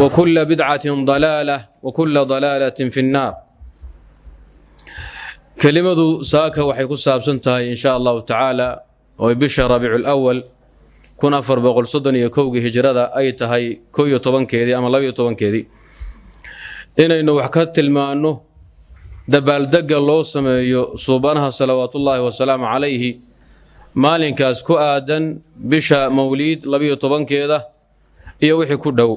وكل بدعة ضلالة وكل ضلالة في النار kelimadu saaka waxay ku saabsan tahay in sha allahu tacaala oo bisha rabiicu lawal kun afar boqol soddon iyo kowgii hijrada ay tahay kow iyo tobankeedii ama labaiyo tobankeedii inaynu wax ka tilmaanno dabaaldegga loo sameeyo suubanaha salawaatullaahi wasalaamu calayhi maalinkaas ku aadan bisha mawliid labaiyo tobankeeda iyo wixii ku dhow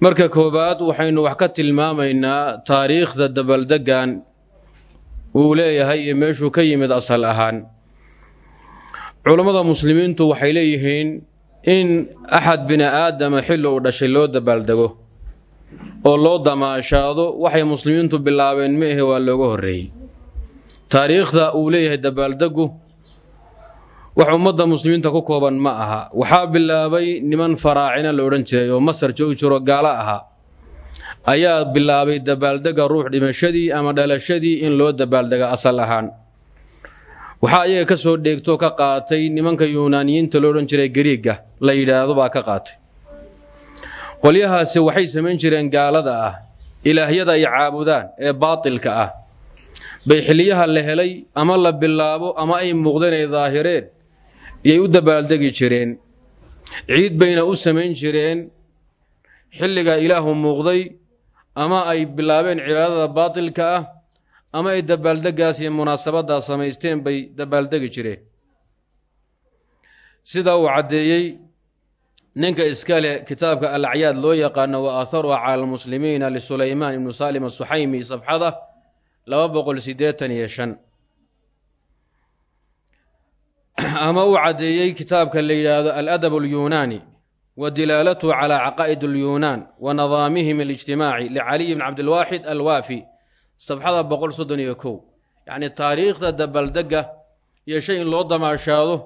marka koowaad waxaynu wax ka tilmaamaynaa taariikhda dabaaldeggan uu leeyahay iyo meeshuu ka yimid asal ahaan. Culammada muslimiintu waxay leeyihiin in axad bini aadama xilli uu dhashay loo dabaaldego oo loo damaashaado waxay muslimiintu bilaabeen ma ahe waa looga horreeyey. Taariikhda uu leeyahay dabaaldegu wax ummadda muslimiinta ku kooban ma aha. Waxaa bilaabay niman faraacina la odhan jiray oo masar joogi jiro gaalo ahaa ayaa bilaabay dabaaldega ruux dhimashadii ama dhalashadii in loo dabaaldega asal ahaan. Waxaa iyaga ka soo dheegtoo ka qaatay nimanka yunaaniyiinta lo odhan jiray gariiga la yidhaahdo baa ka qaatay. Qolyahaasi waxay samayn jireen gaalada ah ilaahyada ay caabudaan ee baatilka ah. Bay xiliyaha la helay ama la bilaabo ama ay muuqdeen ay daahireen iyay u dabaaldegi jireen. Ciid bayna u samayn jireen. Xilligaa ilaahu muuqday ama ay bilaabeen cibaadada baatilka ah ama ay dabaaldegaas iyo munaasabaddaa samaysteen bay dabaaldegi jireen. Sidaa uu caddeeyey ninka iska leh kitaabka alacyaad loo yaqaano wa aatharuha cala almuslimiina lisulaymaan ibnu saalim asuxaymi safxada laba boqol siddeetan iyo shan ama uu caddeeyey kitaabka la yidhaahdo aladab alyunaani wa dilaalatuhu calaa caqaa'id alyunaan wa nidaamihim alijtimaaci licaliy bn cabdilwaaxid alwaafi safxada boqol soddon iyo kow. Yacnii taariikhda dabaldegga iyo shay in loo damaashaado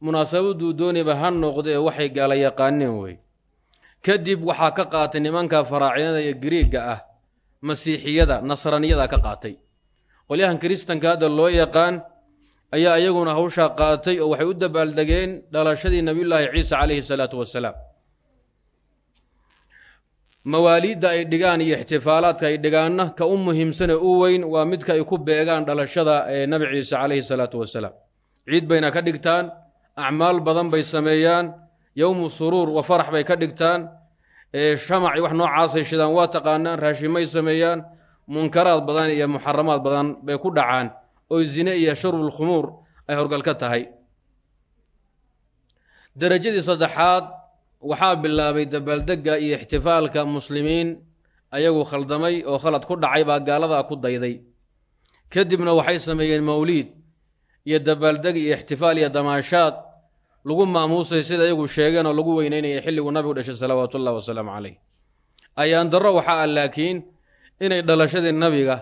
munaasabaduu dooniba ha noqdee waxay gaala yaqaaneen wey. Kadib waxaa ka qaatay nimanka faraacinada iyo gariigga ah masiixiyada nasraniyada ka qaatay. Qolyahan kiristanka hadda loo yaqaan ayaa iyaguna hawshaa qaatay oo waxay u dabaaldegeen dhalashadii nebiyullaahi ciisa calayhi salaatu wasalaam mawaaliidda ay dhigaan iyo ixtifaalaadka ay dhigaanna ka u muhiimsanee u weyn waa midka ay ku beegaan dhalashada ee nebi ciise calayhi salaatu wasalaam ciid bayna ka dhigtaan acmaal badan bay sameeyaan yowmu suruur wa farax bay ka dhigtaan shamac wax noocaasay shidaan waa taqaanaan raashimay sameeyaan munkaraad badan iyo muxaramaad badan bay ku dhacaan oo zine iyo shurbulkhumuur ay horgal ka tahay. Derajadii saddexaad waxaa bilaabay dabaaldegga iyo ixtifaalka muslimiin ayagu khaldamay oo khalad ku dhacay baa gaaladaa ku dayday. Kadibna waxay sameeyeen mawliid iyo dabaaldeg iyo ixtifaal iyo damaashaad lagu maamuusay sida iyagu sheegeen oo lagu weyneynaya xilliguu nabigu dhashay salawaatu ullahi wasalaamu calayh. Ayaan darro waxaa ah laakiin inay dhalashadii nabiga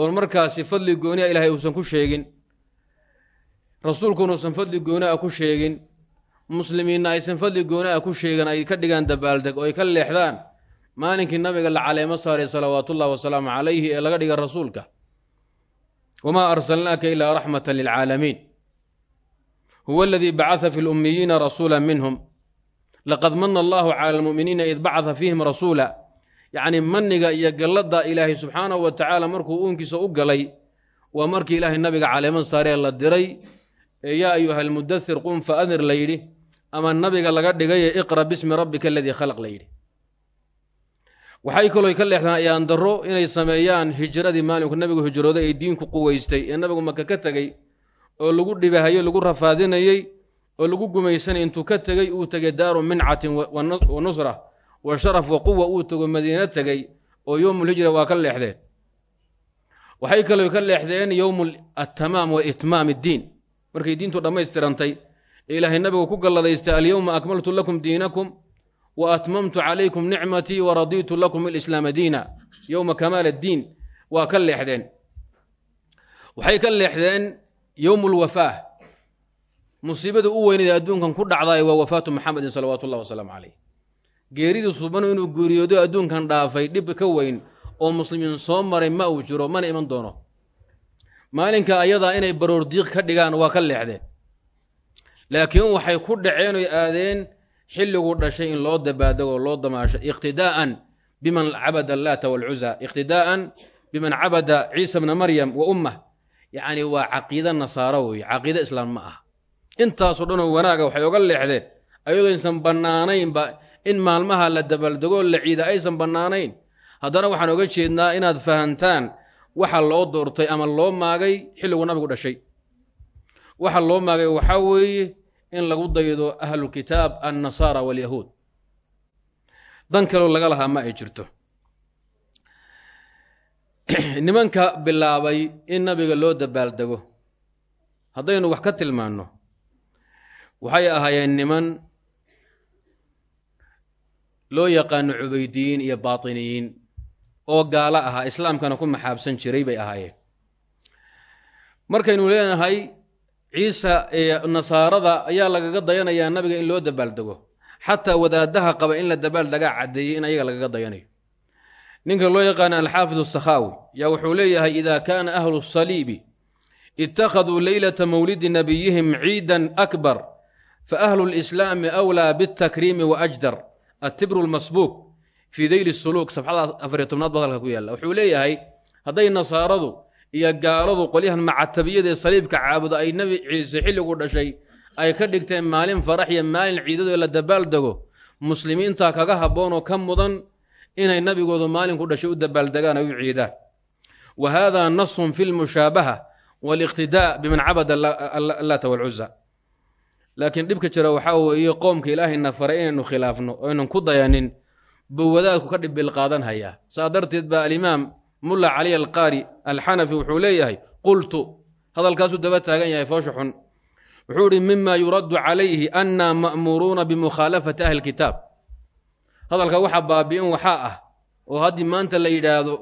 oon markaasi fadli gooni a ilaahay uusan ku sheegin rasuulkuna uusan fadli gooni a ku sheegin muslimiinna aysan fadli gooni a ku sheegin ay ka dhigaan dabaaldeg oo ay ka leexdaan maalinkii nabiga la caleemo saaray salawaatullahi wasalaamu calayhi ee laga dhiga rasuulka. Wamaa arsalnaaka ilaa raxmata lilcaalamiin huwa aladii bacaa fi lummiyiina rasuula minhum. Laqad mana allahu cala almu'miniina id bacaa fiihim rasuula yacnii maniga iyo galladda ilaahay subxaanahu wa tacaala markuu uunkiisa u galay waa markii ilaahay nabiga caleeman saaree la diray ee yaa ayuha almudathir qum fa adir la yidhi ama nabiga laga dhigaye iqra bismi rabbika aladii khalaq la yidhi. Waxay kaloo ka leexdaan ayaan darro inay sameeyaan hijradii maalinku nabigu hijrooday ee diinku quweystay ee nabigu maka ka tegey oo lagu dhibahayo lagu rafaadinayey oo lagu gumaysanay intuu ka tegey uu tegay daaru mincatin wa nusra wa sharaf wa quwa uu tego madiino tegey oo yowmulhijra waa ka leexdeen. Waxay kaloo ka leexdeen yowmu attamaam wa itmaam iddiin markay diintu dhammaystirantay ee ilaahay nabigu ku galladaystay alyowma akmaltu lakum diinakum wa atmamtu calaykum nicmatii wa radiitu lakum ilislaama diina. Yowma kamaal addiin waa ka leexdeen. Waxay ka leexdeen yowmu lwafaah musiibada u weyneed adduunkan ku dhacdaay waa wafaatu maxamedin salawaatu ullahi wasalaamu caleyh geeridii subanu inuu geeriyoodo adduunkan dhaafay dhib ka weyn oo muslimiin soo maray ma uu jiro mana iman doono. Maalinka ayadaa inay baroordiiq ka dhigaan waa ka leexdeen laakiin waxay ku dhaceen oy aadeen xilliguu dhashay in loo dabaadego loo damaasho iqtidaa'an biman cabada allaata walcuza iqtidaa'an biman cabada ciisa bna maryam wa ummah. Yacni waa caqiide nasaaro weeye caqiide islaam ma ah intaasoo dhanoo wanaaga waxay oga leexdeen ayadoo aysan bannaanaynba in maalmaha la dabaaldego la ciida aysan bannaanayn. Haddana waxaan oga jeednaa inaad fahantaan waxa loo doortay ama loo maagay xilliguu nabigu dhashay. Waxa loo maagay waxaa weeye in lagu daydo ahlulkitaab annasaara walyahuud. Dan kaloo laga lahaa ma ay jirto. Nimanka bilaabay in nabiga loo dabaaldego haddaynu wax ka tilmaanno waxay ahaayeen niman loo yaqaano cubaydiyiin iyo baatiniyiin oo gaalo ahaa islaamkana ku maxaabsan jiray bay ahaayeen. Markaynu leenahay ciisa ee nasaarada ayaa lagaga dayanayaa nabiga in loo dabaaldego xataa wadaadaha qaba in la dabaaldegaa caddeeyey in ayaga lagaga dayanayo. Ninka loo yaqaana alxaafid asakhaawi yaa wuxuu leeyahay ida kaana ahlu saliibi ittakhaduu leylata mawlidi nabiyihim ciidan akbar fa ahlu lislaami awlaa bitakriimi wa ajdar atibru lmasbuuk fii dayli suluuk sabxada afariyo tobnaad ba hadalka ku yaalla wuxuu leeyahay hadday nasaaradu iyo gaaladu qolyahan macatabiyada ee saliibka caabuda ay nebi ciise xilligu dhashay ay ka dhigteen maalin farax iyo maalin ciidado la dabaaldego muslimiinta kaga habboon oo ka mudan inay nabigoodu maalinku dhashay u dabaaldegaan ay u ciidaan wa hada nasun fi lmushaabaha waliqtidaa biman cabada allaata walcuza laakiin dhibka jira waxaa weeye qoomka ilaahayna faray inaynu khilaafno oynan ku dayanin buu wadaadku ka dhibil qaadan hayaa. Saa darteed baa alimaam mulla cali alqaari alxanafi wuxuu leeyahay qultu hadalkaasuu daba taagan yahay foosha xun. Wuxuu idhi mima yuraddu calayhi anna ma'muuruuna bimukhaalafati ahli kitaab. Hadalka waxa baabi'in waxaa ah oo haddii maanta la yidhaahdo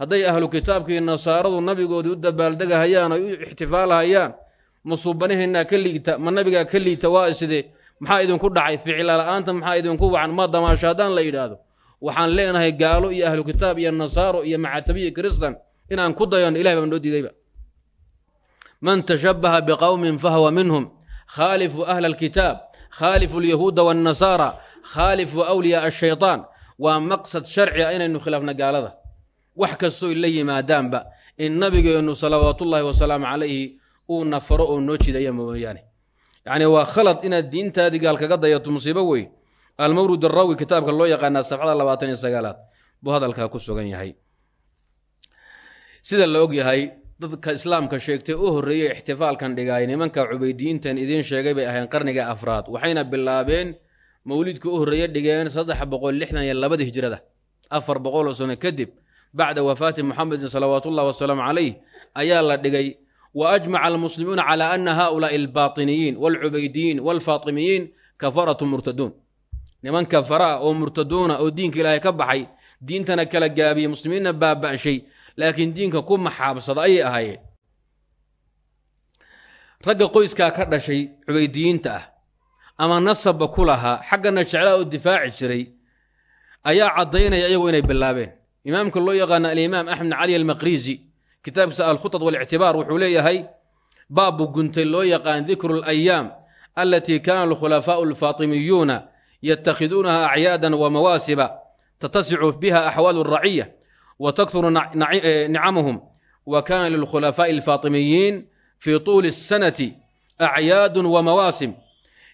hadday ahlu kitaabkii nasaaradu nabigoodii u dabaaldegahayaan ay u ixtifaalahayaan ma suubanaheennaa ka liigta ma nabigaa ka liigta waa iside maxaa idinku dhacay? Ficila la'aanta maxaa idinku wacan ma damaasho haddaan la yidhaahdo. Waxaan leenahay gaalo iyo ahlu kitaab iyo nasaaro iyo macatabiya kristan inaan ku dayano ilahay baa noo diidayba. Man tashabbaha biqowmin fahwa minhum khaalifu ahla alkitaab khaalifu alyahuuda waannasaara khaalifu awliyaa ashaytaan waa maqsad sharci ah inaynu khilaafna gaalada. Wax kastoo la yimaadaanba in nabigeennu salawaatullaahi wasalaamu calayhi uu nafaro oo noo jidaya mooyaane. Yacni waa khalad inaad diintaadii gaal kaga dayato musiibo wey almawrud arawi kitaabka loo yaqaanaa safxada labaatan iyo sagaalaad buu hadalkaa ku sugan yahay. Sida la og yahay dadka islaamka sheegtay u horreeyey ixtifaalkan dhigaay nimanka cubaydiyiintan idiin sheegay bay ahayn qarniga afraad waxayna bilaabeen mawlidka u horreeye dhigeen saddex boqol lixdan iyo labadii hijrada afar boqoloo sano kadib bacda wafaati muxamedin salawaatullahi wasalaamu calayh ayaa la dhigay ajmaca almuslimuuna calaa ana haulaai albaatiniyiin waalcubaydiyiin waalfaatimiyiin kafaratu murtaduun niman kafaraa oo murtaduuna oo diinka ilaahay ka baxay diintana kala gaabiyey muslimiinna baaba'shay laakiin diinka ku maxaabsada ayay ahaayeen ragga qoyskaa ka dhashay cubaydiyiinta ah ama nasabba ku lahaa xaggana jeclaa oo difaaci jiray ayaa caddaynaya iyagu inay bilaabeen imaamka loo yaqaana alimaam axmed cali almaqriisi kitaabkiisa alkhutad walictibaar wuxuu leeyahay baabu guntay loo yaqaan dikru alayaam alatii kana alkhulafaau alfaatimiyuuna yatakhiduunaha acyaadan wa mawaasiba tatasicu biha axwaalu alraciya wa takthuru nicamuhum wa kana lilkhulafaaءi alfaatimiyiin fi tuuli الsanati acyaadu wa mawaasim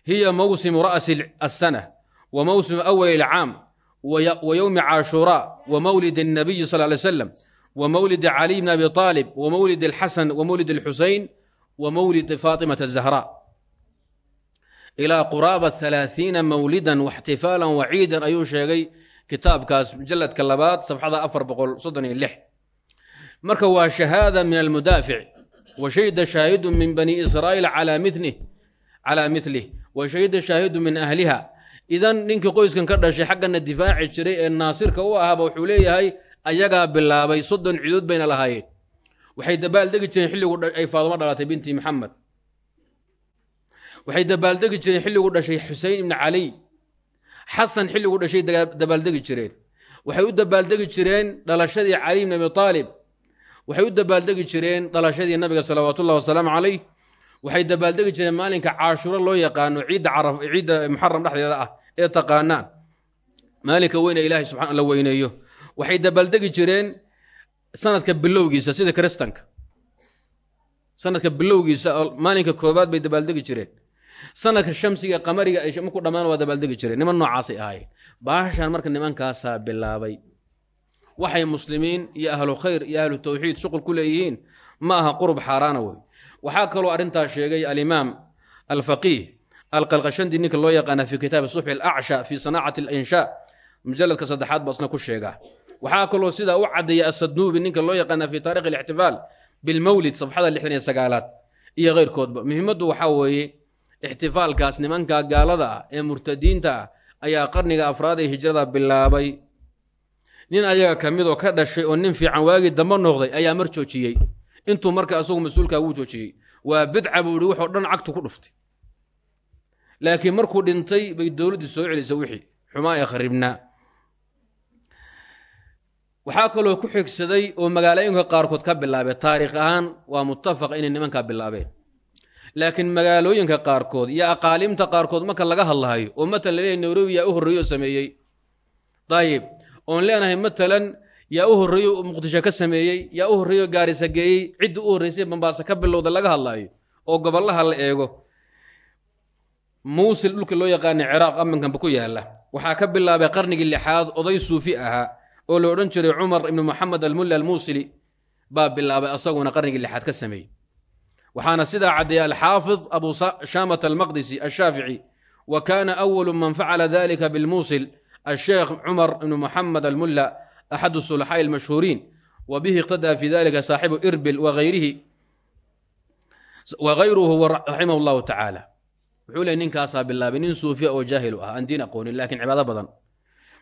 hiya mawsimu ra'si الsanة wa mawsimu awali اlcaam wa yowmi caashuraa wa mawlid الnabiyi sal lay slam wa mawlid caliy bn abi طaalib wa mawlid اlxasan wa mawlid اlxusein wa mawlid faatimata الzahra ilaa quraaba ثalaaثiina mawlidan واxtifaala waciidan ayuu sheegay kitaabkaas mujaladka labaad safxada afar boqol soddon iyo lix marka waa shahaada min almudaafic wa shahida shaahidu min bani israa'iil calaa milih calaa milih wa shahida shaahidu min ahliha idan ninkii qoyskan ka dhashay xaggana difaaci jiray ee naasirka u ahaaba wuxuu leeyahay ayagaa bilaabay soddon cidood bayna lahaayeen. Waxay dabaaldegi jireen xilligu ay faadumo dhalatay binti maxamed waxay dabaaldegi jireen xilligu dhashay xusein ibni caliy xasan xilligu dhashay dabaaldegi jireen. Waxay u dabaaldegi jireen dhalashadii caliy bn abi aalib waxay u dabaaldegi jireen dhalashadii nabiga salawaatullahi wasalaamu calayh. Waxay dabaaldegi jireen maalinka caashuro loo yaqaano ciidda ciidda muxaram dhexdeeda ah ee taqaanaan. Maalinka weyne ilaahay subxaan la weyneeyo waxay dabaaldegi jireen sanadka bilowgiisa sida kristanka sanadka bilowgiisa maalinka koobaad bay dabaaldegi jireen. Sanadka shamsiga qamariga marku dhammaan waa dabaaldegi jireen. Niman noocaasay ahaayeen. Baashan marka nimankaasaa bilaabay. Waxay muslimiin iyo ahlu khayr iyo ahlu tawxiid shuqul ku leeyihiin. Ma aha qurub xaaraana wey waxaa kaloo arrintaas sheegay alimaam alfaqiih alqalqashandi ninka loo yaqaana fi kitaabi subxi alacsha fi sanaacati alinshaa mujaladka saddexaad baa isna ku sheegaa waxaa kaloo sidaa u caddeeya asadnuubi ninka loo yaqaana fi taarikh alictifaal bilmawlid safxada lixdan iyo sagaalaad iyo keyrkoodba. Muhiimaddu waxaa weeye ixtifaalkaas nimanka gaalada ah ee murtadiinta ah ayaa qarniga afraad ee hijrada bilaabay. Nin ayaga ka mid oo ka dhashay oo nin fiican waagii dambe noqday ayaa mar joojiyey. Intuu marka asagu mas'uulkaa wuu joojiyey. Waa bidca buu ihi wuxoo dhan cagtu ku dhuftay. Laakiin markuu dhintay bay dowladdii soo celisay wixii xumaa ee kharibnaa waxaa kaloo ku xigsaday oo magaalooyinka qaarkood ka bilaabee taariikh ahaan waa muttafaq inay nimankaa bilaabeen. Laakiin magaalooyinka qaarkood iyo aqaalimta qaarkood marka laga hadlahayo oo matalan laleeyahy nairobi yaa u horreeyo sameeyey. Dayib oon leenahay matalan yaa u horreeyo muqdisho ka sameeyey yaa u horreeyo gaarisa geeyey cidda u horreysay bambaase ka bilowda laga hadlaayo oo gobollaha la eego. Muusil dhulka loo yaqaana ciraaq aminkanba ku yaalla. Waxaa ka bilaabay qarnigii lixaad oday suufi ahaa oo la odhan jiray cumar ibnu moxamed almulla almuusili baa bilaabay asaguna qarnigii lixaad ka sameeyey. Waxaana sidaa caddeeyey alxaafid abu shaamat almaqdisi ashaafici wa kaana awalu man facala dalika bilmuusil asheekh cumar ibnu moxamed almulla axadu sulxaai almashhuuriin wa bihi iqtadaa fi dalika saaxibu irbil wahayrihi wagayruhu raximah allahu tacaala wuxuu leey ninkaasaa bilaabay nin suufiya oo jaahilu ah aan diin aqoonin laakiin cibaado badan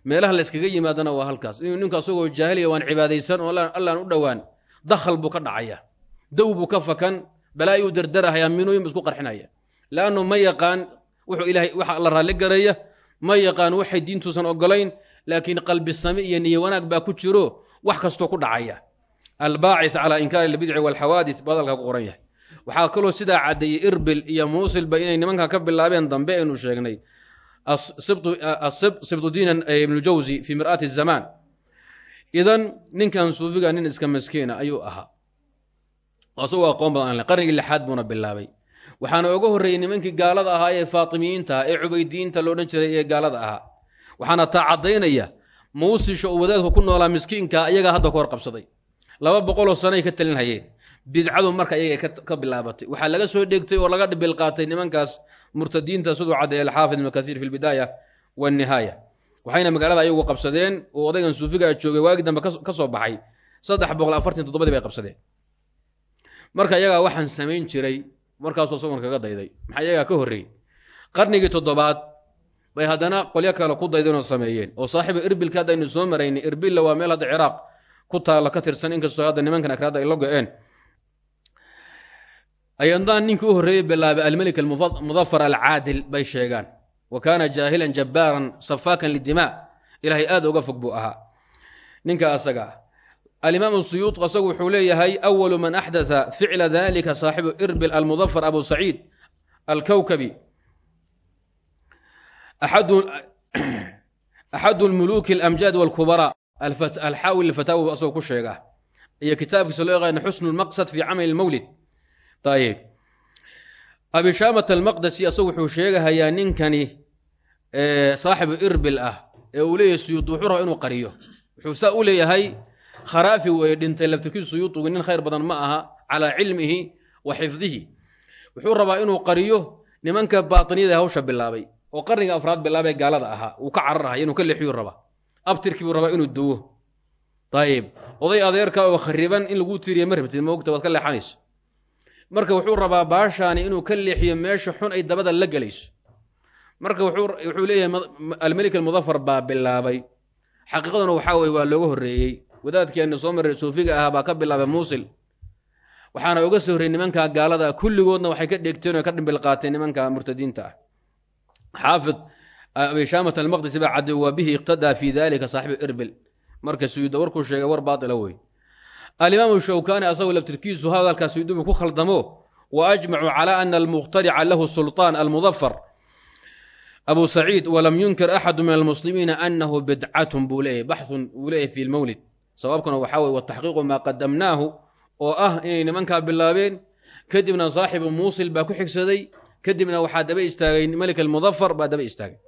meelaha la yskaga yimaadana waa halkaas. Inuu ninku asagoo jaahiliya waan cibaadaysan oo allaan u dhowaan. Dakhal buu ka dhacaya. Dow buu ka fakan. Balaayuu dardarahaya minooyin bu isku qarxinaya. Lannu ma yaqaan wuxuu ilahay waxa la raalli garaya ma yaqaan waxay diintuusan ogolayn laakiin qalbi same iyo niyo wanaag baa ku jiro wax kastoo ku dhacaya. Albaacit calaa inkaari lbidci walxawaadit buu hadalka ku qoran yahay. Waxaa kaloo sidaa caddeeyey irbil iyo muusilba inay nimanka ka bilaabeen dambe aynu sheegnay sibtudiin ibnujawsi fi mir'aati zamaan idan ninkan suufiga nin iska maskiina ayuu ahaa. Asagoo aqoon badan qarnigii lixaad buuna bilaabay. Waxaana oga horreeyey nimankii gaalada ahaa ee faatimiyiinta ah ee cubaydiyiinta lo odhan jiray ee gaalada ahaa. Waxaana taa caddaynaya muusisha uu wadaadku ku noolaa miskiinka ayagaa hadda ka hor qabsaday laba boqoloo sanoay ka talin hayeen bidcadu marka ayaga ka bilaabatay. Waxaa laga soo dhegtay oo laga dhibil qaatay nimankaas murtadiinta siduu caddeeyay alxaafid ibnu kasiir fi lbidaaya waannihaaya waxayna magaalada ayagu qabsadeen oo odaygan suufiga joogay waagi dambe ka soo baxay. Saddex boqol afartan toddobadii bay qabsadeen. Marka iyagaa waxaan samayn jiray markaasuu sagon kaga dayday. Maxaa iyagaa ka horreeyey? Qarnigii toddobaad bay haddana qolyo kale ku daydeen oo sameeyeen. Oo saaxiiba irbilka hadda aynu soo maraynay irbilla waa meel hadda ciraaq ku taalla ka tirsan inkastoo hadda nimankan akraadda ay la go-een ayadaan ninkii u horreeyey bilaabay almelik almudafar alcaadil bay sheegaan. Wa kaana jaahilan jabbaaran safaakan lidimaa ilaahay aad uga fog buu ahaa. Ninka asaga ah alimaam suyuud asagu wuxuu leeyahay awalu man axdaa ficla dalika saaxibu irbil almudafar abu saciid alkowkabi axadu muluuki alamjaad walkubara alxaawi lfataawi asagoo ku sheega iyo kitaabkiisa loo yaqaana xusnu lmaqsad fi camali lmowlid ayib abishaamat almaqdasi asagu wuxuu sheegahayaa ninkani saaxibu irbil ah ee uu leeyahay suyuud wuxuu raba inuu qariyo. Wuxuu saa u leeyahay kharaafi weeye dhintay laftirkiisu suyuudigu nin khayr badan ma aha calaa cilmihi wa xifdihi. Wuxuu rabaa inuu qariyo nimanka baatiniyada hawsha bilaabay oo qarniga afraad bilaabee gaalada ahaa uu ka cararahaya inuu ka leexiyuu rabaa. Abtirkii buu rabaa inuu duwo. Ayib oday adeerka oo khariban in lagu tiiriya ma rabtid moogta waad ka leexanayso marka wuxuu rabaa baashaani inuu ka leexiyo meesha xun ay dabada la gelayso. Marka wuxuu leeyahay almelik almudafar baa bilaabay. Xaqiiqaduna waxaa weye waa looga horreeyey. Wadaadkeenna soo maray suufiga ahaa baa ka bilaabay muusil. Waxaana oga soo horreyey nimanka gaalada kulligoodna waxay ka dhegteen oo ka dhimbil qaateen nimanka murtadiinta ah. Xaafid abishaamat almaqdisi baa cadday waa bihi iqtadaa fi dalika saaxibu irbil. Marka suyuuda warkuu sheegay war baatila wey alimaamu shawkani asagoo laftirkiisu hadalkaa suyuudubu ku khaldamo wa ajmacuu calaa ana almukhtarica lahu sulطaan almudafar abu saciid walam yunkir axadu min almuslimiina anahu bidcatun buu leeyahy baxun buu leeyahy fi lmowlid sababkuna waxaa weye wataxqiiqu maa qadamnaahu oo ah inay nimankaa bilaabeen kadibna saaxibu muusil baa ku xigsaday kadibna waxaa daba istaagay melik almudafar baa daba istaagay.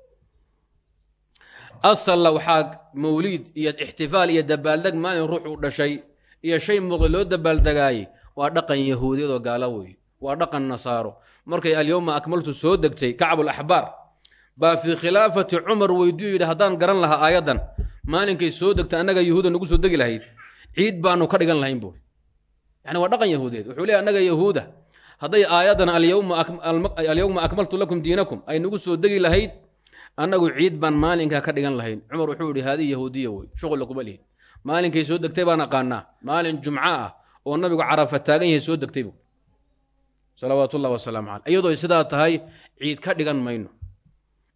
Asalla waxaa mawliid iyo ixtifaal iyo dabaaldeg maalin ruux u dhashay iyo shay muuqda loo dabaaldagaayey waa dhaqan yahuudiyad oo gaala weeye waa dhaqan nasaaro. Markay alyowma akmaltu soo degtay kacbulaxbaar baa fii khilaafati cumar weydiiyu yidhi haddaan garan lahaa aayaddan maalinkay soo degtay annaga yahuuda nagu soo degi lahayd ciid baanu ka dhigan lahayn buuri yani waa dhaqan yahuudeed wuxuu leey annaga yahuuda hadday aayaddan alyowma akmaltu lakum diinakum ay nagu soo degi lahayd annagu ciid baan maalinkaa ka dhigan lahayn. Cumar wuxuu yihi haadii yahuudiya wey shuqul kuma lihin maalinkay soo degtay baan aqaanaa. Maalin jumco ah oo nabigu carafa taagan yahay soo degtay bu salawaatullahi wasalaamu caley iyadoo sidaa tahay ciid ka dhigan mayno.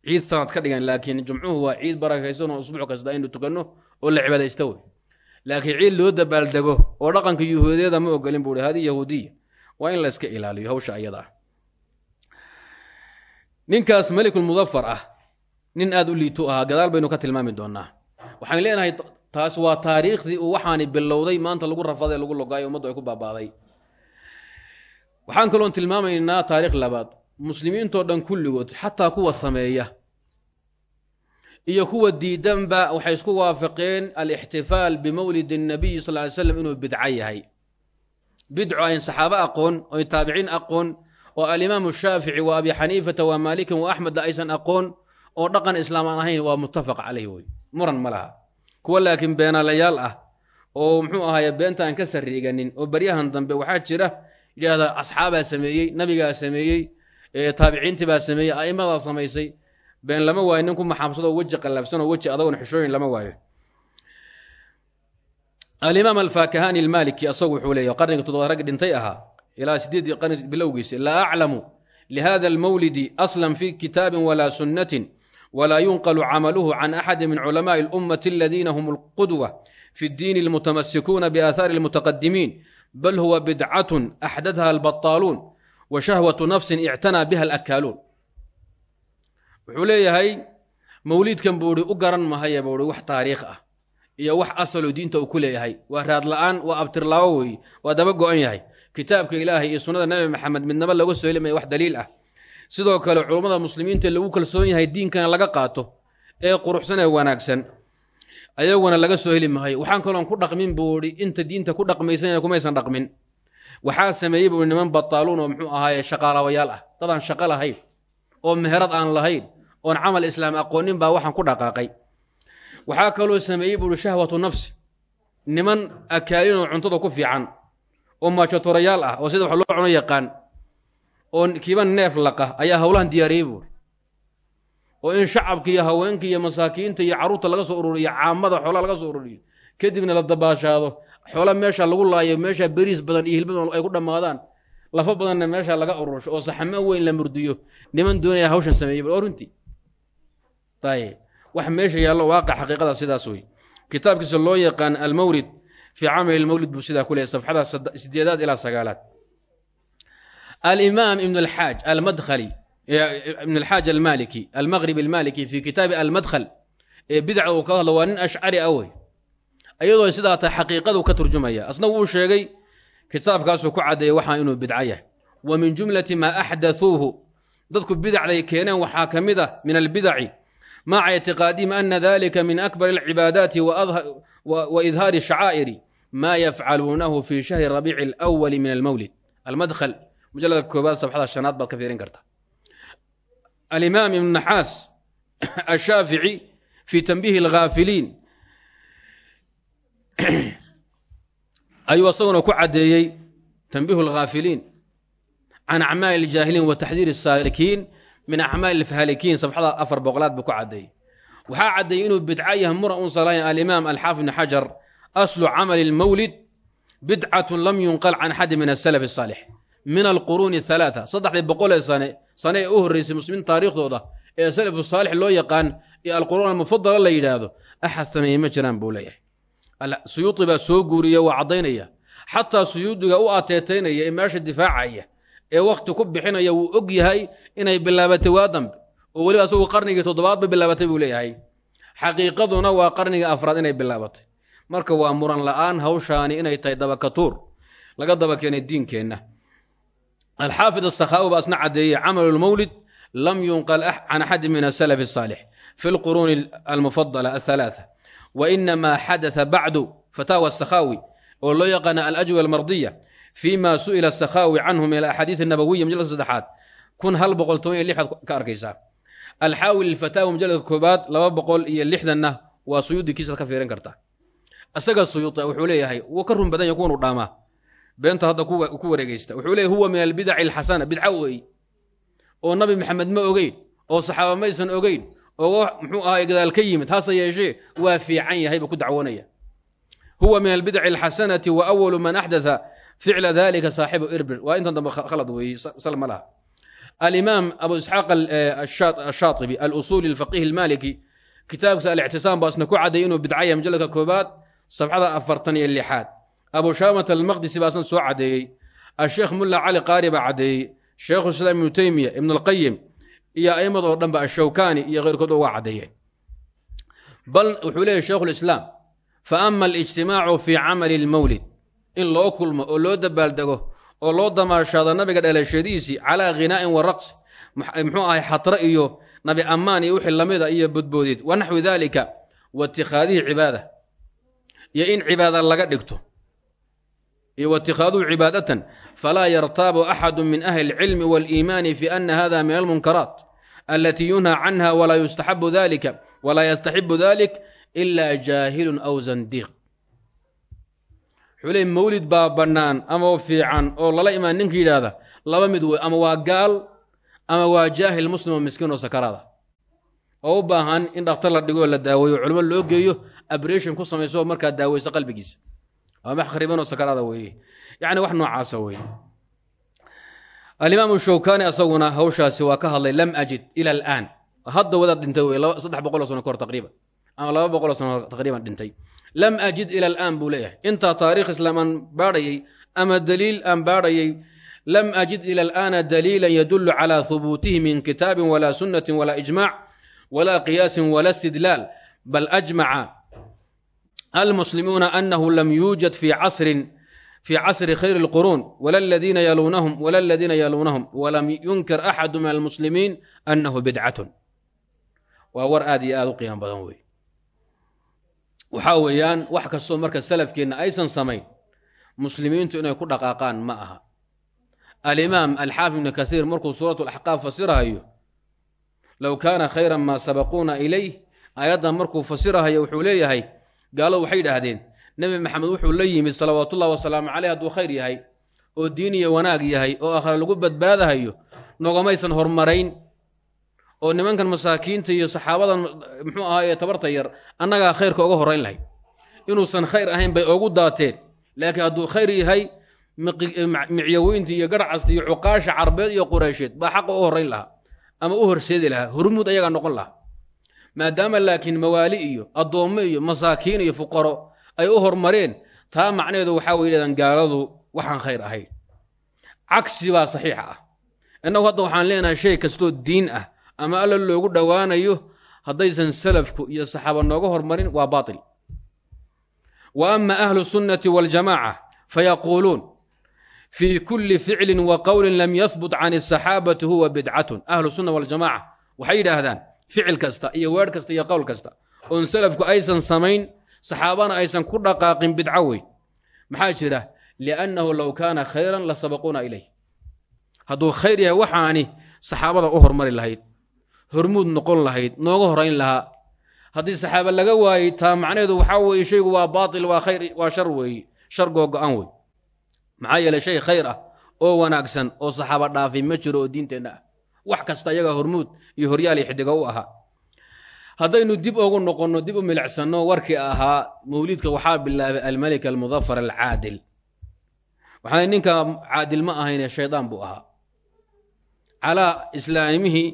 Ciid sanad ka dhigan laakiin jumcuhu waa ciid barakaysan oo usbuuc kasta aynu tukanno oo la cibaadaysta wey. Laakiin ciid loo dabaaldego oo dhaqanka yahuudiyada ma ogolin buu hi haddii yahuudiya waa in la iska ilaaliyo hawsha ayada ah. Ninkaas melikulmudafar ah nin aad u liitu ahaa gadaal baynu ka tilmaami doonaa waxaan leenahay taas waa taariikhdii uu waxaani bilowday maanta lagu rafaday lagu logaayo ummaddu ay ku baabaaday. Waxaan kaloon tilmaamaynaa taarikh labaad. Muslimiintoo dhan kulligood xataa kuwa sameeya iyo kuwa diidanba waxay isku waafaqeen alixtifaal bimowlid الnabiyi sal ly slam inuu bidco yahay. Bidco ayn saxaabo aqoon oy taabiciin aqoon oo alimaamu shaafici wa abi xaniifata wa maalikin wa axmedda aysan aqoon oo dhaqan islaam aan ahayn waa muttafaq caleyh wey muran ma laha kuwa laakiin beenaalayaal ah oo muxuu ahaye beenta aan ka sariiganin oo baryahan dambe waxaa jira yidhaahda asxaabaa sameeyey nabigaa sameeyey taabiciintii baa sameeyey a'immadaa samaysay. Been lama waayo nin ku maxaamsado oo weji qallafsan oo weji adagoon xishooyin lama waayo. Alimaam alfaakahani almaliki asagu wuxuu leeyahy qarniga toddobaad raggi dhintay ahaa ilaa sideedii qarni bilowgiisa laa aclamu lihada almawlidi aslan fi kitaabin walaa sunnatin walaa yunqalu camaluhu can axadi min culamaءi اlummati aladiina hum اlqudwa fi اddiin اlmutamasikuuna biaahaari اlmutaqadimiin bal huwa bidcatun axdatha albaطaaluun wa shahwatu nafsin ictanaa biha alakaaluun wuxuu leeyahay mawliidkan buuhi u garan mahaya buuhi wax taariikh ah iyo wax asaloo diinta uu ku leeyahay waa raadla'aan waa abtirlaawo weeye waa daba go-an yahay kitaabka ilaahay iyo sunnada nebi maxamed midnaba looga soo helimaya wax daliil ah sidoo kale culummada muslimiinta lagu kalsoon yahay diinkana laga qaato ee quruxsan ee wanaagsan. Ayaguna laga soo heli maayo waxaan kaloon ku dhaqmin buuhi inta diinta ku dhaqmaysan kumaysan dhaqmin. Waxaa sameeyey buui niman bataaluun oo muxuu ahaaye shaqaalawayaal ah. Dadaan shaqo lahayn oo meherad aan lahayn oon camal islaam aqoonin baa waxaan ku dhaqaaqay. Waxaa kaloo sameeyey buuhi shahwatu nafsi. Niman akaalinoo cuntada ku fiican oo maajotorayaal ah oo sida wax loo cuno yaqaan oo kiiba neef laqa ayaa howlahan diyaariyey buuri oo in shacabka iyo haweenka iyo masaakiinta iyo carruurta laga soo ururiyo caamada xoolaa laga soo ururiyo kadibna la dabaashaado. Xoola meesha lagu laayo meesha beriis badan iyo hilbadan ay ku dhammaadaan lafa badanna meesha laga urursho oo saxamo weyn la murdiyo. Niman doonaya hawshan sameeyey oo runtii. Ayb wax meesha yaallo waaqic xaqiiqada sidaas wey kitaabkiisa loo yaqaan almawlid fii camali lmawlid buu sidaa ku leeyay safxada sideedaad ilaa sagaalaad alimaam ibn alxaaj almadkhali ibn alxaaj almaliki almaqribi almaliki fi kitaabi almadkhal ee bidca uu ka hadlo waa nin ashcari ah wey iyadoo sidaa tahay xaqiiqadu ka turjumaya asna wuu sheegay kitaabkaasuu ku caddeeyey waxaa inuu bidco yahay wa min jumlati maa axdathuuhu dadku bidacday keeneen waxaa ka mid ah min albidaci maca ictiqaadihim ana dalika min akbar alcibaadaati wa idhaari shacaa'iri ma yafcaluunahu fi shahri rabiici alawali min almawlid almadkhal mujalladka koobaad sabxada shanaad baad ka fiirin karta. Alimaam ibn naxaas ashaafici fi tanbiihi alghaafiliin ayuu asaguna ku caddeeyey tanbiihu alghaafiliin can acmaali aljaahiliin wa taxdiir asaalikiin min acmaali alfahalikiin sabxada afar boqolaad buu ku caddeeyey. Waxaa caddeeyey inuu bidca yahay muran un salayn alimaam alxaafid ibn xajar aslu camali lmawlid bidcatun lam yunqal can axadi min asalaf asaalix min alquruuni athalaata saddexdii boqolee sane sane ee u horreysay muslimiin taariikhdooda ee salafu saalix loo yaqaan iyo alquruun almufadala la yidhaahdo axad sameeye ma jiraan buu leeyahay suyuudi baa soo guuriya waa caddaynaya xataa suyuudiga u ateetaynaya ee meesha difaacaya ee wakhti ku bixinaya wuu og yahay inay bilaabatay waa dambe oo weliba asagu qarnigii toddobaad bay bilaabatay buu leeyahay xaqiiqaduna waa qarnigii afraad inay bilaabatay marka waa muran la'aan hawshaani inay tahay dabakatuur laga daba keenay diinkeenna alxaafid asakhaawi baa asna caddeeyey camalu lmawlid lam yunqal can axadi min asalaf asaalix fi lquruuni almufadala athalaatha wainamaa xadaa bacdu fataawa asakhaawi oo loo yaqaana alajwa almardiya fima su'ila asakhaawi canhu min alaxaadiid annabawiya mujalladka saddexaad kun hal boqol toban iyo lixaad ka arkaysaa alxaawi lilfataawa mujalladka koobaad laba boqol iyo lixdanna waa suyuudi kiisaad ka fiirin kartaa isaga suyuuta wuxuu leeyahay wuu ka run badan yahy kuwanu dhaamaa beenta hadda ku wareegeysta wuxuu leeyahy huwa min albidaci alxasana bidca weey. Oo nabi maxamed ma ogeyn oo saxaaba maysan ogeyn oo muxuu ahaa gadaal ka yimid hase yeeshee waa fiican yahay buu ku dacwoonaya huwa min albidaci alxasanati wa awalu man axdatha ficla dalika saaxibu irbir. Waa intan dambe khalad weeye sal ma laha. Alimaam abu isxaaq ashaatibi alusuuli alfaqihi almaliki kitaabkiisa alictisaam baa isna ku cadday inuu bidcaya mujalladka koobaad sabxada afartan iyo lixaad abu shaamat almaqdisi baa isna soo caddeeyey. Asheekh mulla cali qaari baa caddeeyey. Sheekhu islaam ibnu teymiya ibn alqayim iyo aimad oo dhanba ashawkani iyo keyrkood oo waa caddeeyeen bal wuxuu leeyahy sheikhu lislaam fa ama alijtimaacu fii camali lmawlid in loo kulmo oo loo dabaaldego oo loo damaashaado nabiga dhalashadiisii calaa khinaa'in wa raqsi muxuu ahay xatra iyo nabi ammaan iyo wixii lamida iyo bodboodid wa naxwi dalika wa itikhaadihi cibaada iyo in cibaada laga dhigto iyo waitikhaaduhu cibaadatan falaa yartaabu axadu min ahli اlcilmi wاliimaani fi ana hada min almunkaraat alatii yunhaa canha walaa yustaxabu dalika walaa yastaxibu dalik ila jaahilun aw zandiiq. Wuxuu leey mawlid baa bannaan ama fiican oo lala imaan ninka yidhaahda laba mid wey ama waa gaal ama waa jaahil muslim oo miskiin oo sakaraada oo u baahan in dhakhtar la dhigoo la daaweeyo culimo loo geeyo abration ku samayso markaa daaweyso qalbigiisa waa max kharibanoo sakaraada weeye yacni wax noocaasa weeye alimaamu shawkani asaguna hawshaasi waa ka hadlay lam ajid ila alaan. Hadda wadaad dhintay wey saddex boqoloo sano kahor taqriiban. Ama laba boqoloo sano taqriiban dhintay. Lam ajid ila alaan buu leeyahay. Intaa taariikh islaam aan ama daliil aan baadhayay lam ajid ila alaana daliila yadulu cala hubuutihi min kitaabin walaa sunnatin walaa ijmac walaa qiyaasin wala istidlaal bal ajmaca almuslimuuna anahu lam yuujad fii casrin fii casri khayr اlquruun wala ladiina yaluunahum wala ladiina yaluunahum walam yunkir axadu min almuslimiin anahu bidcatun waa war aad iyo aad u qiimo badan wey waxaa weeyaan wax kastoo marka salafkeenna aysan samayn muslimiintu inay ku dhaqaaqaan ma aha alimaam alxaafid ibnu kasiir markuu suuratu laxqaaf fasirahayo low kaana khayran maa sabaquuna ilayh aayaddan markuu fasirahayo wuxuu leeyahay gaalo waxay idhaahdeen nebi maxamed wuxuu la yimid salawaatullahi wasalaamu caleyh hadduu khayr yahay oo diin iyo wanaag yahay oo akhra lagu badbaadahayo nogamaysan hormarayn oo nimankan masaakiinta iyo saxaabadan muxuu ahaa ee tabarta yar annagaa khayrka uga horrayn lahayd. Inuusan khayr ahayn bay ogu daateen. Laakiin hadduu khayr yahay micyaweynta iyo garhcasta iyo cuqaasha carbeed iyo qureysheed baa xaqa u horrayn lahaa ama u horseedi lahaa hormuud ayagaa noqon lahaa maadaama laakiin mawaali iyo addoommo iyo masaakiin iyo fuqaro ay u hormareen taa macnaheedu waxaa way yidhahdaan gaaladu waxaan khayr ahayn. Cagsi baa saxiixa ah. Innagu hadda waxaan leenahay shay kastoo diin ah ama alla loogu dhowaanayo haddaysan salafku iyo saxaaba nooga hormarin waa baatil. Wa ama ahlu sunnati waljamaaca fayaquuluun fii kulli ficlin wa qowlin lam yahbut can asaxaabati huwa bidcatun. Ahlu sunna waljamaaca waxay yidhaahdaan ficil kasta iyo weer kasta iyo qowl kasta. Oon salafku aysan samayn saxaabana aysan ku dhaqaaqin bidco wey maxaa jira? Liannahu low kaana khayran la sabaquuna ilayh. Hadduu khayr yahay waxaani saxaabada u hormari lahayd hormuud noqon lahayd nooga horayn lahaa. Haddii saxaaba laga waayey taa macnaheedu waxaa weeye shaygu waa baatil waa khayr waa shar weeye shar googo-an wey maxaa yeeley shay khayr ah oo wanaagsan oo saxaaba dhaafay ma jiro oo diinteenna ah wax kasta iyagaa hormuud iyo horyaal iyo xidiga u ahaa. Haddaynu dib ugu noqonno dib u milicsanno warkii ahaa mawliidka waxaa bilaabay almelik almudafar alcaadil. Waxaa ninka caadil ma ahayne shaydaan buu ahaa. Calaa islaamihii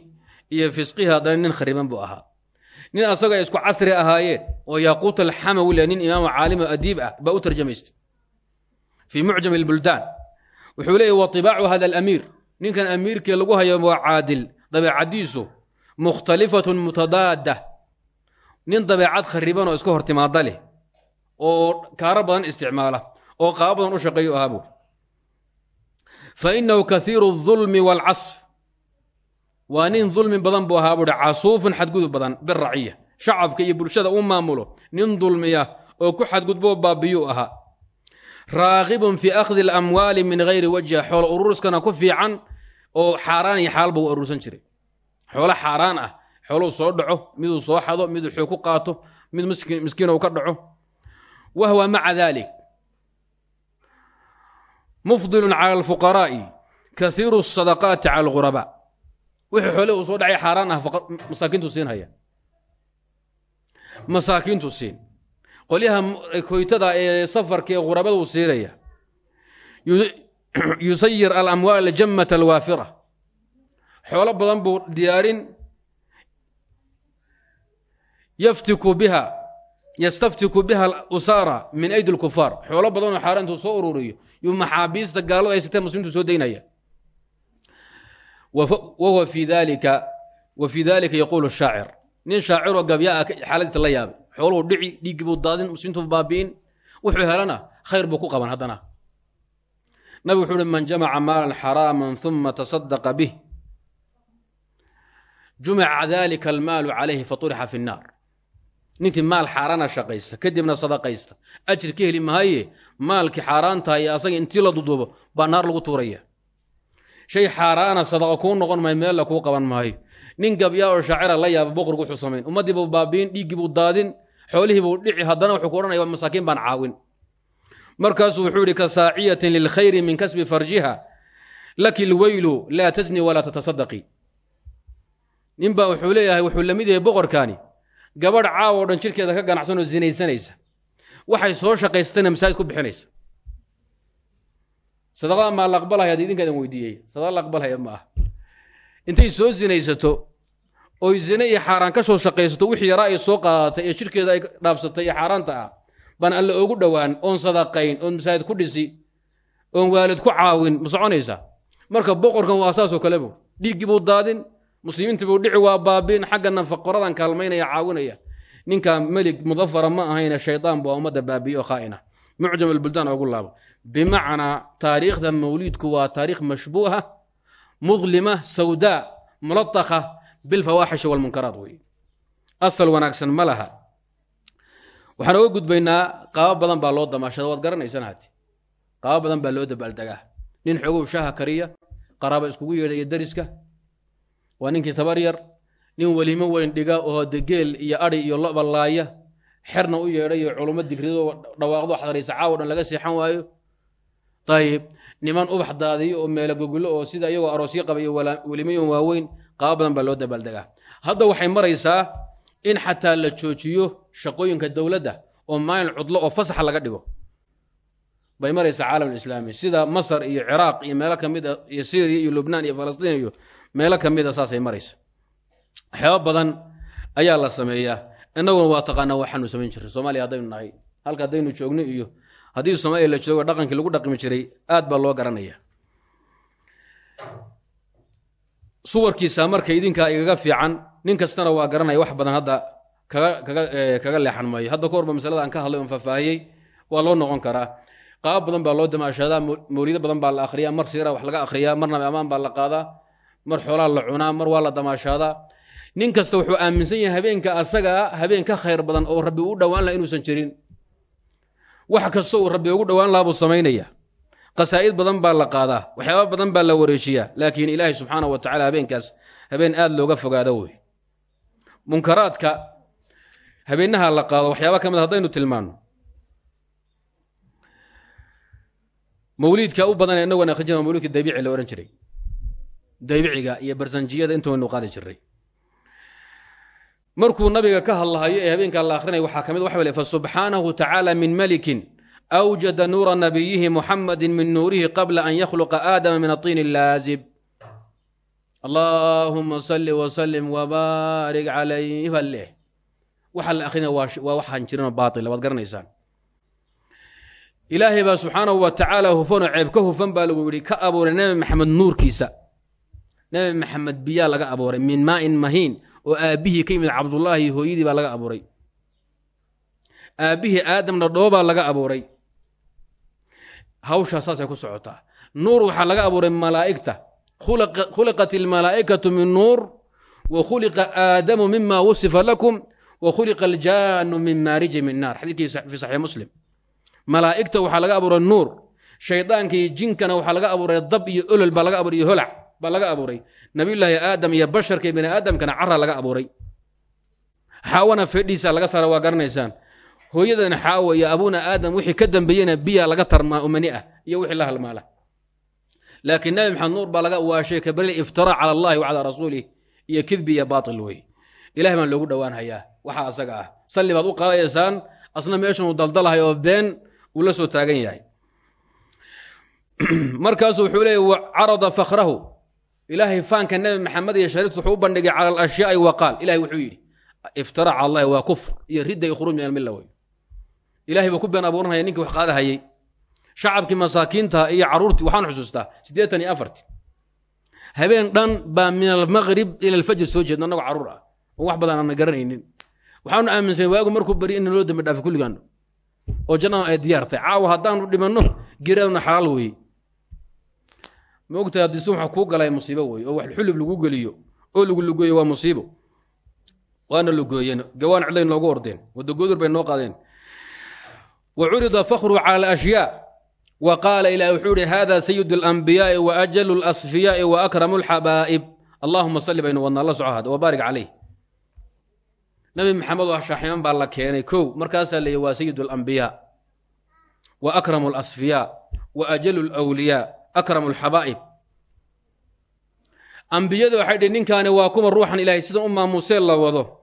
iyo fisqihii haddana nin khariban buu ahaa. Nin asagoo ay isku casri ahaayeen oo yaaquut alxamawi le nin imaam caalim oo adiib ah baa u tarjamaystay. Fii mucjam albuldaan wuxuu leeyahy wa tibaacu hada alamiir ninkan amiirkii lagu hayo waa caadil. Dabeecadiisu mukhtalifatun mutadaada nin dabeecad khariban oo iska hortimaada leh oo kaaro badan isticmaala oo qaabo badan u shaqeeyo ahaabu. Fa innahu kaiiru اdulmi wاlcasf waa nin dulmi badan buu ahaa buuhi casuufun xadgudub badan biraciya shacabka iyo bulshada u maamulo nin dulmiya oo ku xadgudboo baabiyu ahaa raaqibun fii akhdi اlamwaali min hayri wajha xoolo ururiskana ku fiican oo xaaraan iyo xaal buu u urursan jiray. Xoolo xaaraan ah. Xooluu soo dhaco miduu soo xado miduu xoog ku qaato mid miskiin uu ka dhaco. Wahwa maca dalik mufdilun cala alfuqaraa'i. Kaiiru asadaqaati cala alghurabaa wixii xoole uu soo dhacay xaaraan ah masaakiintu siinhaya masaakiintu siin qolyaha koytada ee safarka ee ghurabada uu siinaya yusayir alamwaal jammata alwaafira. Xoolo badan buu diyaarin yaftiku biha yastaftiku biha usaara min aydi lkufaar xoolo badanoo xaaraan intuu soo ururiyo yuu maxaabiista gaaladu ay siteen muslimiintu soo daynaya wahuwa fi dalika wa fii dalika yaquulu shaacir. Nin shaaciroo gabyaa xaaladiisa la yaabay xooluhu dhici dhiiggii buu daadin muslimiintu baabi'in. Wuxuu helana khayr buu ku qaban haddana. Nabig wuxuu man jamaca maalan xaraaman uma tasadaqa bih. Jumica dalika almaalu calayhi faturixa fi nnaar. Ninkii maal xaaraana shaqaysta kadibna sadaqaysta. Ajir ka heli mahaye maalkii xaaraantaha iyo asaga intii la duduubo baa naar lagu tuuraya. Shay xaaraana sadaqa kuu noqon maayo meella kuu qaban maayo. Nin gabyaa oo shaacira la yaaba boqorku wuxuu samayn. Ummaddii buu baabiin dhiiggii buu daadin xoolihii buu dhici haddana wuxuu ku odhanaya masaakiin baan caawin. Markaasuu wuxuu yidhi ka saaciyatin lilkhayri min kasbi farjiha laki lweylu laa tasni walaa tatasadaqii ninbaa wuxuu leeyahay wuxuu la mid yahay boqorkaani gabadh caawo dhan jirkeeda ka ganacsanoo zinaysanaysa. Waxay soo shaqaystana masaajid ku bixinaysa. Sadaqada maa la aqbalhaya ad idinka idin weydiiyey? Sadaqa la aqbalhaya ma ah intay soo zinaysato oy zine iyo xaaraan ka soo shaqaysato wixii yaraa ay soo qaadatay ee jirkeeda ay dhaafsatay iyo xaaraanta ah baan alle ogu dhowaan oon sadaqayn oon masaajid ku dhisi oon waalid ku caawin ma soconaysaa marka boqorkan waa saasoo kale bu dhiiggii buu daadin muslimiinta buu dhici waa baabiin xaggana faqoradan kaalmaynaya caawinaya. Ninka melig mudafara ma ahayne shaydaan buu ummadda baabiyo khaa'ina. Mucjam albuldaan ogu laabo bimacnaa taariikhda mawliidku waa taariikh mashbuuha mudlima sawdaa mulatakha bilfawaaxishi walmunkaraat wey. Asal wanaagsan ma laha. Waxaan oga gudbaynaa qaabo badan baa loo damaashada waad garanaysaan hati qaabo badan baa loo dabaaldegaa nin xogow shaha kariya qaraaba iskugu yeedha iyo dariska. Waa ninkii tabar yar nin welimo weyn dhiga oo degeel iyo adi iyo loba laaya xerna u yeedhay iyo culummo digrido dhawaaqdo xadariisa caawo dhan laga seexan waayo. Ayib niman ubax daadiyo oo meelo gogolo oo sida iyagoo aroosyo qaba iyo welimoyin waaweyn badan baa loo dabaaldegaa hadda waxay maraysaa in xataa la joojiyo shaqooyinka dowladda oo maalin cudlo oo fasaxa laga dhigo bay maraysaa caalamulislaami sida masar iyo ciraaq iyo meelo ka mid a iyo syriya iyo lubnaan iyo falastiin iyo meelo ka a saasay maraysa waxyaaba badan ayaa la sameeyaa innaguna waa taqaanaa waxaanu samayn jirray soomaaliya haddaynu nahay halka haddaynu joogno iyo haddii soomaaliya la joogo dhaqankii lagu dhaqmi jiray aad baa loo garanaya suwarkiisa marka idinkaa igaga fiican nin kastana waa garanaya wax badan hadda kaga kaga leexan maayo hadda kahorba masalada aan ka hadlay oon faahfaahiyey waa loo noqon karaa. Qaab badan baa loo damaashaadaa mawlido badan baa la akhriyaa mar siira wax laga akhriyaa mar nabi amaan baa la qaadaa mar xoolaa la cunaa mar waa la damaashaadaa nin kasta wuxuu aaminsan yahay habeenka asagaa habeen ka khayr badan oo rabbi u dhowaan laha inuusan jirin. Wax kasta uu rabbi ugu dhowaan lahaa buu samaynaya qasaa'id badan baa la qaadaa waxyaaba badan baa la wareejiyaa laakiin ilaahay subxaanah wa habeenkaas habeen aad looga fogaado wey. Munkaraadka habeenaha la qaado waxyaaba ka mid haddaynu tilmaanno. Mawliidka u badan inagoon akhrijina mawliidka dabiici la odhan jiray. Daybiciga iyo barsanjiyada intaynu qaadi jiray markuu nabiga ka hadlahayo ee habeenkaa la akhrinaya waxaa ka mid waxa le fasubxaanahu tacaala min malikin awjada nuura nabiyihi muxamadin min nuurihi qabla an yakhluqa aadama min aطiin laazib allaahuma salli wsalim wbaarik calayh baa leh waxa la akrinaya waa waxaan jirinoo baatila waad garanaysaan ilaahay baa subxaanahu wa tacaala hufanoo ceeb ka hufan baa lagu yidhi ka abuuray nebi maxamed nuurkiisa nebi maxamed biyaa laga abuuray min maain mahiin oo aabbihii ka yimid cabdullaahi hooyadii baa laga abuuray aabbihii aadamna dhoobaa laga abuuray hawshaa saasay ku socotaa nuur waxaa laga abuuray malaa'igta. Khuliqat almalaa'ikatu min nuur wa khuliqa aadamu mima wusifa lakum wa khuliqa aljaanu min maariji min naar. Xadiidkii fi saxiix muslim. Malaa'igta waxaa laga abuuray nuur. Shaydaankii jinkana waxaa laga abuuray dab iyo olol baa laga abuuray iyo holac baa laga abuuray. Nabiyullaahi aadam iyo basharka iyo aadamkana cara laga abuuray. Xaawana fedhiisa laga saara waa garanaysaan hooyadan xaawa iyo abuuna aadam wixii ka dambeeyena biya laga tarmaa oo ah iyo wixii la halmaala. Laakiin nabi maxamed nuur baa laga waashay kabali iftira cala allahi wa calaa rasuulih iyo kidbi iyo baatil wey ilahay baan loogu dhowaan hayaa waxa asaga ah. Salli baad u qaadaysaan asna meeshan uu daldalahay oo been uu la soo taagan yahay. Markaasu wuxuu leeyay carada fakhrahu. Ilaahay faanka nebi maxamed iyo shariiftu wuxuu u bandhigay cala alashyaai wa qaal ilahay wuxuu yidhi iftira cala allahi waa kufr iyo ridda iyo khuruuj min almilla wey ilahay buu ku been abuuranaya ninkii wax qaadahayey shacabkii masaakiinta iyo carruurtii waxaan xusuustaa siddeetan iyo afarti habeen dhan baa min almaqrib ila alfajr soo jeedna annagoo carruur ah. Oo wax badan aanna garanaynin. Waxaanu aaminsanay waagu markuu bari in naloo dambi dhaafay kulligaanno oo jannada ay diyaartay. Caawa haddaanu dhimanno geeraduna xalaal weeye. Ma ogtahay haddii waxa kuu galay musiibo weeye oo wax xulub lagu geliyo oo lagu lugeeyo waa musiibo. Waana lugooyeen gawaan cidlay noogu ordeen. Wadagoodur bay noo qaadeen wa curida fakhru cala alashyaa wa qaala ilahi wuxuu ihi hada sayid alanbiyaai wa ajalu alasfiyaai wa akramu alxabaa'ib allahuma salli baynu wadnaa la soco hada wabaarik calayh nabi maxamed oo shaaximan baa la keenay kow markaasaa leeyahy waa sayid alambiyaa wa akramu alasfiyaa wa ajalu alwliyaa akramu alxabaa'ib ambiyada waxay dhihi ninkaani waa kuma ruuxan ilaahay sidan u maamusee la wado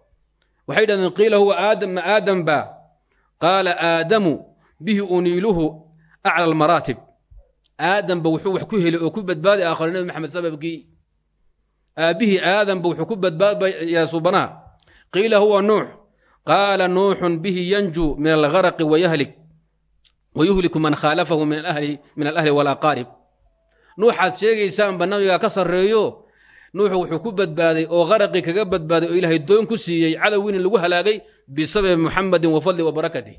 waxay dhahdeen qiila huwa aadam ma qaala aadamu bihi uniiluhu acla almaraatib aadamba wuxuu wax ku heli oo ku badbaaday aakharo nebi maxamed sababkii aabbihii aadamba wuxuu ku badbaadbayaa subanaha qiila huwa nuux qaala nuuxun bihi yanjuu min algaraqi wayahlik wayuhliku man khaalafahu min alahli walaqaarib nuuxaad sheegaysaanba nabigaa ka sarreeyo nuuxu wuxuu ku badbaaday oo qaraqii kaga badbaaday oo ilaahay doon ku siiyey cadowgiina lagu halaagay bisababi muxamadin wa fadli wa barakatih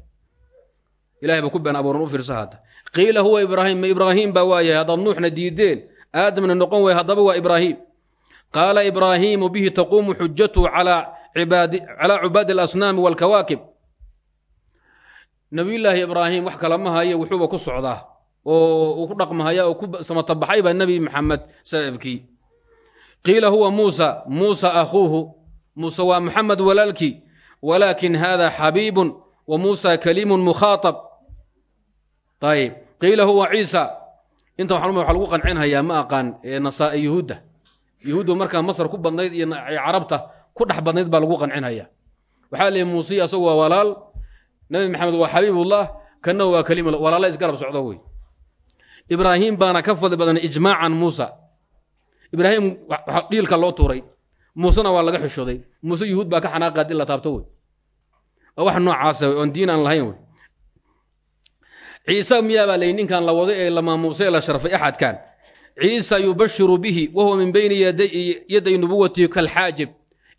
ilahay baa ku been abuuran u fiirsa hadda qiila huwa ibraahim ma ibraahiim baa waayahay haddaad nuuxna diideen aadamna noqon way haddaba waa ibraahiim qaala ibraahiimu bihi taquumu xujatuhu calaa cubaadi alasnaami walkawaakib nabiyullaahi ibraahim wax kalama haye wuxuuba ku socdaa oo uu ku dhaqmahaya oo ku samatabaxay baa nebi maxamed sababkii qiila huwa muusa muusa akhuuhu muuse waa maxamed walaalkii walaakin hada xabiibun wa muusa kaliimun mukhaatab ayib qiila huwa ciisa inta waxaa lagu qancinhayaa ma aqaan nasaa yuhuudda. Yuhuuddu markaa masar ku badnayd iyo carabta ku dhex badnayd baa lagu qancinhaya waxaa leeyahy muuse asagu waa walaal. Nebi maxamed waa xabiibullah kanna waa kaliim walaala isgarab socdo wey. Ibraahim baana ka fadli badan ijmaacan muusa. Ibraahim dhiilka loo tuuray muusena waa laga xishooday muuse yuhuud baa ka xanaaqaad in la taabto wey. Waa wax noocaasa oon diin aan lahayn wey. Ciise miyaabaa layi ninkan la wado ee la maamuusay ee la sharfay axadkan. Ciisa yubashiru bihi wahuwa min bayni yaday nubuwatihi kalxaajib.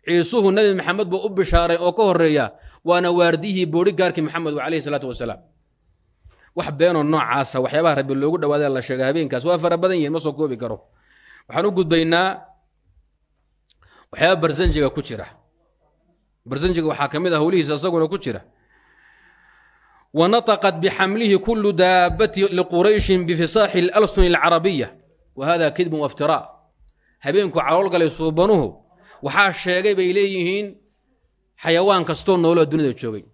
Ciisuhu nebi maxamed buu u bishaaray oo ka horreeya waana waardiyihii boodhi gaarkii maxamed calayhi salaatu wasalaam. Wax beenoo noocaasa waxyaabaha rabbi loogu dhawaada la sheega habeenkaas waa fara badan yihiin ma soo koobi karo. Waxaan u gudbaynaa waxyaaba barsanjiga ku jira. Barsanjiga waxaa ka mid ah hawlihiisa isaguna ku jira. Wa nataqat bixamlihi kulu daabati liqurayshin bifisaaxi اlalsun اlcarabiya wa hada kidbun waftira habeenku calool galay suubanuhu. Waxaa sheegay bay leeyihiin xayawaan kastoo nooloo dunida joogay.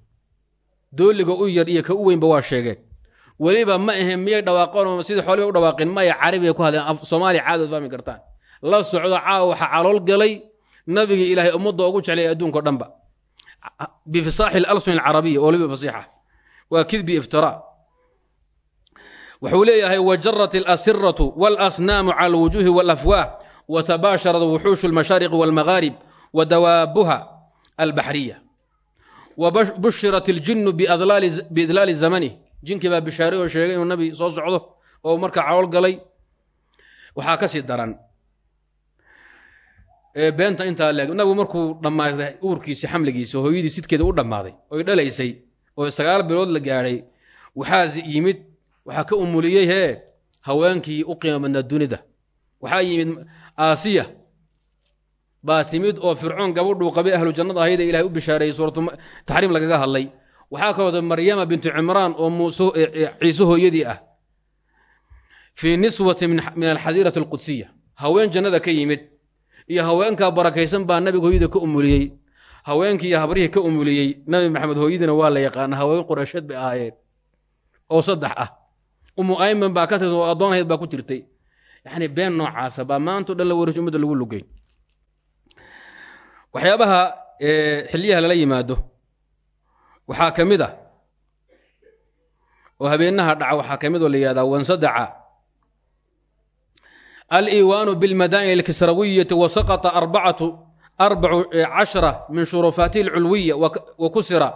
Dooliga u yar iyo ka u weynba waa sheegeen. Weliba ma ahe miyay dhawaaqeen sidii xooliba u dhawaaqeen maya carabiga ku hadleen soomaaliya la socdo caawa waxa calool nabigii ilaahay ummadda ugu jeclay adduunko dhanba. Bifisaaxi alalsun alcarabiya oo waliba fasiixa. Waa kidbi iftiraa wuxuu leeyahay wajarat alasiratu waalasnaamu cala alwujuuhi walafwaah watabaasharat wuxuushu almashaariqi walmaghaarib wadawaabuha albaxriya wabushirat iljinnu biidlaali zamani. Jinkii baa bishaaray sheegay inuu nabi soo socdo oo markaa calool galay. Waxaa ka daran beenta intaa leeg nabigu markuu dhammaaday uurkiisi xamligiisa hooyadii sidkeeda u dhammaaday oy dhalaysay oo sagaal bilood la gaadhay waxaa yimid waxaa ka umuliyey hee haweenkii u qiima badnaa dunida. Waxaa yimid aasiya. Baa timid oo fircoon gabadhuu qabay ahlu jannada ahayd ee ilahay u bishaareeyey suuratu taxriim lagaga hadlay. Waxaa kalooda maryama bintu cimraan oo ciise hooyadii ah. Fii niswati min alxadiirati alqudsiya. Haween jannada ka yimid iyo haweenkaa barakaysan baa nabiga hooyada ka umuliyey. Haweenkii iyo habrihii ka umuliyey nabi maxamed hooyadiina waa la yaqaana haween quraysheed bay ahaayeen. Oo saddex ah. Umu ayman baa ka tirsan oo addoonhayd baa ku jirtay. Yacni been noocaasa baa maanto dhan la wareeji ummadda lagu lugay waxyaabaha xilliyaha lala yimaado. Waxaa ka mid ah oo habeenaha dhaca waxaa ka mid oo la yihahdaa wansadaca aliiwaanu bilmadaa'in alkisrawiyati wasaqata arbacatu arbacu cashra min shurufaatihi alculwiya wa kusira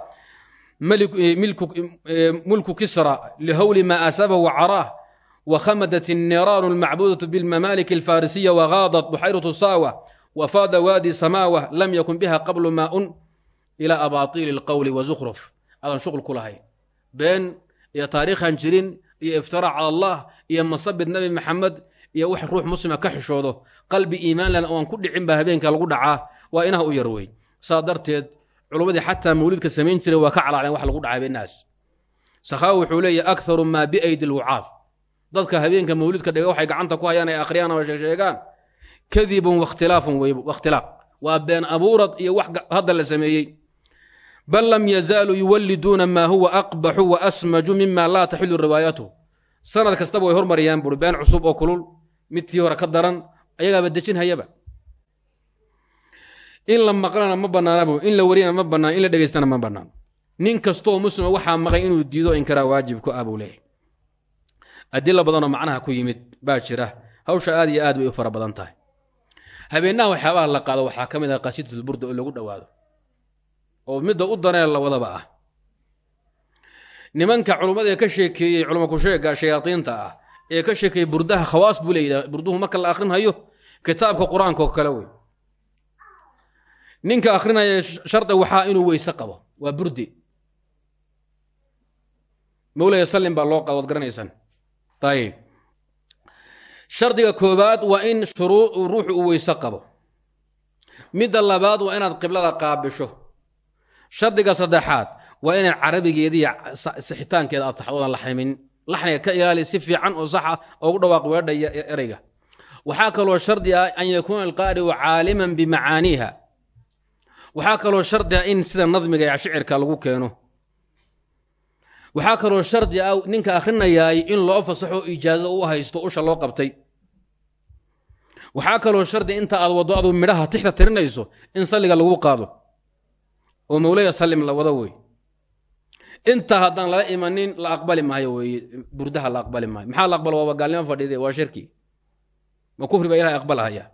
mulku kisra lihowli ma asabahu wacaraah وخمدت النيران المعبودة بالممالك الفارسية وغاضت بحيرة ساوة وفاد وادي سماوة لم يكن بها قبل ماء إلى أباطيل القول وزخرف هذا شغل كلها بين يا تاريخ جرين iyo wax ruux muslima ka xishoodo qalbi iimaan lana oan ku dhicinba habeenka lagu dhacaa waa inaha u yar wey saa darteed culummadii xataa mawlidka samayn jiray waa ka calaaceen wax lagu dhacayba inaas sakhaawi wuxuu leeyahy akharu maa biaydi lwucaad dadka habeenka mawlidka dhiga waxay gacanta ku hayaan ay akhriyaan ama sheegsheegaan kadibun wakhtilaafun wakhtilaaq waa been abuurad iyo wax hadda la sameeyey. Bal lam yazaaluu yuwalliduuna maa huwa aqbaxu wa asmaju mima laa taxilu riwaayatu. Sanad kastaba way hormariyaan buri been cusub oo kulul midtii hore ka daran ayagaaba dejin hayaba. In la maqlana ma bannaana bu in la wariyana ma bannaan in la dhegaystana ma bannaan. Nin kastoo muslima waxaa maqay inuu diido inkaraa waajib ku ah adila badanoo macnaha ku yimid baa jira. Hawsha aad iyo aad bay u fara badan tahay. Habeenaha waxyaabaha la qaado waxaa ka mid ah qasiidatulburda oo lagu dhowaado. Oo midda u danee la wadaba ah. Nimanka culummada ee ka sheekeeyey culama kusheega shayaadiinta ah ee ka sheekeeyey burdaha khawaas buu leeyaha burduhu marka la akhrinhayo kitaabka qur'aanka oo kale wey. Ninka akhrinaya shardi waxaa inuu weyse qabo. Waa burdi. Mawlaya sallim baa loo qaado waad garanaysaan ayib shardiga koobaad waa in ruuxu uu weyse qabo. Midda labaad waa inaad qiblada qaabisho. Shardiga saddexaad waa inaad carabigeediiyo sixitaankeeda aad taxdoodan laxnimin laxniga ka ilaali si fiican oo saxa oogu dhawaaq weedha iyo ereyga. Waxaa kaloo shardi ah an yakuuna alqaari'u caaliman bimacaaniiha. Waxaa kaloo shardi ah in sida nadmiga iyo shicirka lagu keeno. Waxaa kaloo shardi ah ninka akhrinayaay in loo fasaxo ijaazo u haysto usha loo qabtay. Waxaa kaloo shardi inta aad waddo adu midhaha tixda tirinayso in salliga lagu qaado. Oo mawlaya sallim la wado wey intaa haddaan lala imanin la aqbali maayo weye burdaha la aqbali maayo. Maxaa la aqbalo? Waaba gaalnimo fadhiide waa shirki. Ma kufri baa ilahay aqbalahaya.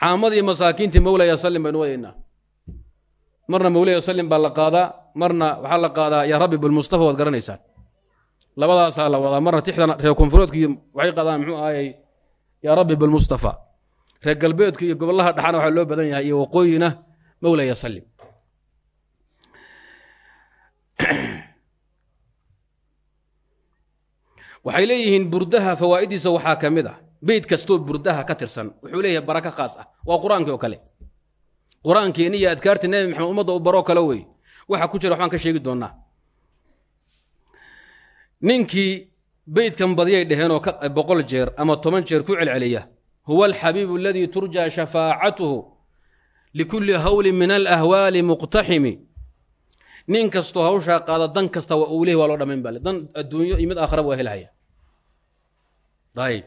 Caamadii masaakiintii mawlaya sallim baynu wadaynaa. Marna mawlaya sallim baa la qaadaa marna waxaa la qaadaa yaa rabbi bilmustafa waad garanaysaan. Labadaasaa la wadaa. Marna tixdan reer koonfureedka iyo waxay qadaan muxuu ahayey yaa rabbi bilmustafa reer galbeedka iyo gobolaha dhaxana waxaa loo badan yahay iyo waqooyina mowlaya salim waxay leeyihiin burdaha fawaa'idiisa waxaa ka mid ah. Beyd kastoo burdaha ka tirsan. Wuxuu leeyahay barako khaas ah. Waa qur'aankii oo kale. Qur'aankeeni iyo adkaartii nebi maxamed ummadda u baroo kale wey. Waxa ku jira waxbaan ka sheegi doonnaa ninkii beydkan badiyay dhaheen oo boqol jeer ama toban jeer ku celceliya huwa alxabiibu aladii turjaa shafaacatuhu likulli hawlin min alahwaali muqtaximi nin kastoo hawshaa qaada dan kasta waa uu lehy waa loo dhamayn bale. Dan adduunyo iyo mid aakhiraba waa helhaya ayb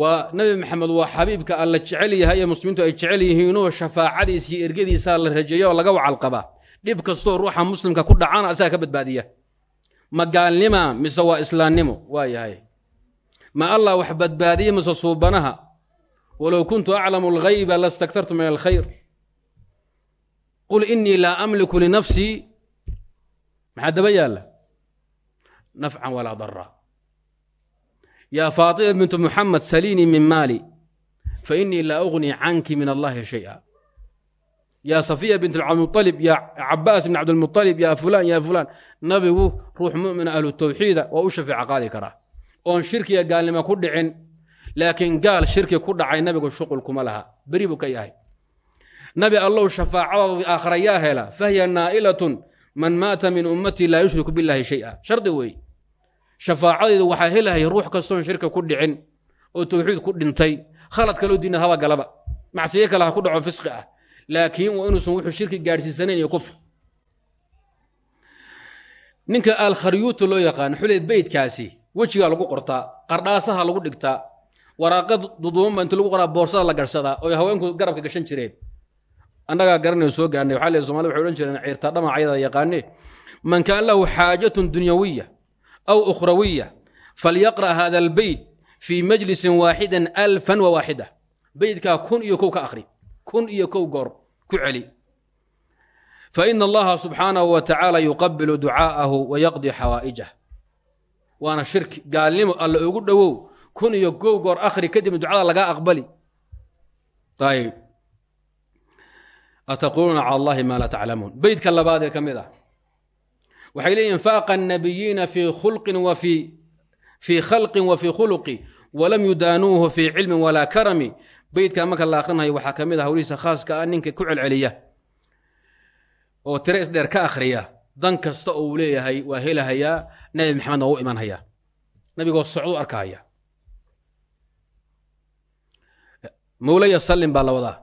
waa nabi maxamed waa xabiibka alla jecel yahay ee muslimiintu ay jecel yihiinoo shafaacadiisa iyo ergadiisaa la rajeeya oo laga wacalqabaa dhib kastoo ruuxa muslimka ku dhacana asaga ka badbaadiya. Ma gaalnima mise waa islaannimo? Waa yahay. Ma allah wax badbaadiya mise suubanaha? Walow kuntu aclamu alghayba lastaktartu min alkhayr qul inii laa amliku linafsii maxaa daba yaalla nafcan walaa dara yaa faatima bintu muxamed saliinii min maali fainii laa ugnii canki min allahi shay'a yaa safiya bint cabdilmualib yaa cabaas bn cabdilmualib yaa fulaan yaa fulaan nabigu ruux mumina ahlu tawxiida waa u shafeeca qaadi karaa oon shirkiga gaalnimo ku dhicin laakiin gaal shirki ku dhacay nabigu shuqul kuma laha beri buu ka yahay nabi allow shafaacadooda aakhara yaa hela fahiya naa'ilatun man maata min ummatii laa yushriku billahi shay'a. Shardi wey shafaacadaydu waxaa helahaya ruux kastoon shirka ku dhicin oo tawxiid ku dhintay. Khalad kaloo diina haba galaba. Macsiyo kale ha ku dhaco fisqi ah. Laakiin waa inuusan wuxuu shirki gaadhsiisanayn iyo kufr. Ninka alkharyuuta loo yaqaano xule beydkaasi wejigaa lagu qortaa qardhaasaha lagu dhigtaa waraaqa duduubanba inta lagu qoraa boorsada la garhsadaa oo haweenku garabka gashan jireen annagaa garanayo soo gaarnay. Waxaa leey somali waxay odhan jireen ciirtaa dhamacyada yaqaane man kaan lahu xaajatun dunyawiya aw ukhrawiya falyaqra' hada albeyt fii majlisin waaxidan alfan wa waaxida. Beydkaa kun iyo kow ka akhri kun iyo kow goor ku celi. Faina allaha subxaanahu wa tacaala yuqabilu ducaa'ahu wa yaqdi xawaa'ijah waana shirki gaalnimo alla ugu dhowow. Kun iyo kow goor akhri kadibna ducada lagaa aqbali. Ayb ataquuluuna cala allahi maa laa taclamuun beydka labaadee ka mid ah waxay leeyihiin faaqa annabiyiina fii khulqin wa fii khalqin wa fii khuluqi walam yudaanuuhu fii cilmin walaa karami beydkaa marka la akhrinayo waxaa ka mid ah hawlihiisa khaaska ah ninka ku celceliya oo tiro isdheer ka akhriya dan kasta oo uu leeyahay waa helahayaa nabi maxamedna waa u imanhayaa nabigoo socdu arkahaya mowlaya sallim baa la wadaa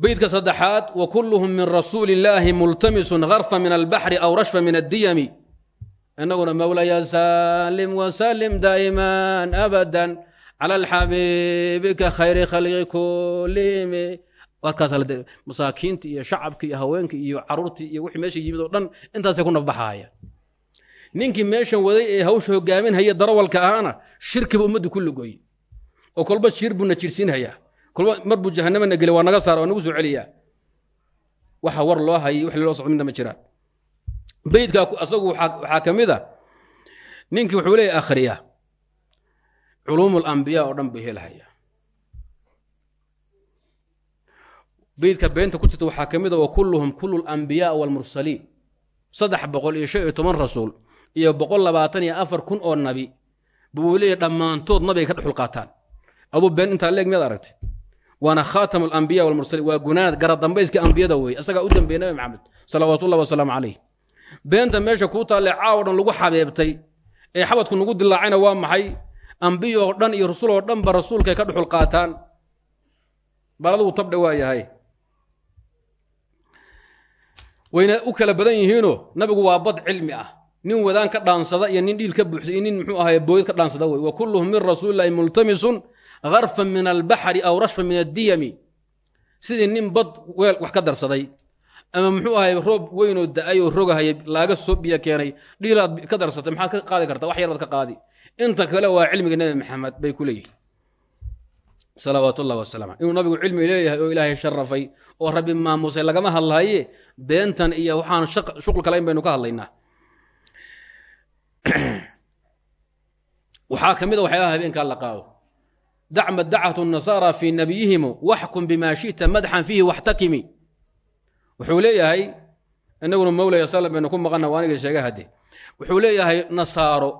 beydka saddexaad wa kulluhum min rasuuli illaahi multamisun harfa min albaxri aw rashfa min addiyami. Inaguna mowlaya salim wasalim daa'iman abadan. Cala alxabiibika khayri khalqi kullimi warkaas masaakiinta iyo shacabka iyo haweenka iyo caruurtii iyo wixii meesha yimid oo dhan intaasay ku nafbaxaaya. Ninkii meeshan waday ee hawsha hogaaminhaya darawalka ahaana shirkiba ummaddu ku lugoy oo kolba shir buu na jirsiinhayaa kolba mar buu jahanamana geli waa naga saara waa nagu soo celiyaa. Waxa war loo hayay wax loo socdo ma jiraan beydka asagu waxaa ka mid a ninkii wuxuu leeyahy akhriya. Culuum alambiyaa oo dhan bay helahaya beydka beenta ku jirta waxaa ka mid a wa kulluhum kullu alambiyaa waalmursaliin saddex boqol iyo shan iyo toban rasuul iyo boqol labaatan iyo afar kun oo nabi buu leeyahy dhammaantood nabiga ka dhexul qaataan. Aduu been intaa leeg miyaad aragtay waana khaatam alambiya walmursaliin waa gunaad garadambayskii ambiyada weeye asagaa u dambeeyey nabi maxamed salawaatullahi wasalaamu calayh beenta meesha kuu taalle caawo dhan lagu xabeebtay ee xabadku nagu dilaacayna waa maxay? Ambiya oo dhan iyo rasul oo dhanba rasuulkay ka dhexul qaataan. Bal tabdha waa yahay. Wayna u kala badan yihiinoo nabigu waa bad cilmi ah. Nin wadaan ka dhaansada iyo nin dhiil ka buuxsa iyo nin muxuu ahaye booyad ka dhaansada wey wa kulluhum min rasuulillahi multamisun harfan min albaxri aw rashfan min addiyami. Sidii nin bad weel wax ka darsaday ama muxuu ahay roob weynoo da'ay oo rogahaya laaga soo biyo keenay dhiilaad ka darsatay maxaad ka qaadi kartaa? Wax yar baad ka qaadi. Inta kale waa cilmiga nebi maxamed bay ku leeyihiin salawaat ullahi wasalam inuu nabigu cilmi leeyahay oo ilaahay sharafay oo rabbi maamusay lagama hadlahaye beentan iyo waxaan shuqul kalayn baynu ka hadlaynaa. Waxaa ka mid a waxyaabaha habeenkaa la qaado dacma dacatu nasaara fii nabiyihimu waxkum bimaa shita madxan fiihi waxtakimi wuxuu leeyahay inaguna mawlaya salam baynu ku maqana waa aniga sheega hadde wuxuu leeyahay nasaaro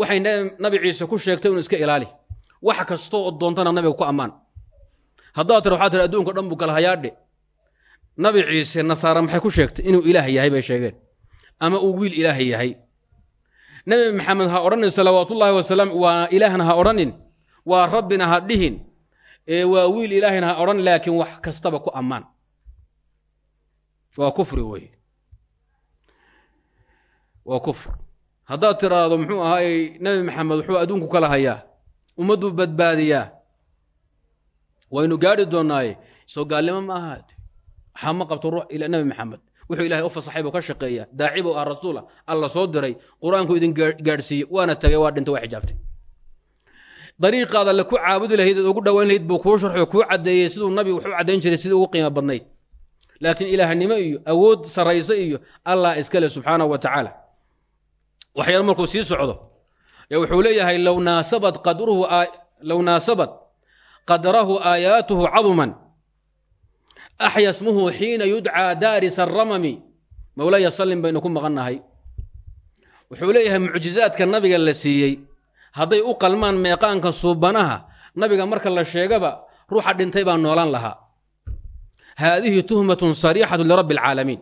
waxay nabi ciise ku sheegtay inu iska ilaali wax kastoo oo doontana nabiga ku ammaan haddaad tira waxaa tiri adduunka dhan buu kala hayaadhe nabi ciise nasaara maxay ku sheegtay inuu ilaah yahay bay sheegeen ama uu wiil ilaah yahay nabi maxamed ha odhanin salawaatullaahi wasalaam waa ilaahna ha odhanin waa rabbina ha dhihin. Ee waa wiil ilaahina ha odhan laakiin wax kastaba ku ammaan. Waa kufri wey. Waa kufr. Haddaad tiraahdo muxuu ahaay nabi maxamed wuxuu adduunku kala hayaa ummadduu badbaadiyaa. Waynu gaadhi doonnaaye soo gaalnimo ma aha waxaa ma qabto ruux ila nabi maxamed. Wuxuu ilahay u fasaxay buu ka shaqeeya daaci buu ah rasuula alla soo diray qur'aanku idin gaadhsiiyey waana tagay waa dhintay waa xijaabtay dariiqaada la ku caabudi lahayd eed ugu dhowayn lahayd buu kuu sharxo kuu caddeeyey siduu nabigu wax u caddayn jiray sidii ugu qiimo badnayd. Laakiin ilaahnimo iyo awood sarrayso iyo allah iskale subxaanahu wa tacaala. Waxyaal markuu sii socdo wuxuu leeyahay low naasabad qadrahu aayaatuhu caduman. Axya smuhu xiina yudcaa daaris aramami mowlaya sallim baynu ku maqannahay. Wuxuu leeyahay mucjizaadka nabiga la siiyey hadday u qalmaan meeqaanka suubanaha nabiga marka la sheegaba ruuxa dhintay baa noolan lahaa. Haadihi tuhmatun sariixatu lirabbi alcaalamiin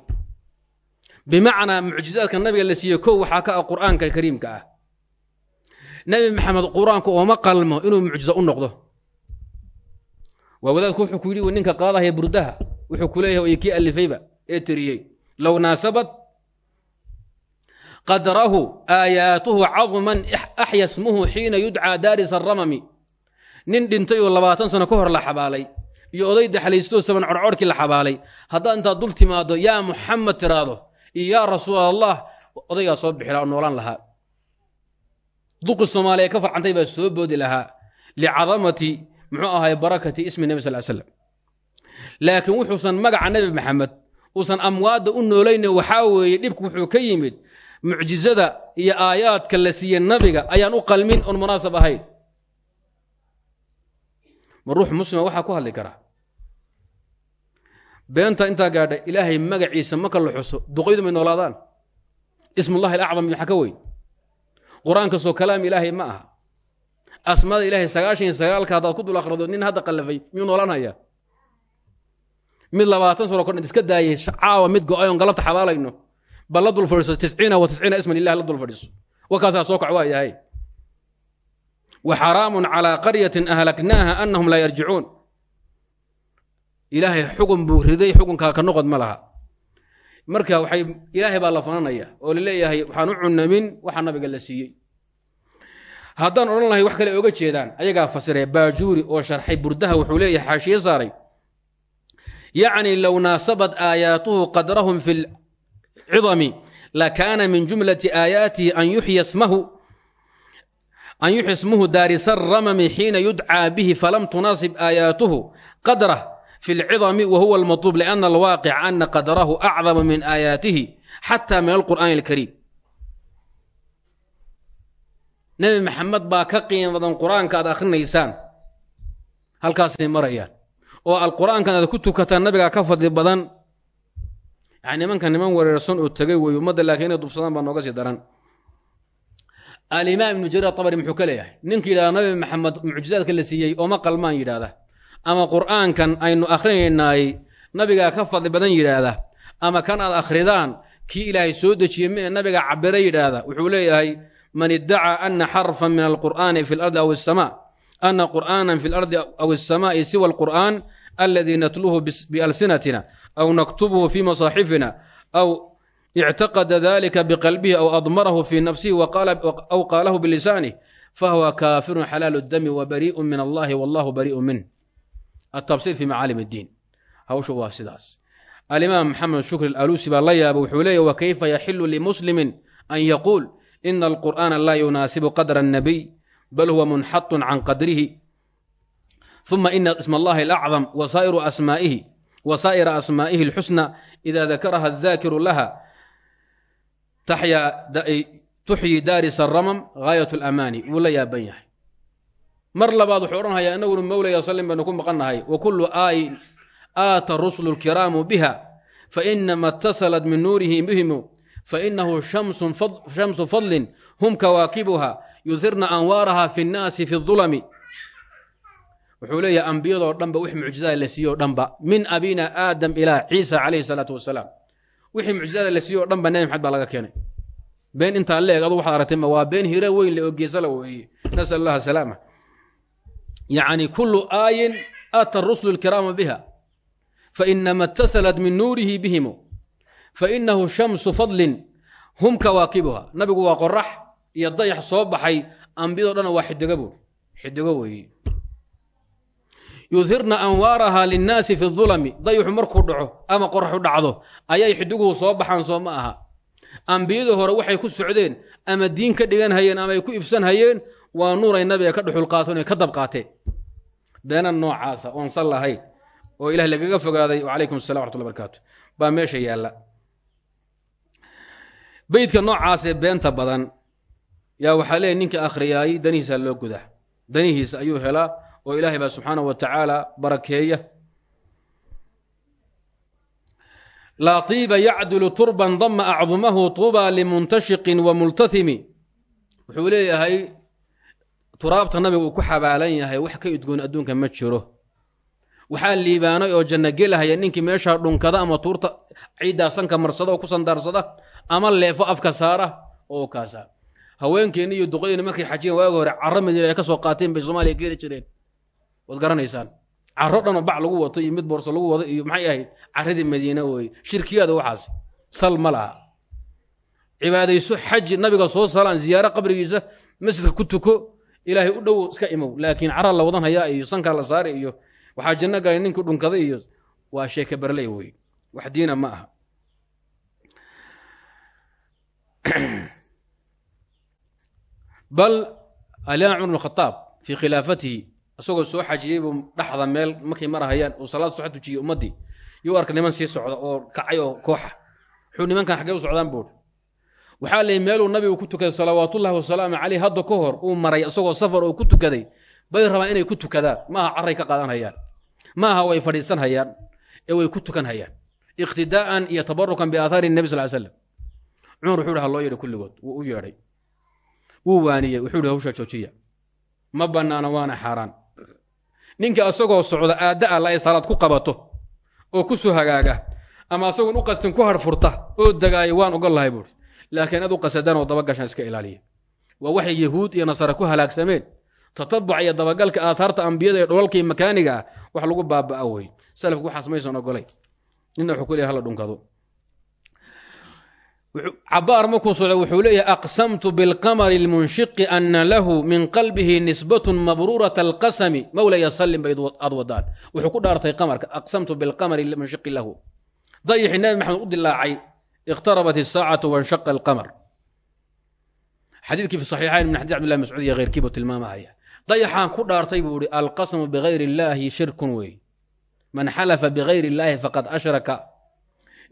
bimacnaa mucjizaadka nabiga la siiyey kow waxaa ka ah qur'aanka kariimka ah. Nebi maxamed qur'aanku ooma qalmo inuu mucjizo u noqdo. Waa wadaadku wuxuu ku yidhi ninka qaadahaya burdaha? Wuxuu ku leeyahay kii alifayba ee tiriyey. Low naasabad qadrahu aayaatuhu caduman axya smuhu xiina yudcaa daaris aramami nin dhintay oo labaatan sano ka hor la xabaalay iyo oday daxlaystoo saban corcorkii la xabaalay. Haddaad intaad dul timaaddo yaa muxamed tiraahdo iyo yaa rasuul allah odaygaa soo bixila oo noolaan lahaa. Duqi soomaaliya ka farcantay baa soo boodi lahaa. Licadamati muxuu ahay barakati ismi nebi sal slam laakiin wuxuusan magaca nebi maxamed uusan amwaadda u noolayne waxaa dhibku wuxuu ka yimid mucjizada iyo aayaadka la siiye nabiga ayaan u qalmin oon munaasab ahayn. Ma ruux muslima waxaa ku hadli karaa beenta intaa gaadha ilaahay magaciisa maka la xuso duqaydu may noolaadaan. Ismullahi alacdam maxaa ka weyn. Qur'aankasoo kalaam ilaahay ma aha. Asmaada ilaahay sagaashan iyo sagaalka haddaad ku dul akhrido nin hadda qallafay miyuu noolaan hayaa? Mid labaatan sano kordhin iska daayay caawa mid go'ay oon galabta xabaalayno bal la dul fadhiiso tisciina wa tisciina isman ilah la dul wakaasaa soo kac waa yahay. Wa xaraamun calaa qaryatin ahlaknaaha annahum laa yarjicuun. Ilaahay xugun buu riday xukunkaa ka noqod ma laha. Marka waxay ilaahay baa la fananaya oo la leeyahay waxaan u cunamin waxa nabiga la siiyey. Haddaan odhan lahay wax kale oga jeedaan ayagaa fasiree baajuuri oo sharxay burdaha wuxuu leeyahay xaashiye saaray. Yacni low naasabad aayaatuhu qadrahum fi lcidami lakaana min jumlati aayaatihi an yuxya smuhu daarisa aramami xiina yudcaa bihi falam tunaasib aayaatuhu qadrah fi lcidami wa huwa almaطluub liana alwaaqic ana qadrahu acdama min aayaatihi xata min alqur'aani alkariim nebi maxamed baa ka qiimo badan qur'aanka aad akhrinaysaan halkaasay marayaan oo alqur'aankan aad ku tukataan nabigaa ka fadli badan yani nimanka niman wereersan oo tegay wey ummadda laakiin inay dubsadaan baa nooga sii daran. Alimaam ibnu jariir abari muxuu ka leeyahay ninka yidhahda nabi maxamed mucjizaadka la siiyey ooma qalmaan yidhaahda ama qur'aankan aynu akhrinaynay nabigaa ka fadli badan yidhaahda ama kan aad akhridaan kii ilaahay soo dejiyey mie nabiga cabira yidhaahda? Wuxuu leeyahay man iddacaa ana xarfan min alqur'aani fi lardi aw asamaa ana qur'aanan fi lardi aw asamaa'i siwa alqur'aan aladii natluhu bialsinatina aw naktubuhu fi masaaxifina aw اctaqada dalika bqalbihi aw admarahu fi nafsihi aw qaalahu bilisanih fahuwa kaafirun xalaalu اdami wabariiءu min allahi wallahu bariiءu minh atabsir fi macaalim اddiin hawsha waa sidaas alimaam maxamed shukri alusi baa la yaaba wuxuu leeya wakayfa yaxilu limuslimin an yaquul ina alqur'aana laa yunaasibu qadra الnabiy bal huwa munxaط can qadrihi ثuma ina ism allahi alacdam wasaa'iru asmaa'ihi wasaa'ira asmaa'ihi اlxusna ida dakaraha الdaakiru laha tuxyi daaris aramam gaayat lamaani wuu la yaaban yahay mar labaad wuxuu odhanhayaa inaguna mowlaya sallim baynu ku maqannahay wa kullu aayin aata rusulu lkiraamu biha fainama اtasalat min nuurihi bihimu fainahu shamsu fadlin hum kawaakibuha yuhirna anwaaraha fi nnaasi fi اظulami wuxuu leeyahay ambiyadoo dhanba wix mucjizada la siiyo o dhanba min abina aadam ilaa ciisa calayhi salaatu wasalaam. Wixii mucjizada la siiyo o dhanba nebi maxamed baa laga keenay. Been intaa leeg adu waxaad aragtay waa been hira weyn le oo geesala weeye. Nasal allah salaama. Yacni kullu aayin ata rusulu lkiraama biha. Fainama اtasalat min nuurihi bihimu. Fainahu shamsu fadlin hum kawaakibuha nabigu waa qorax iyo dayax soo baxay ambiyado dhan waa xidigo buur xidigo weeye yuhirna anwaaraha linnaasi fi dulami dayixu markuu dhaco ama qoraxu dhacdo ayay xidiguhu soo baxaan soo ma aha. Ambiyadii hore waxay ku socdeen ama diin ka dhigan hayeen ama ay ku ibsan hayeen waa nuuray nabiga ka dhuxul qaateen ka dab qaateen. Beenan noocaasa oon sal oo ilah lagaga fogaaday wacalaykum assalam waxatullah barakaatu baa meesha yaalla. Beydka noocaasee beenta badan yaa waxaa leeyahy ninka akhriyaayey danihiisaa loo gudaa. Danihiisa ayuu helaa oo ilaahay baa subxaanaه wa tacaala barakeeya. Laa طiiba yacdulu turban dama acdumahu tuuba limuntashiqin wa multathimi. Wuxuu leeyahay turaabta nabiga uu ku xabaalan yahay wax ka idgoon adduunka ma jiro. Waxaa liibaanay oo janno gelahaya ninkii meeshaa dhunkada ama tuurta ciiddaa sanka marsada oo ku sandaarsada ama leefo afka saara oo kaasa. Haweenkeenni iyo duqayni markay xajiyeen waaga hore carro madiina ay ka soo qaateen bay soomaaliya geeli jireen waad garanaysaan. Caro dhanoo bac lagu wato iyo mid boorso lagu wado iyo maxay ahayd? Caradii madiine weeye. Shirkiyaada waxaas. Sal ma laha. Cibaadayso xaji nabiga soo salaan ziyaaro qabrigiisa masjidka ku tuko ilaahay u dhow iska imow. Laakiin cara la wadan hayaa iyo sankaa la saari iyo waxaa janno galay ninkii dhunkaday iyo waa sheeke barley wey wax diina ma aha. Bal alimaan cumar bn khataab khilaafatihi isagoo soo xajiyey buu dhaxda meel markay marahayaan uu salaad soo tujiyey ummaddii yuu arka niman sii socda oo kacay oo kooxa wuxuu nimankan xaggee u socdaan buuri waxaa leeyay meeluu nabigu ku tukaday salawaatullahi wasalaamu caleyh hadda ka hor uu maray isagoo safar oo ku tukaday. Bay rabaan inay ku tukadaan. Maaha carray ka qaadan hayaan maaha way fadhiisan hayaan ee way ku tukan hayaan iqtidaa'an iyo tabarukan biaathaari nebi sal slam cumar wuxuu hi ha loo yeedhay kulligood wuu u yeedhay. Wuu waaniyey. Wuxuu hi hawshaa joojiya. Ma bannaana waana xaaraan ninka asagoo socda aadda alla ay salaad ku qabato oo ku soo hagaaga ama asagoon u qastin ku harfurta oo dagaaya waan ogol lahay buuri laakiin ad u qasadaan oo dabagashaan iska ilaaliya waa waxay yahuud iyo nasare ku halaagsameen tatabuc iyo dabagalka aathaarta ambiyada ee dholalkii makaaniga ah wax lagu baaba'a wey salafku waxaas maysan ogolay. Nina wuxuu ku hala dhunkado cabaar markuu socda wuxuu leeyahay aqsamtu bilqamari lmunshiqi ana lahu min qalbihi nisbatun mabruurata alqasami. Mawlaya sallim bay aad wadaan. Wuxuu ku dhaartay qamarka aqsamtu bilqamari lmunshiqi lahu. Dayixii nabi maxamed u dilaacay iqtarabat isaacatu wanshaqa alqamar xadiidkii fi saxiixayn min xadii abdillahi mascuud iyo heyrkii buu tilmaamahaya dayaxaan ku dhaartay buu ihi alqasmu bigayri illaahi shirkun wey man xalafa bigayri illaahi faqad ashraka.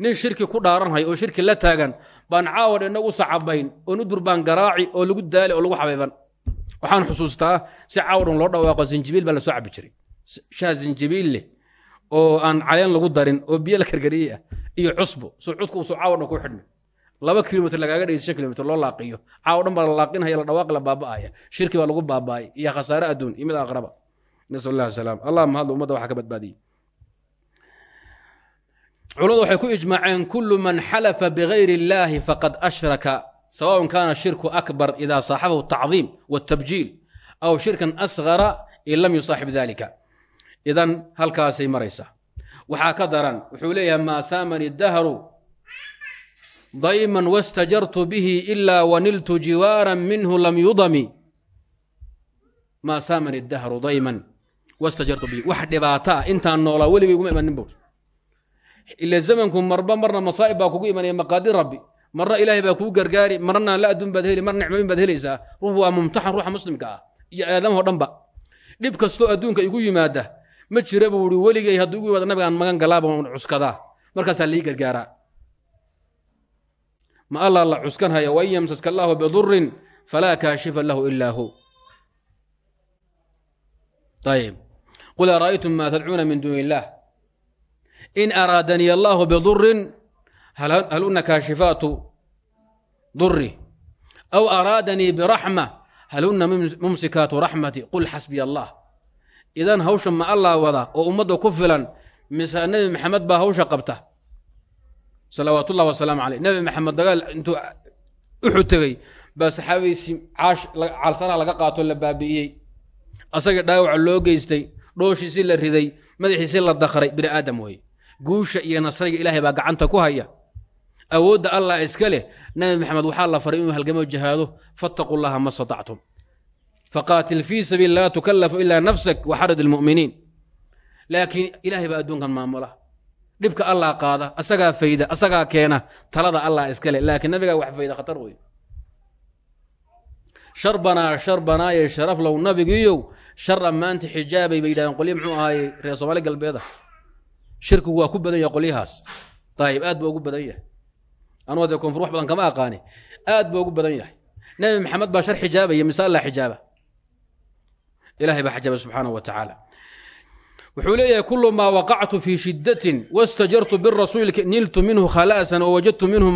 Nin shirki ku dhaaranhay oo shirki la taagan baan caawad inagu sacabayn oo nudur baan garaaci oo lagu daali oo lagu xabayban waxaan xusuustaa si caawdhan loo dhawaaqo zinjibiil baa la soo cabi jiray. Shaha zinjibiil leh oo aan caleen lagu darin oo biyo la karkariyey ah iyo cusbo soo cudka u soo caawdhan ku xidhmi. Laba kilomitr lagaaga dhegeysa shan kilomitr loo laaqiyo. Caaw dhan baa la laaqinhaya la dhawaaqi la baaba'aya. Shirki baa lagu baaba'ay. Iyo khasaare adduun iyo mid aqraba. Nasal allah salaam allah mahadlo ummadda waxa ka badbaadiyey culimadu waxay ku ijmaaceen kullu man xalafa bigayr illaahi faqad ashraka. Sawaun kaana shirku akbar idaa saaxabahu tacdiim watabjiil aw shirkan asqara in lam yusaaxib dalika idan halkaasay maraysaa. Waxaa ka daran wuxuu leeyahay maa saamani dahru dayman wastajartu bihi ilaa waniltu jiwaaran minhu lam yudami. Maa saamani dahru dayman wastajartu bihi. Wax dhibaato ah intaan noolaa weligay guma imanin ila zamanku marba marna masaa'ib baa kugu imanaya maqaadir rabbi marna ilaahay baa kuu gargaari marna la adduun baad heli marna nicmooyin baad helaysaa ruux waa mumtaxan ruuxa muslimka ah iyo aadamahoo dhanba dhib kastoo adduunka igu yimaada ma jira buu i weligay hadduu igu yimaada nabigaan magan galaaba cuskadaa markaasaa lii gargaaraa ma allah la cuskanhaya wain yamsaska allaahu bidurin falaa kaashifa lahu ilaa hu ayb qul ara'aytum ma tadcuuna min in araadaniy allaahu bidurin hal una kaashifaatu duri aw araadanii biraxma hal una mumsikaatu raxmati qul xasbiya allah idan hawsha ma allah wada oo ummadda ku filan mise nebi maxamed baa hawsha qabta salawaat ullahi wasalaamu caleyh nebi maxamed dagaal intuu uxud tegey baa saxaabadiisii caalsanaa laga qaato la baabi'iyey asagii dhaawaca loo geystay dhooshiisii la riday madaxiisii la dakray bini aadam weeye guusha iyo nasriga ilaahay baa gacanta ku haya. Awoodda allah iska leh nabi maxamed waxaa la faray inuu halgamo jihaado fattaquu llaha ma statactum faqaatil fii sabiil laa tukallafu ilaa nafsak waxarid ilmu'miniin laakiin ilaahay baa adduunkan maamula. Dhibka allah qaada asagaa fayda asagaa keena talada allah iska leh. Laakiin nabigaa wax fayda khatar wey shar banaa shar banaaye sharaf low nabigiiyow shar ammaanta xijaabay bay yidhahdeen qolyo muxuu ahaaye reer soomaali galbeeda shirkigu waa ku badan yahay qolyahaas. Daayib aad baa ugu badan yahay. Anugu dee koonfur wax badan kama aqaani. Aad baa ugu badan yahay. Nebi maxamed baa shar xijaabaya mise allah xijaaba. Ilahay baa xijaaba subxaanahu wa tacaala. Wuxuu leeyahay kulu maa waqactu fii shidatin wastajartu birasuuli niltu minhu khalaasan wawajadtu minhu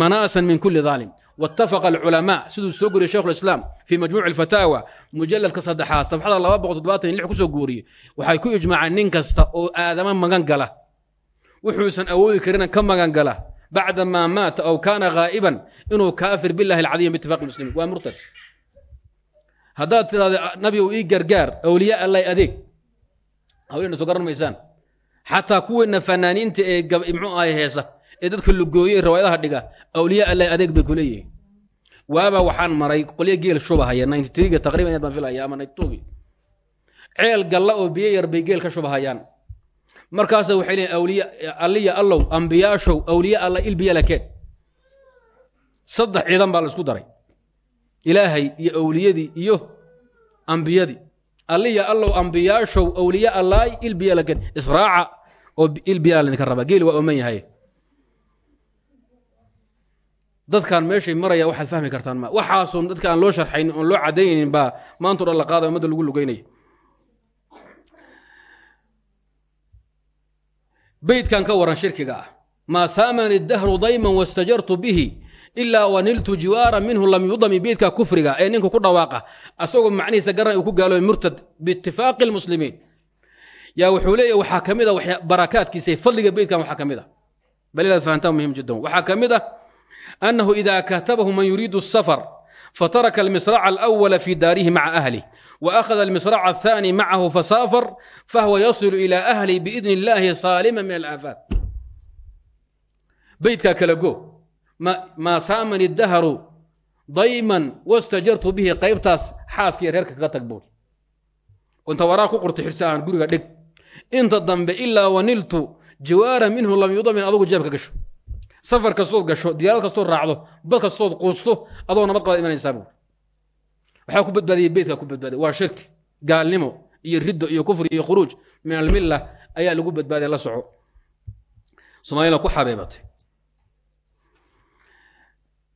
manaasan min kuli daalim wاtafaqa alculamaa siduu soo guuriyey shekhu lislaam fii majmuuci alfataawa mujaladka saddexaad safxada ku soo guuriyey waxay ku ijmaaceen nin kasta oo aadama magan gala wuxuusan awoodi karina ka magan gala bacda maa maata aw kaana ghaa'iban inuu kaafir billahi alcadiim biitifaqi muslimiin waa murtad haddaad tidhahdo nabigow ii gargaar awliya allay adeeg hawlena soo garan maysaan xataa kuweena fanaaniinta ee mxuu ahay heesa ee dadka lugooye ee dhiga awliya allay adeeg bay ku leeyihiin. Waaba waxaan maray qolyo geel shubahaya ninty-three-ga taqriban inaad baan filaya ama ninety-two-gi. Ceel galla oo biyo yar bay geel ka shubahayaan markaasa waxay leeyiin awliya alliya allow ambiyaashow awliya alla ilbiya lakeen saddex ciidan baa la isku daray. Ilaahay iyo awliyadii iyo ambiyadii alliya allow ambiyaashow awliya allaay ilbiya lakeen israaca oo ilbiya laydinka rabaa geeli waa ooman yahay dadkan meeshay maraya waxaad fahmi kartaan ma? Waxaasoon dadka aan loo sharxaynin oon loo caddaynin baa maanto dhan la qaadaya ummadda lagu lugeynaya. Beydkan ka waran shirkiga ah. Maa saamani dahru dayman wastajartu bihi ilaa waniltu jiwaara minhu lam yudami beydka kufriga. Ee ninku ku dhawaaqa asagoo macnihiisa garan uu ku gaaloobay murtad biitifaaqi lmuslimiin yaa wuxuu leeyahy waxaa ka mid a barakaadkiisa fadliga beydkan waxaa ka mid a bal inaad fahantaan muhiim jiddan waxaa ka mid ah أنه إذا كتبه من يريد السفر فترك المصراع الأول في داره مع أهله وأخذ المصراع الثاني معه فسافر فهو يصل إلى أهله بإذن الله صالما من الآفات بيتك كلاجو ما, ما سامن الدهر ضيما واستجرت به قيبتاس حاسك يريرك كتكبول وانت وراك قرت حرسان قولك دك انت الضنب إلا ونلت جوارا منه لم يضمن أضوك جابك قشو safar kastood gasho diyaarad kastood raacdo bad kastood quusto adoo nabad qaba imanaysaa buur waxaa ku badbaadiyey beydka ku badbaadiy waa shirki gaalnimo iyo riddo iyo kufri iyo khuruuj. Min almilla ayaa lagu badbaadiya la soco. Soomaalina ku xabeebatay.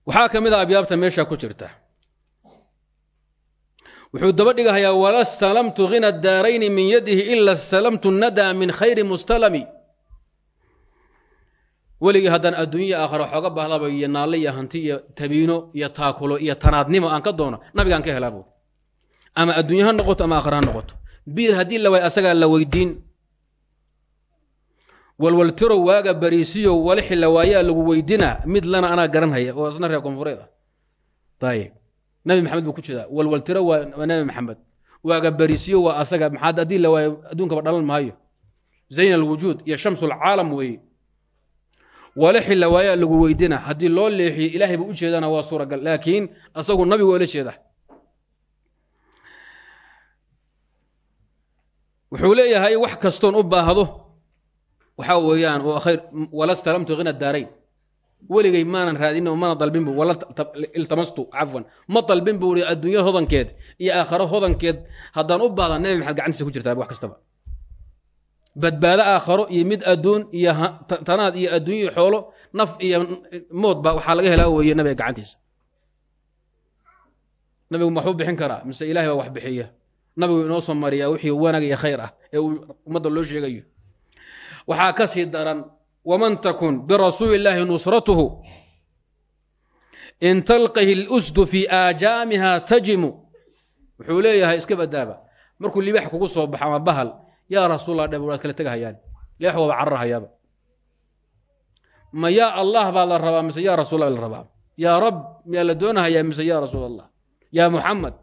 Waxaa ka mid a abyaabta meesha ku jirta. Wuxuu daba dhigahayaa wala stalamtu hina daarayni min yadihi ila stalamtu nadaa min khayri mustalami weligii haddaan adduunya aakhara xooga baahdaba iyo naalle iyo hanti iyo tabiino iyo taakulo iyo tanaadnimo aan ka doono nabigaan ka helaa buur ama adduunye ha noqoto ama aakhara ha noqoto. Biir haddii la waay asagaa la weydiin. Walwaltiro waaga bariisiyo walixi la waayaa lagu weydinaa mid lana anaa garanhaya. Oo isna reer koonfureed ah ayib nabi maxamed buu ku jeedaa walwaltiro waa nabi maxamed. Waaga bariisiyo waa asaga maxaad haddii la waayo adduunkaba dhalan maayo. Zayn alwujuud iyo shamsulcaalam weeye walixi la waayaa lagu weydina. Haddii loo leexiyo ilaahay ba u jeedana waa suuragal. Laakiin asagu nabigu oola jeeda wuxuu leeyahay wax kastoon u baahdo waxaa weeyaan oo khayr walastalamtu hina daarayn. Weligay maanan raadin mana dalbin bu wala iltamastu cafwan. Ma dalbin buu adduunya hodankeed iyo aakharo hodankeed haddaan u baahda nabi maxamed gacantiisa ku jirtaa wax kastaba badbaado aakharo iyo mid adduun iyo tanaad iyo adduunya iyo xoolo naf iyo moodba waxaa laga helaa weeye nabiga gacantiisa. Nabigu maxuu bixin karaa mise ilahay baa wax bixiya. Nabigu inoo soo mariyaa wixii wanaag iyo khayr ah ee uu ummadda loo sheegayo. Waxaa ka sii daran waman takun birasuuli illaahi nusratuhu? In talqahi lusdu fii aajaamiha tajimu? Wuxuu leeyahay iska badaaba markuu libax kugu soo baxo ama bahal yaa rasuulla dheb waad kala tegahayaan. Libax waaba cararhayaaba ma yaa allah baa la rabaa mise yaa rasuul la rabaa? Yaa rab miyaa la doonahayaa mise yaa rasuul allah yaa muxamed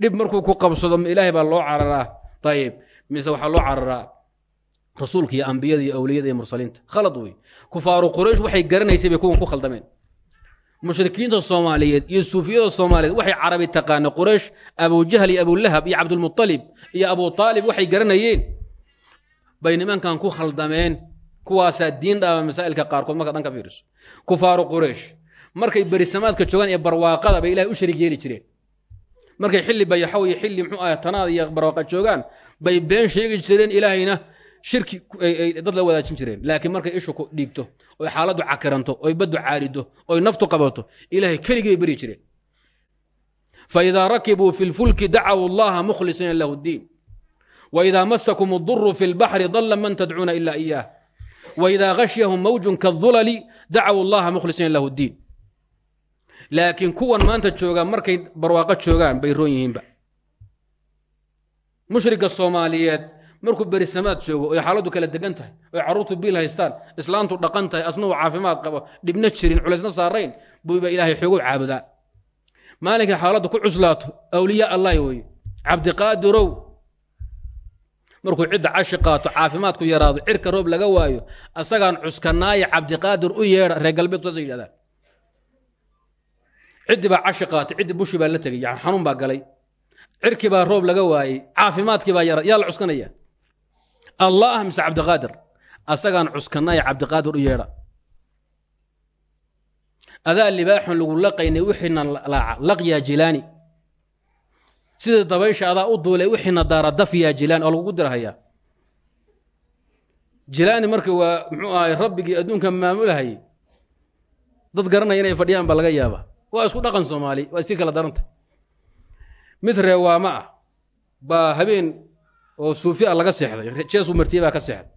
dhib markuu ku qabsado ma ilaahay baa loo cararaa? Ayib mise waxaa loo cararaa? Rasuulka iyo ambiyada iyo awliyada iyo mursaliinta. Khalad wey kufaaru quraysh waxay garanaysay bay kuwan ku khaldameen. Mushrikiinta soomaaliyeed iyo suufiyada soomaaliyeed waxay carabi taqaana quraysh abujahl iyo abulahab iyo cabdulmualib iyo abu aalib waxay garanayeen bay nimankan ku khaldameen kuwaasaa diin dhaama masaa'ilka qaarkood marka dhan ka fiiriso kufaaru quraysh markay berisamaadka joogaan iyo barwaaqada bay ilahay u sharig yeeli jireen. Markay xilli bayaxow iyo xilli mxuu ah tanaad iyo barwaaqa joogaan bay been sheegi jireen ilaahayna shirki dad la wadaajin jireen. Laakiin markay ishu ku dhiigto oy xaaladdu cakiranto oy baddu caarido oy naftu qabato ilaahay keligii bay beri jireen. Faidaa rakibuu fi lfulki dacaw allaha mukhlisiina lahu ddiin waidaa masakum اduru fi lbaxri dala man tadcuuna ila iyaah waidaa gashyahum mawjun kaاdulali dacaw allaha mukhlisiina lahu ddiin laakiin kuwan maanta joogaan markay barwaaqo joogaan bay roon yihiinba mushriga soomaaliyeed markuu berisamaad joogo oy xaaladdu kala degan tahay oy carruurtu biil haystaan islaantu dhaqan tahay asna uu caafimaad qabo dhibna jirin culaysna saarayn buuba ilaahay xoogow caabudaa maalinkay xaaladdu ku cuslaato awliya allah weye cabdiqaadirow markuu cidda cashi qaato caafimaadku yaraado cirka roob laga waayo asagaan cuskanaaye cabdiqaadir u yeedha reer galbeedku saasa yidhahdaan. Ciddii baa cashi qaatay ciddii bushi baa la tegay yani xanuun baa galay. Cirkii baa roob laga waayey caafimaadkii baa yara yaa la cuskanaya. Allah mise cabdiqaadir asagaan cuskanaya cabdiqaadir u yeedha. Adaa libaaxun lagu laqaynay wixiina laaca laqyaa jilaani sida dabaysha adaa u duulay wixiina daara daf yaa jilaani oo lagugu dirhayaa jilaani marka waa muxuu ahay rabbigii adduunka maamulahayay dad garanaya inay fadhiyaan baa laga yaaba waa isku dhaqan soomaali waa isii kala daranta. Mid reewaamo ah baa habeen oo suufi a laga seexday jeesuu martiye baa ka seexday.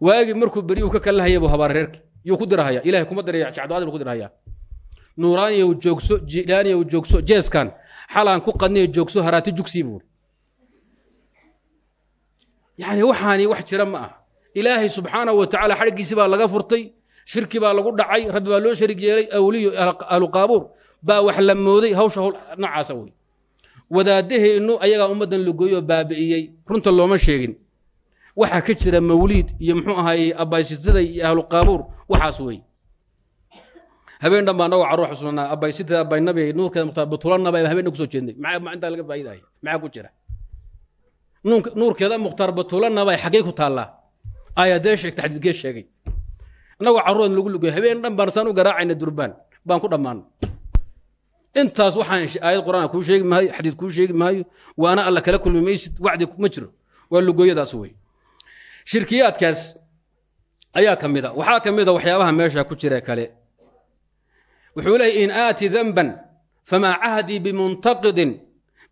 Waagii markuu beri uu ka kalahaya buu habaar reerki yuu ku dirahaya ilahay kuma diraya jacducadi buu ku dirahaya nuuraaniyow joogso jilaaniyow joogso jeeskan xalaan ku qadniyo joogso haraati jugsii buuri yacni waxaani wax jira ma ah. Ilaahay subxaanahu wa tacaala xadhiggiisi baa laga furtay shirki baa lagu dhacay rabbi baa loo sharig yeelay awliyo ahlu qaabuur baa wax la mooday hawsha hawl noocaasa wey. Wadaadaheennu ayagaa ummaddan lugooyoo baabi'iyey runta looma sheegin. Waxaa ka jira mawliid iyo muxuu ahaayey abaysitada iyo ahlu qaabuur waxaas wey habeen dhan baa nagoo carruur xusuusnaa abaysitada abaynabi nuurkeeda muxtaa batulanaba habeen ku soo jeednay. Maxaa intaa laga faa'iidaya maxaa ku jira? Nuurkeeda mukhtaar batulanaba xaggee ku taallaa. Aayadee sheegta xadiidkee sheegay. Annagoo carruurdan lagu lugoy habeen dhan u garaacayna durbaan baan ku dhammaanay intaas waxaan aayad qur'aan kuu sheegi maayo xadiid kuu sheegi maayo waana alla kala kulmi wacdi ma jiro. Waa lugooyadaas wey shirkiyaadkaas ayaa ka mid a. Waxaa ka mid a waxyaabaha meesha ku jira kale wuxuu leeyay in aati danban famaa cahdii bimuntaqidin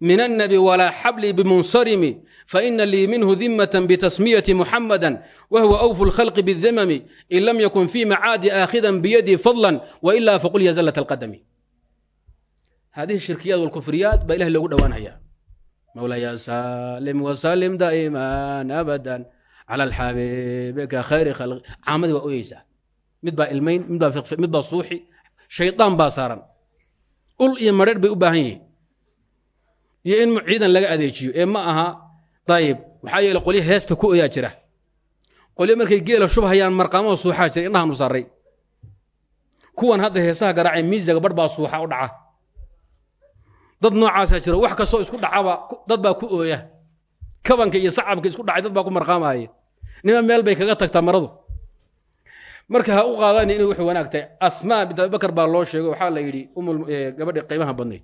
min annabi walaa xablii bimunsarimi faina lii minhu dimatan bitasmiyati muxamada wahuwa awfu lkhalqi bidamami in lam yakun fii macaadi aakhidan biyadii fadlan wailaa faqul ya zallat alqadami. Hadihi shirkiyaat walkufriyaat baa ilahi loogu dhowaanhayaa mawlaya salim wasalim daa'iman abadan cala alxabiibika khayri khalqi. Caamadii waa oyeysaa mid baa ilmayn mid baa suuxi shaydaan baa saaran. Ul iyo madheer bay u baahan yihiin. Iyo in ciidan laga adeejiyo ee ma aha dayib waxaa yeele qolyo heesta ku oyaa jira. Qolyo markay geela shubhayaan marqaamada suuxaa jira indhahaanu sarray kuwan hadda heesaha garaacay miisaga barh baa suuxa u dhaca. Dad noocaasaa jira wax kastoo isku dhacaba dad baa ku ooya. Kabanka iyo sacabka isku dhacay dad baa ku marqaamaya nima meel bay kaga tagtaa maradu marka ha u qaadani inay wax wanaag tahay asmaa bint abibakar baa loo sheegay waxaa la yidhi gabadhi qiimaha badnayd.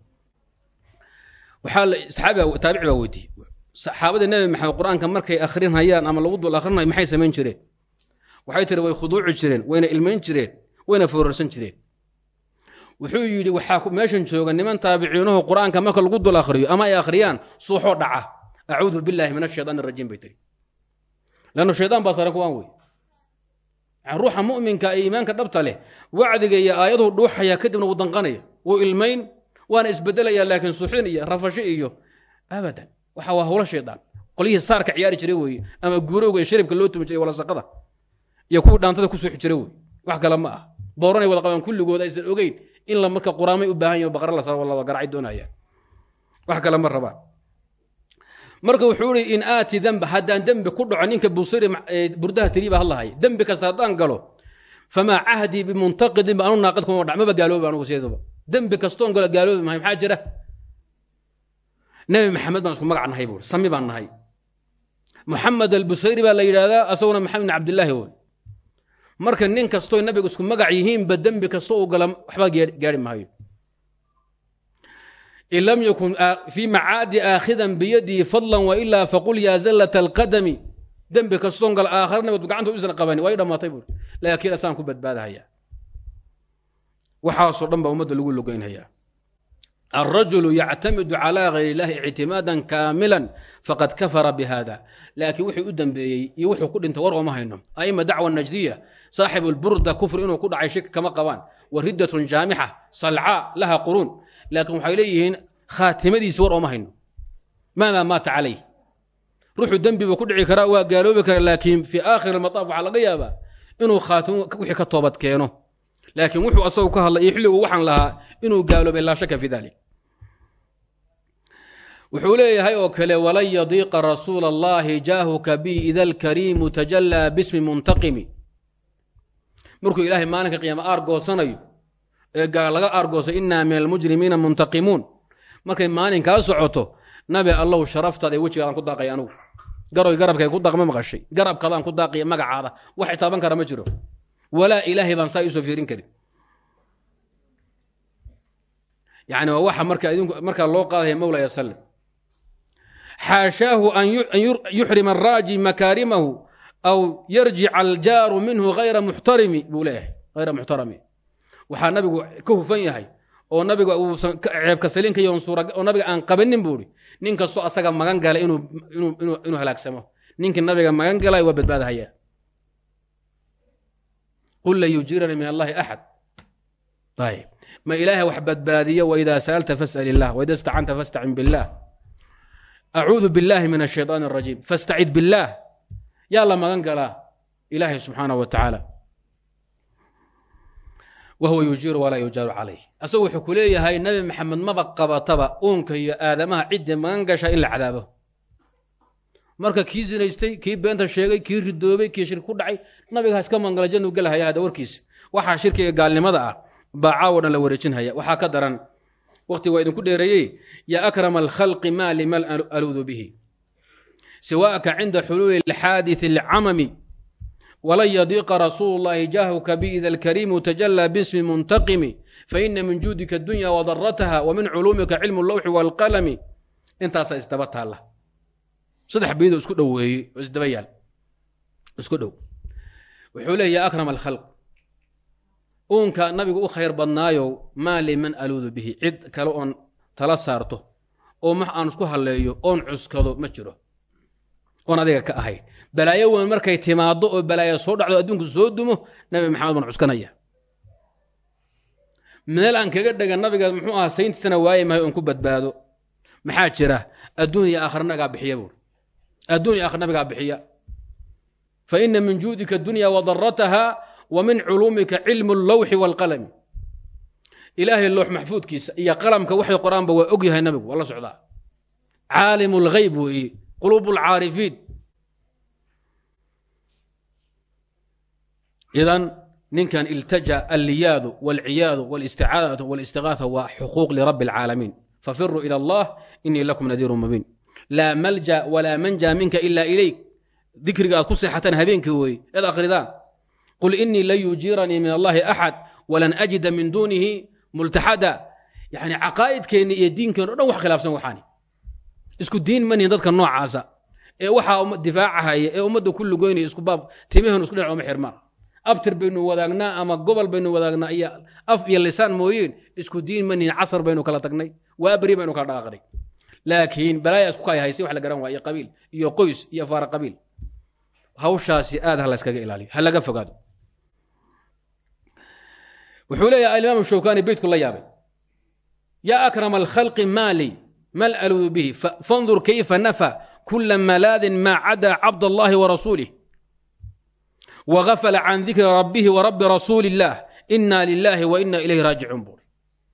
Taabici baa weydiiyey. Saxaabada nebi maxamed qur'aanka markay akhrinhayaan ama lagu dul akhrinayo maxay samayn jireen? Waxay tiri way khuduuci jireen wayna ilmayn jireen wayna foorarsan jireen. Wuxuu yidhi waxaa meeshan jooga niman taabiciinuhu qur'aanka marka lagu dul akhriyo ama ay akhriyaan suuxoo dhaca. Acuudu billaahi min ashaytaan arajiim bay tiri lanno shaydaan baa sare kuwaan wey ruuxa mu'minka ee iimaanka dhabta leh wacdiga iyo aayaduhu dhuuxaya kadibna wuu danqanaya wuu ilmayn waana isbedelaya laakiin suuxin iyo rafasho iyo abadan. Waxa waa howlo shaydaan qolyihii saarka ciyaari jiray weeye ama guurowga iyo sharibka loo tumi jiray walasaqada iyo kuwii dhaantada ku suuxi jiray wey wax kale ma ah booranay wada qabaan kulligood aysan ogeyn in la marka quraamay u baahan yaho baqra la sar la garacay doonayaan wax kale ma rabaan marka wuxuu ihi in aati demba haddaan dembi ku dhaco ninka busiri burdaha tiriiba hadlahaya dembi kasta haddaan galo famaa cahdii bimuntaqidin ba anu naaqid kuma dhac. Maba gaaloobi anugu sideeduba. Dembi kastoon galo gaaloobi mahay maxaa jira? Nebi maxamed baan isku magac nahay buuri sami baan nahay. Muxamed albusayri baa la yidhaahdaa asaguna maxamed bin cabdillaahi wey marka nin kastoo nabiga isku magac yihiinba dembi kasta uu gala waxba gaari maayo in lam yakun fii macaadi aakhidan biyadii fadlan wailaa faqul yaa zallata alqadami dembi kastoon gala aakhara nabad gacanta isan qabani waa i dhammaatay buuri laakiin asaan ku badbaadahaya waxaasoo dhan baa ummadda lagu lugaynhayaa alrajulu yactamidu calaa hayr illaahi ictimaadan kaamilan faqad kafara bihada laakiin wuxuu u dambeeyey iyo wuxuu ku dhintay war ooma hayno aima dacwa najdiya saaxibu lburda kufr inuu ku dhacay shirki kama qabaan laakiin waxay leeyihiin khaatimadiisi war ooma hayno. Maadaa maata calayh ruuxuu dembiba ku dhici karaa waa gaaloobi kara laakiin fii aakhir almataaf waxaa laga yaabaa inuu khaatimo wixii ka toobad keeno. Laakiin wuxuu asagu ka hadlay xilligu waxaan lahaa inuu gaaloobay laa shaka fi dalik wuxuu leeyahay oo kale walan yadiiqa rasuula allahi jaahuka bi ida alkariimu tajallaa bismi muntaqimi. Markuu ilaahay maalinka qiyaama aargoosanayo ee laga aargooso innaa min almujrimiina muntaqimuun. Markay maalinkaa socoto nabi allow sharaftaada ee wejigaadaan ku daaqay anugu. Garoy garabkay ku daaqma maqashay. Garabkaadaan ku daaqaya magacaada. Wax taaban kara ma jiro. Walaa ilaahay baan saa iisoo fiirin karin. Yani waa waxa marka idinku markaa loo qaadaya mawlaya sallim. Xaashaahu an yuxrima araaji makaarimahu aw yarjica aljaaru minhu hayra muxtarimi buu leeyahay hayra waxaa nabigu ka hufan yahay oo nabiga uusan ceebka saliinkayo oo nabiga aan qabanin buu ihi nin kastoo asaga magan gala inuu halaagsamo ninkii nabiga magan galay waa badbaadahaya qul lan yujiirani min allahi axad ayb ma ilaahay wax badbaadiya waidaa sa'alta fas'al illah waida istacanta fastacin billah acuudu billahi min ashayطaan الrajiim fastacid billaah yaa la magan galaa ilaahay subxaanah wa tacaala wa huwa yujiiru walaa yujaaru calayh asagu wuxuu ku leeyahay nabi maxamed maba qabataba uunka iyo aadamaha ciddii magan gasha in la cadaabo marka kii zinaystay kii beenta sheegay kii ridoobay kii shirki ku dhacay nabiga iska mangala jannu gelahaya hada warkiisa waxaa shirkiga gaalnimada ah baa caawo dhan la wareejinhaya waxaa ka daran waqti waa idinku dheereeyey ya akrama alkhalqi maa liman aluudu bihi siwaaka cinda xuluuli alxaadith alcamami walan yadiiqa rasuulu llahi jaahuka biida alkariimu tajallaa bismi muntaqimi faina min juudika adunya wadarataha wa min culuumika cilmu allawxi waalqalami intaasaa isdaba taalla. Saddex baydoo isku dhoweeyey oo isdaba yaal. Isku dhow. Wuxuu leeya ya akrama alkhalq. Uunka nabigu u khayr badnaayow maa liman aluudu bihi. Cid kale oon tala saarto oo max aan halleeyo oon cuskado ma jiro oon adiga ka ahayn balaayo weyn markay timaaddo oo balaayo soo dhacdo adduunku soo dumo nabi maxamed baan cuskanaya meel aan kaga dhega nabiga muxuu ahaa sayntiisana waaye mahay oon ku badbaado. Maxaa jira? Adduun iyo aakhira nagaa bixiya buuri adduun iyo aakhir nabigaa bixiya. Fa ina min juudika dunya wadarataha wa min culuumika cilmu allawxi waalqalami ilaahay loox maxfuudkiisa iyo qalamka waxay qoraanba waa og yahay nabigu waa la socdaa. Caalimu lghayb weeye quluub alcaarifiin idan ninkan iltaja alliyaadu walciyaadu walisticaadatu walistigaatha waa xuquuq lirabbi alcaalamiin fafiruu ila allah inii lakum nadiiru mubiin. Laa malja walaa manja minka ila ilayk. Dikriga aad ku seexataan habeenkii weeye eed akhridaan. Qul inii lan yujiiranii min allahi axad walan ajida min duunihi multaxada. Yani caqaa'idkeenni iyo diinkeenno o dhan wax khilaafsan waxaani isku diin manihin dadka noocaasa. Ee waxaa difaacahaya ee ummadda ku lugoynaya isku baab timahenu isku dhinac oma xirmaan. Abtir baynu wadaagnaa ama gobol baynu wadaagnaa iyo af iyo lisaan mooyeen isku diin manihin casar baynu kala tagnay waaberi baynu kala dhaqaaqnay laakiin balaaya isku kay haysay wax la garan waa iyo qabiil iyo qoys iyo faara qabiil. Hawshaasi aad ha la yskaga ilaaliyo ha laga fogaado. Wuxuu leeyahay alimaam shawkani beytku la yaabay yaa akrama alkhalqi maali mal aluu bihi fandur kayfa nafa kula malaadin maa cadaa cabd allahi warasuulih wagafala can dikri rabbihi warabi rasuuli illaah ina lilaahi wa ina ilayhi raajicuun buuri.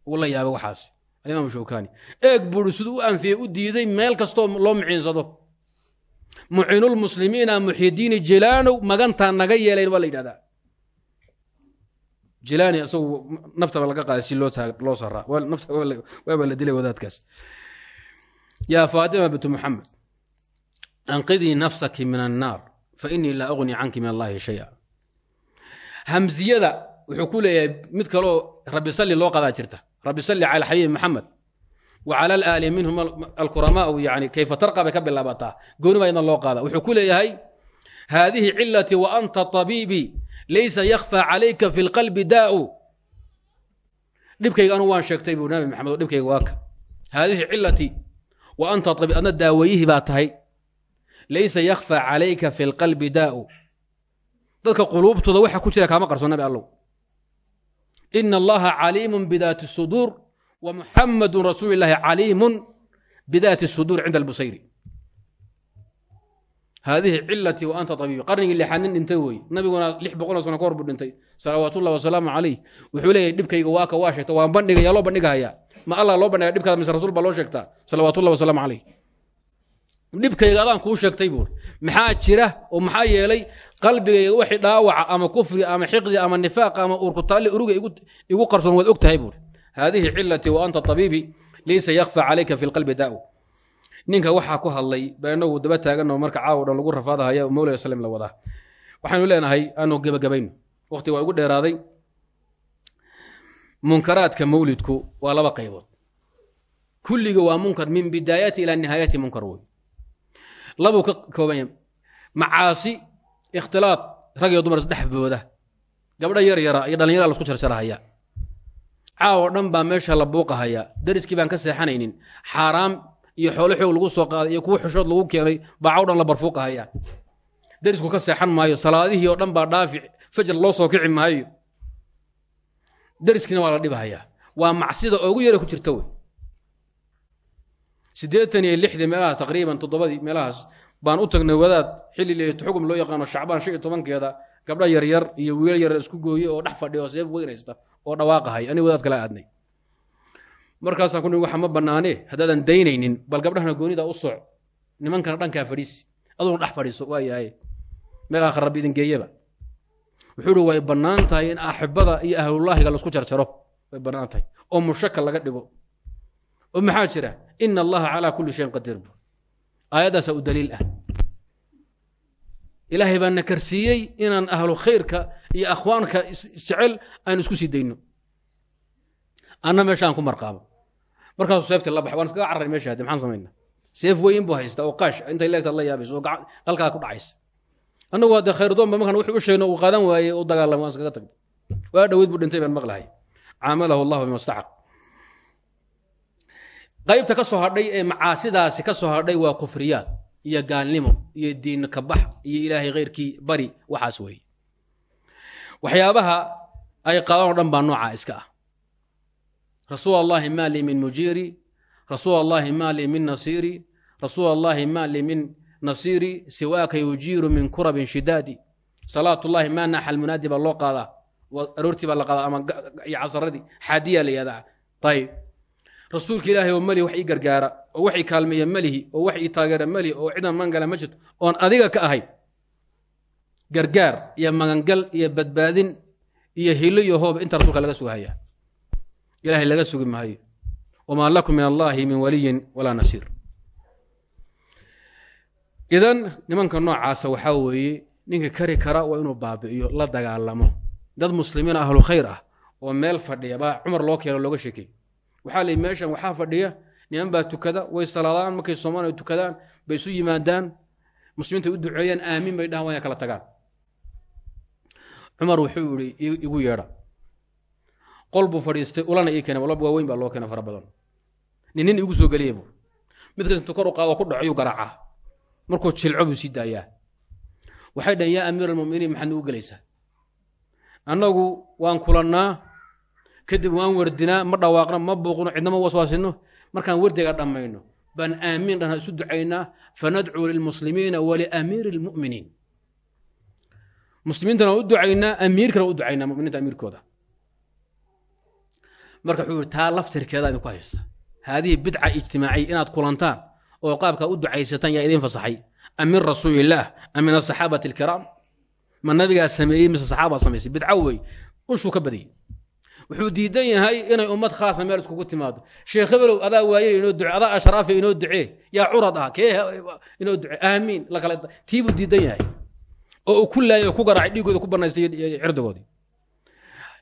Wuu la yaabay waxaas alimaam shawkani eeg buuri siduu u anfiyey u diiday meel kastoo loo muciinsado. Muciinulmuslimiina muxidiini jilaanow magantaa naga yeelayn waa la yidhahdaa. Jilaani isagu naftaba laga qaaday si loo saraa waaba la dilay wadaadkaas yaa faatima bintu muxamed anqidii nafsaki min annaar fa inii laa ugni canki min allahi shaya hamziyada wuxuu ku leeyahay mid kaloo rabbi salli loo qadaa jirta rabbi salli cala xabiibi maxamed wa cala alaali minhum alkuramaau yani kayfa tarqa bay ka bilaabataa gooni baa idna loo qaada wuxuu ku leeyahay haadihi cilatii wa anta tabiibii laysa yakhfى calayka fi lqalbi daau dhibkayga anu waan sheegtay wa anta abib adna daawayihii baa tahay. Laysa yakhfa calayka fi lqalbi daa'u. Dadka quluubtooda waxa ku jira kaama qarso nabi allow. Ina allaha caliimun bidaati suduur wa muxamadun rasuul illaahi caliimun bidaati suduur cinda albusayri. Haadihi cilatii wa anta abiib qarnigii lixaadnin dhintay weeye nabiguna lix boqoloo sano ka hor dhintay salawaatullahi wasalaamu calayh wuxuu leeyahy dhibkayga waa ka waa sheegta waan bandhigaya loo bandhigahaya ma allah loo bandhigaya dhibkaada mise rasuul baa loo sheegtaa salawaatullahi wasalaamu calayh dhibkayga adaan kuu sheegtay buuri maxaa jira oo maxaa yeelay qalbigayga wixii dhaawaca ama kufri ama xiqdi ama nifaaq ama urkutaalli uruga igu qarsoon waad og tahay buuri haadihi cilatii wa anta tabiibi laysa yakhfa calayka fi lqalbi daa'u. Ninka waxaa ku hadlay ba inagu daba taaganoo marka caawo dhan lagu rafaadahaya mawlaya salem la wadaa. Waxaynu leenahay aanu gebagabayno waqti waa igu dheeraaday. Munkaraadka mawlidku waa laba qaybood. Kulliga waa munkar min bidaayati ilaa nihaayati munkar wey labuu ka koobanya macaasi ikhtilaad rag iyo dumar isdhexbooda gabdho yar yara iyo dhallinyara lasku jarjarahaya. Caawo dhan baa meesha la buuqahaya. Dariskii baan ka seexanaynin. Xaaraam iyo xoolo xoog lagu soo qaaday iyo kuwo xushood lagu keenay baacaw dhan la barfuuqahaya. Darisku ka seexan maayo salaadihii oo dhan baa dhaafi fajar loo soo kici maayo. Dariskiina waa la dhibhayaa waa macsida ugu yara ku jirta wey. Siddeetan iyo lixdii meelaha taqriiban toddobadii meelahaas baan u tagnay wadaad xilli leeyato xugum loo yaqaano shacbaan shan iyo tobankeeda gabdha yaryar iyo wiil yaryar isku gooye oo dhex fadhiya oo seef weynaysta oo dhawaaqahay. Aniga wadaad kala aadnay. Markaasaan ku waxa ma bannaanee haddaadan daynaynin bal gabdhahana goonida u soc nimankana dhankaa fadhiisi. Aduna dhex fadhiiso waa yahay meel aakhir rabbi idin geeyaba wuxuu way bannaan tahay in axibada iyo ahlullaahiga la isku jarjaro. Way bannaan tahay. Oo mushaka laga dhigo. Oo maxaa jira? Ina allaha calaa kulli shayin qadiir bu aayaddaasaa u daliil ah. Ilaahay baa na karsiiyey inaan ahlu khayrka iyo akhwaanka isjecel aan isku sii dayno. Anna meesha aan ku marqaabo. Markaasuu seefti la baxay waan iskaga carray meesha hadde maxaan samaynaa seef weyn buu haysta oo qaash intay leegtaad la yaabayso oo halkaa ku dhacaysa annagu hadde khayrdoonba markaan wuxuu u sheegno uu qaadan waayey u dagaalamay waan iskaga tagno waa dhoweyd buu dhintay baan maqlahay. Caamalahu allahu bima qaybta ka soo hadhay ee macaasidaasi ka soo hadhay waa kufriyaad iyo gaalnimo iyo diin kabax iyo ilaahay khayrkii bari waxaas weeye. Waxyaabaha ay qaadaan oo dhan baa noocaa iska ah. Rasuul allahi maa lii min mujiiri rasuul allahi maa lii min nasiiri rasuul allahi maa lii min nasiiri siwaaka yujiiru min kurabin shidaadi. Salaatullahi maa naaxa almunaadi baa loo qaadaa. Aroortii baa la qaadaa ama casaradii xaadiyaa la yihahdaa ayib rasuulka ilaahay oo melihi wax ii gargaara oo wax ii kaalmeeya melihi oo wax ii taageera melihi oo cidan mangala ma jirto oon adiga ka ahay gargaar iyo magangal iyo badbaadin iyo hilo iyo hoob inta rasuulka laga sugahaya ilahay laga sugi maayo. Wamaa lakum min allahi min waliyin walaa nasiir idan nimanka noocaasa waxaa weeye ninka kari kara waa inuu baabi'iyo la dagaalamo. Dad muslimiin ahlu khayr ah oo meel fadhiya baa cumar loo keeno looga sheekey waxaa layihi meeshan waxaa fadhiya niman baa tukada way salaadaan markay soomaaliya tukadaan bay isu yimaadaan muslimiinta u duceeyaan aamin bay dhahan inay kala tagaan. Cumar wuxuu yihi igu yeedha. Qol buu fadhiistay ulana ii keenay walba waaweyn baa loo keenay fara badan. Nin igu soo geliya buu. Mid kas intuu kor u qaado ku dhaco yuu markuu jilco buu sii daayaa. Waxay dhahen yaa amiir almuminiin maxaad nugu gelaysaa? Annagu waan kulannaa kadib waan werdinaa ma dhawaaqno ma buuqno cidna ma waswaasino markaan werdiga dhammayno baan aamiin dhanha isu ducaynaa fanadcuu lilmuslimiina waliamiiri lmuminiin muslimiintana waan u ducaynaa amiirkana u ducaynaa muminiinta amiirkooda. Marka wuxuu taa laftirkeeda idinku haysta haadihi bidca ijtimaaciya inaad kulantaan oo qaabkaa u ducaysataan yaa idiin fasaxay. Amin rasuulillaah amin asaxaabati alkiraam. Ma nabigaa sameeyey mise saxaabaa samaysay bidco wey unshuu ka badiyey. Wuxuu diidan yahay inay ummad khaasa meel iskugu timaado. Sheekh hebelow adaa waayey inoo duce adaa ashraafe inoo ducee yaa curad ah kee inoo duce aamiin lakale tiibuu diidan yahay. Oo uu ku laayay oo ku garaacay dhiigooda ku banaystay cirdigoodii.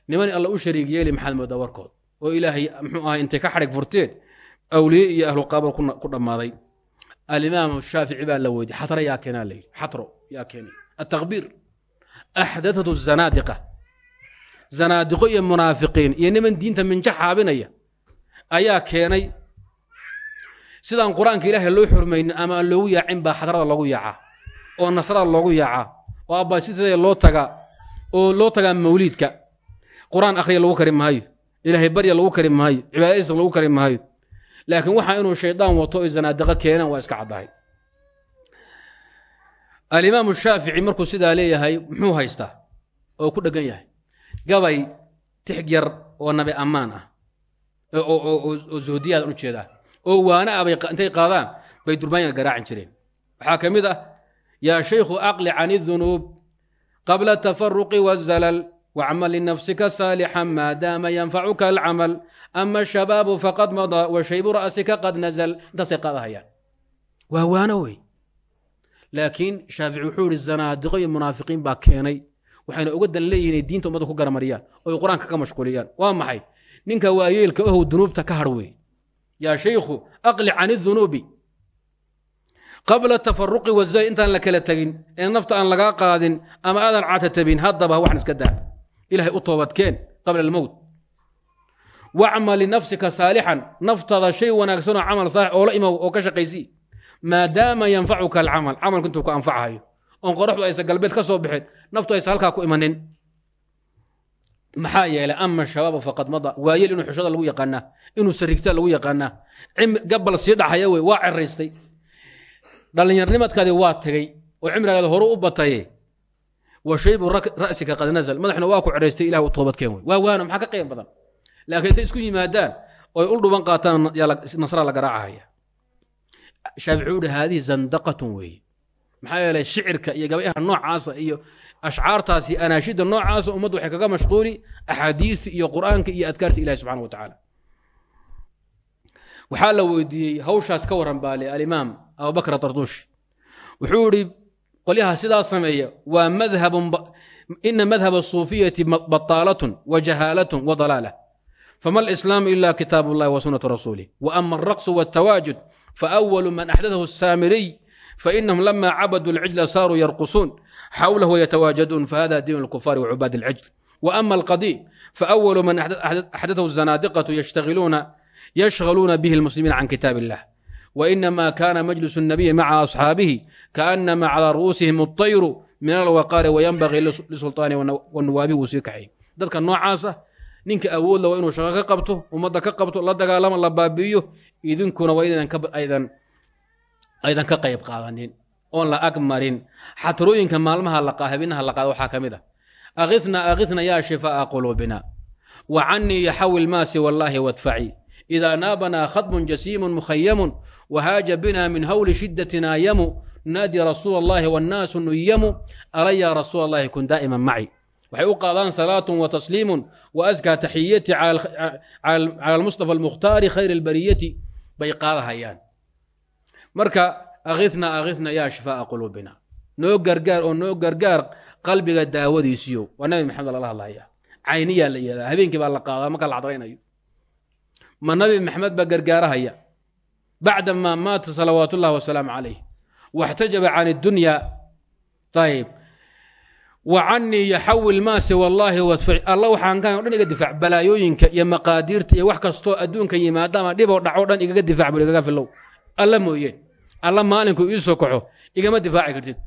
Niman alla u shariig yeeli maxaad moodaa warkood. Oo ilaahay muxuu ahay intay ka xadhig furteen awliye iyo ahlu qaabal ku dhammaaday alimaam shaafici baa la weydiy xatro yaa keenaa la yidhi xatro yaa keenay ataqbiir axdatatu zanaadiqa zanaadiqo iyo munaafiqiin iyo niman diinta minja xaabinaya ayaa keenay sidaan qur'aanka ilaahay loo xurmaynin ama aan loogu yaacin baa xadrada loogu yaacaa oo nasrada loogu yaacaa oo abbaasiteeda loo tagaa oo loo tagaa mawliidka qur'aan akhriya lagu kari maayo ilaahay barya lagu kari maayo cibaadadiisa lagu kari maayo laakiin waxa inuu shaydaan wato oy zanaadiqo keenaan waa iska caddahay. Alimaamu shaafici markuu sidaa leeyahay muxuu haystaa oo ku dheggan yahay? Gabay tix yar oo nabi ammaan ah oo zoodiyaad u jeedaa oo waana ah bay intay qaadaan bay durbaanka garaacin jireen. Waxaa ka mid ah yaa shaykhu aqli can idunuub qabla tafaruqi wazalal wacmal linafsika saalixan maadaama yanfacuka alcamal ama ashabaabu faqad madaa wa shaybu ra'sika qad nazal intaasay qaadahayaan waa waano wey laakiin shaafici wuxuu yihi zanaadiqo iyo munaafiqiin baa keenay waxayna uga dan leeyihiin inay diinta ummadda ku garamariyaan oy qur'aanka ka mashquuliyaan waa maxay ninka waayeelka ohow dunuubta ka har wey yaa shaykhu aqli can idunuubi qabla tafaruqi wazay intaan la kala tegin ee nafta aan lagaa qaadin ama aadan catatabin haddaba waxan ilahay u toobadkeen qabla almowt wacmal linafsika saalixan naftada shay wanaagsanoo camal saalix oola imow oo ka shaqaysii maadaama yanfacuka alcamal camalku intuu ku anfacayo oon qoraxdu aysa galbeed ka soo bixin naftu aysa halkaa ku imanin. Maxaa yeelay ama shabaaba faqad mada waayel inuu xushada lagu yaqaanaa inuu sarigta lagu yaqaanaa. Gabal sii dhaxaya wey waa ceraystay dhallinyarnimadkaadii waa tegey oo cimrigaada horu u bataye wa shaybu ra'sika qad nazal. Madaxna waa ku ceraystay ilah toobadkeen wey waa waano maxaa ka qiim badan? Laakiin intay isku yimaadaan oy ul dhuban qaataan nasraa la garaacahaya shaafici u hi haadihi zandaqatun weeye. Maxaa yeelay shicirka iyo gabayaha noocaasa iyo ashcaartaas iyo anaashida noocaasa ummaddu waxay kaga mashquuli axaadiista iyo qur'aanka iyo adkaarta ilahi subxana wa tacaala waxaa la weydiiyey hawshaas ka waran baale alimaam abubakr tarduushi wuxuu ihi qolyaha sidaa sameeya waa madhabun ina madhab asuufiyati bataalatun wa jahaalatun wa dalaala fama alislaamu ila kitaab اllahi wa sunatu rasuulih waama alraqsu wاltawaajud faأwalu man axdadahu الsaamiriy fainahum lama cabaduu اlcijla saaruu yarqusuun xawlah wayatawaajaduun fahada diin اlkufaari wacubaad اlcijl waama alqadiim faأwalu man axdadahu الzanaadiqatu yashغaluuna bihi اlmuslimiina can kitaab اllah wainama kana majlis الnabiyi maca asxaabihi kaanama calى ru'uusihim الطayru min alwaqaari wayanbagii lisulطaani wanuwaabihi wuu sii kaxay dadka noocaasa ninka awoodla waa inuu shaqo ka qabto ummadda ka qabto la dagaalamo la baabi'iyo idinkuna waa aydan ka qayb qaadanin oon la ag marin xatrooyinka maalmaha habinaha la qaada waxaa ka mid ah akhitna akhitna yaa shifaa'a quluubina wa canii yaxawil maasi wallaahi wadfaci idaa naabanaa khadmun jasiimun mukhayamun wahaaja bina min hawli shiddatina yamu naadi rasuula allahi wannaasu nuyamu ala yaa rasuula allahi kun daa'iman maci waxay u qaadaan salaatun wa tasliimun wa askaa taxiyati cala almustafa almukhtaari khayr albariyati bay qaadahayaan marka akhitna akhitna yaa shifaa'a quluubina noo gargaar oo noo gargaar qalbiga daawadiisiyo waa nabi maxamed lala hadlaya cayniyaa la yihahdaa habeenkii baa la qaadaa marka la cadraynayo ma nabi maxamed baa gargaarahaya bacda maa maata salawaat ullahi wasalaamu calayh. Waxtajaba can iddunya ayib wa canii yaxawil maasi wallaahi wadfic. Alla waxaan ka o dhan iga difaac. Balaayooyinka iyo maqaadiirta iyo wax kastoo adduunka yimaada ama dhiboo dhaco dhan igaga difaac buu igaga filow. Alla mooyeen alla maalinku ii soo kaxo igama difaaci kartid.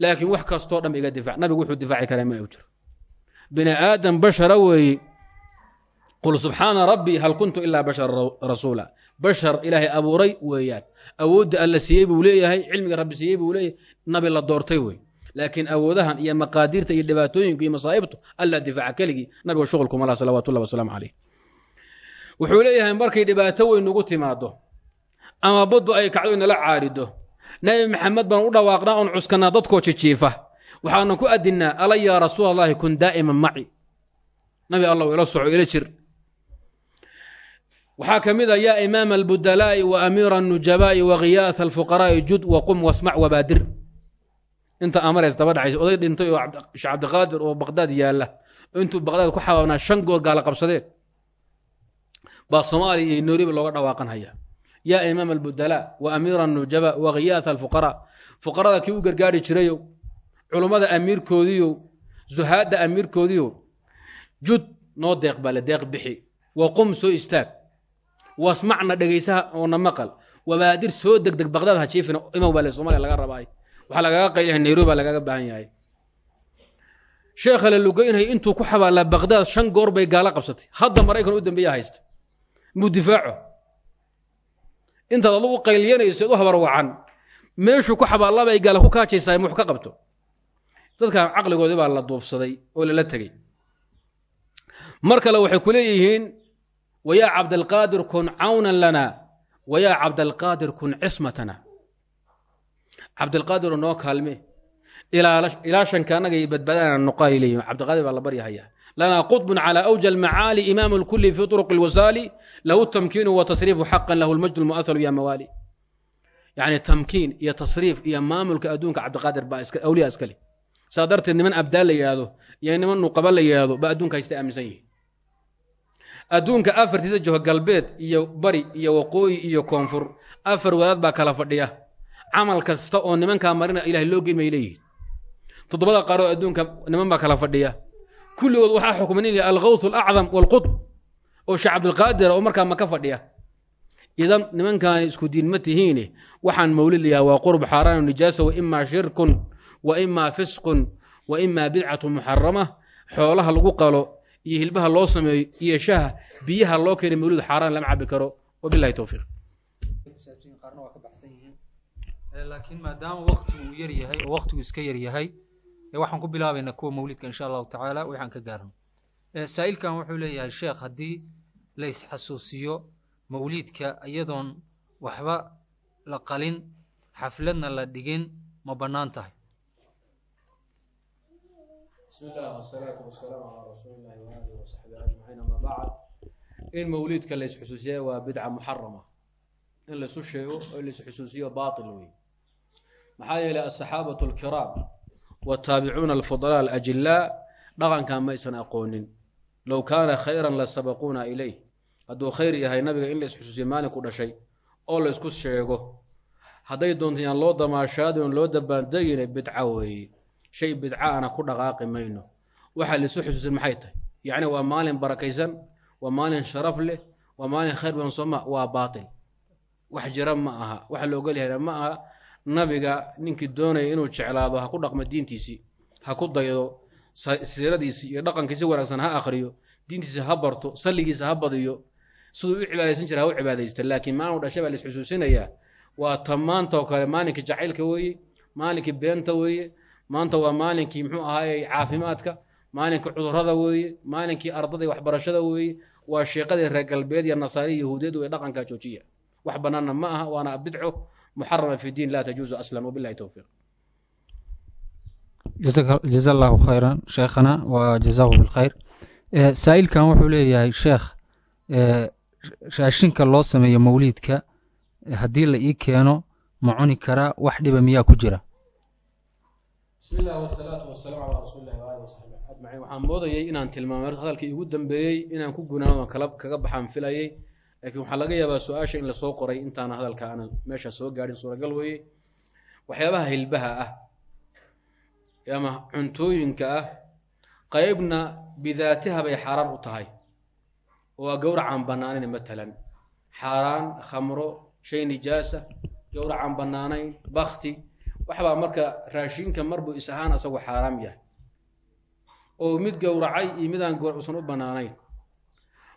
Laakiin wax kastoo dhan iga difaac. Nabigu wuxuu difaaci karaa ma u jiro bini aadam bashara weeye qul subxaana rabbii hal kuntu ilaa bashara rasuula bashar ilaahay abuuray weeyaan awoodda alla siiyey buu leeyahay cilmiga rabbi siiyey buu leeyahay nabi la doortay wey laakiin awoodahan iyo maqaadiirta iyo dhibaatooyinku iyo masaa'ibtu alla difaaca keligii nabiga shuqulkuma lah salawatullah wasalaamu caleyh wuxuu leeyahay markay dhibaato weyn nugu timaado ama baddu ay kacdo inala caarido nabi maxamed baan u dhawaaqnaa oon cuskanaa dadkoo jijiifa waxaanu ku adinnaa ala yaa rasuul allahi kun daa'iman maci nabi allah ila soco ila jir waxaa ka mid a yaa imaama albudalaa'i wa amiira annujabaa'i wa khiyaasa alfuqaraa'i jud wa qum wasmac wabaadir inta amarays daba dhacaysa oday dhintay oo sheekh cabdiqaadir oo baqdaad yaalla. Intuu baqdaad ku xabaabnaa shan goor gaala qabsadeen baa soomaaliya iyo nairobi looga dhawaaqan haya yaa imaam albudalaa wa amiira annujaba wa khiyaasa alfuqaraa fuqarada kii u gargaari jirayow culummada amiirkoodiiyow zuhaadda amiirkoodiiyow jud noo deeq bale deeq bixi wa qum soo istaag wasmacna dhegaysaha oona maqal. Wabaadir soo degdeg baqdaad ha jiifina imow baa le soomaliya laga rabaay waxaa lagaga qaylahay nairobi baa lagaga baahan yahay. Sheekha la lugeynhay intuu ku xabaalaa baqdaad shan goor bay gaalo qabsatay. Hadda maraykan u dambeeya haysta. Muu difaaco. Intaad adugu qayliyanayso u habar wacan. Meeshuu ku xabaallabay gaala ku kaajaysaa mux ka qabto? Dadkan caqligoodii baa la duubsaday oo lala tegey. Mar kale waxay ku leeyihiin wyaa cabdalqaadir kun cawnan lana wayaa cabdalqaadir kun cismatana. Cabdilqaadiroo noo kaalme ilaashanka annaga badbaadana nuqaali leeyihiin cabdiqaadir baa la baryahayaa lanaa qudbun calaa awja almacaali imaamu lkuli fii turuq alwasaali lahu tamkiinu wa tasriifu xaqan lahu lmajd lmuaharu ya mawaali. Yacni tamkiin iyo tasriif iyo maamulka adduunka cabdiqaadir baa awliya iskale saa darteed niman abdaal la yidhaahdo iyo niman nuqaba la yidhaahdo baa adduunka haysta aaminsan yihiin adduunka afartiisa joho galbeed iyo bari iyo waqooyi iyo koonfur. Afar wadaad baa kala fadhiya. Camal kasta oo nimankaa marina ilahay loo geyn may leeyihiin toddobada qaaroo adduunka niman baa kala fadhiya. Kulligood waxaa xukminaya alkhawth alacdam walqutb oo sheekh cabdilqaadir oo markaa maka fadhiya. Idan nimankaani isku diin ma tihiine waxaan mawlid layaha waa qurb xaaraan nijaasa wa imaa shirkun wa imaa fisqun wa imaa bidcatu muxarama xoolaha lagu qalo iyo hilbaha loo sameeyo iyo shaha biyaha loo keenay mawlid xaaraan lama cabi karo. Wabilahi towfiiq laakiin maadaama waktigu uu yar yahay oo waktigu iska yar yahay waxaan ku bilaabaynaa kuwa mawlidka insha allahu tacaala waxaan ka gaarno. Saa'ilkan wuxuu leeyahay sheekh haddii la isxasuusiyo mawliidka iyadoon waxba la qalin xafladna la dhigin ma bannaan tahay bismi illah wsalaatu wasalaamu calaa rasuuli illahi waaalih wasaxbi ajmaciin ama bacd in mawliidka la isxusuusiya waa bidca muxarama in laisu sheego oo laisxusuusiyo baatil wey maxaa yeelay asaxaabatu alkiraam wtaabicuuna alfudalaa alajilaa dhaqankan maysan aqoonin low kaana khayran la sabaquuna ilayh hadduu khayr yahay nabiga in la isxusuusiyo maalinku dhashay oo la isku sheego hadday doonta yaan loo damaashaadin loo dabaandegine bidca weeye shay bidcaana ku dhaqaaqi mayno. Waxaa laisu xusuusin maxay tahay? Yacni waa maalin barakaysan waa maalin sharaf leh waa maalin khayr badan sooma waa baatil. Wax jira ma aha waxa la ogolyahay ma aha. Nabiga ninkii doonaya inuu jeclaado ha ku dhaqmo diintiisii ha ku daydo siiradiisii iyo dhaqankiisi wanaagsan ha akhriyo diintiisa ha barto salligiisa ha badiyo. Siduu u cibaadaysan jira ha u cibaadaysta. Laakiin maalin dhashay baa la isxusuusinayaa waa ta maanta oo kale maalinkii jacaylka weeye maalinkii beenta weeye maanta waa maalinkii muxuu ahaaye caafimaadka maalinkii cudurrada weeye maalinkii ardada waxbarashada weeye waa sheeqadii reer galbeed iyo nasaari yahuudeed weye dhaqankaa joojiya. Wax bannaanna ma aha waana bidco muxarama fi diin laa tajuuzu aslan wabilahi towfiiq jaza allahu khayran sheekhana wa jazahu bilkhayr saa'ilkan wuxuu leeyahay sheekh raashinka loo sameeyo mawliidka haddii la ii keeno ma cuni karaa wax dhiba miyaa ku jira bismi illah wsalaatu wasalaamu calaa rasuuli illahi waali wasaxbi ajmaciin waxaan moodayay inaan tilmaamay hadalkii igu dambeeyey inaan ku gunaano kala kaga baxaan filayay laakiin waxaa laga yaabaa su'aasha in la soo qoray intaana hadalka aanan meesha soo gaadhin suuragal weeye. Waxyaabaha hilbaha ah ama cuntooyinka ah qaybna bidaatiha bay xaaraan u tahay. Oo waa gowracaan bannaanayn matalan. Xaaraan khamro shay nijaasa gowracaan bannaanayn bakti waxbaa marka raashinka marbuu is ahaan asagoo xaaraam yahay. Oo mid gowracay iyo midaan gowrac usan u bannaanayn.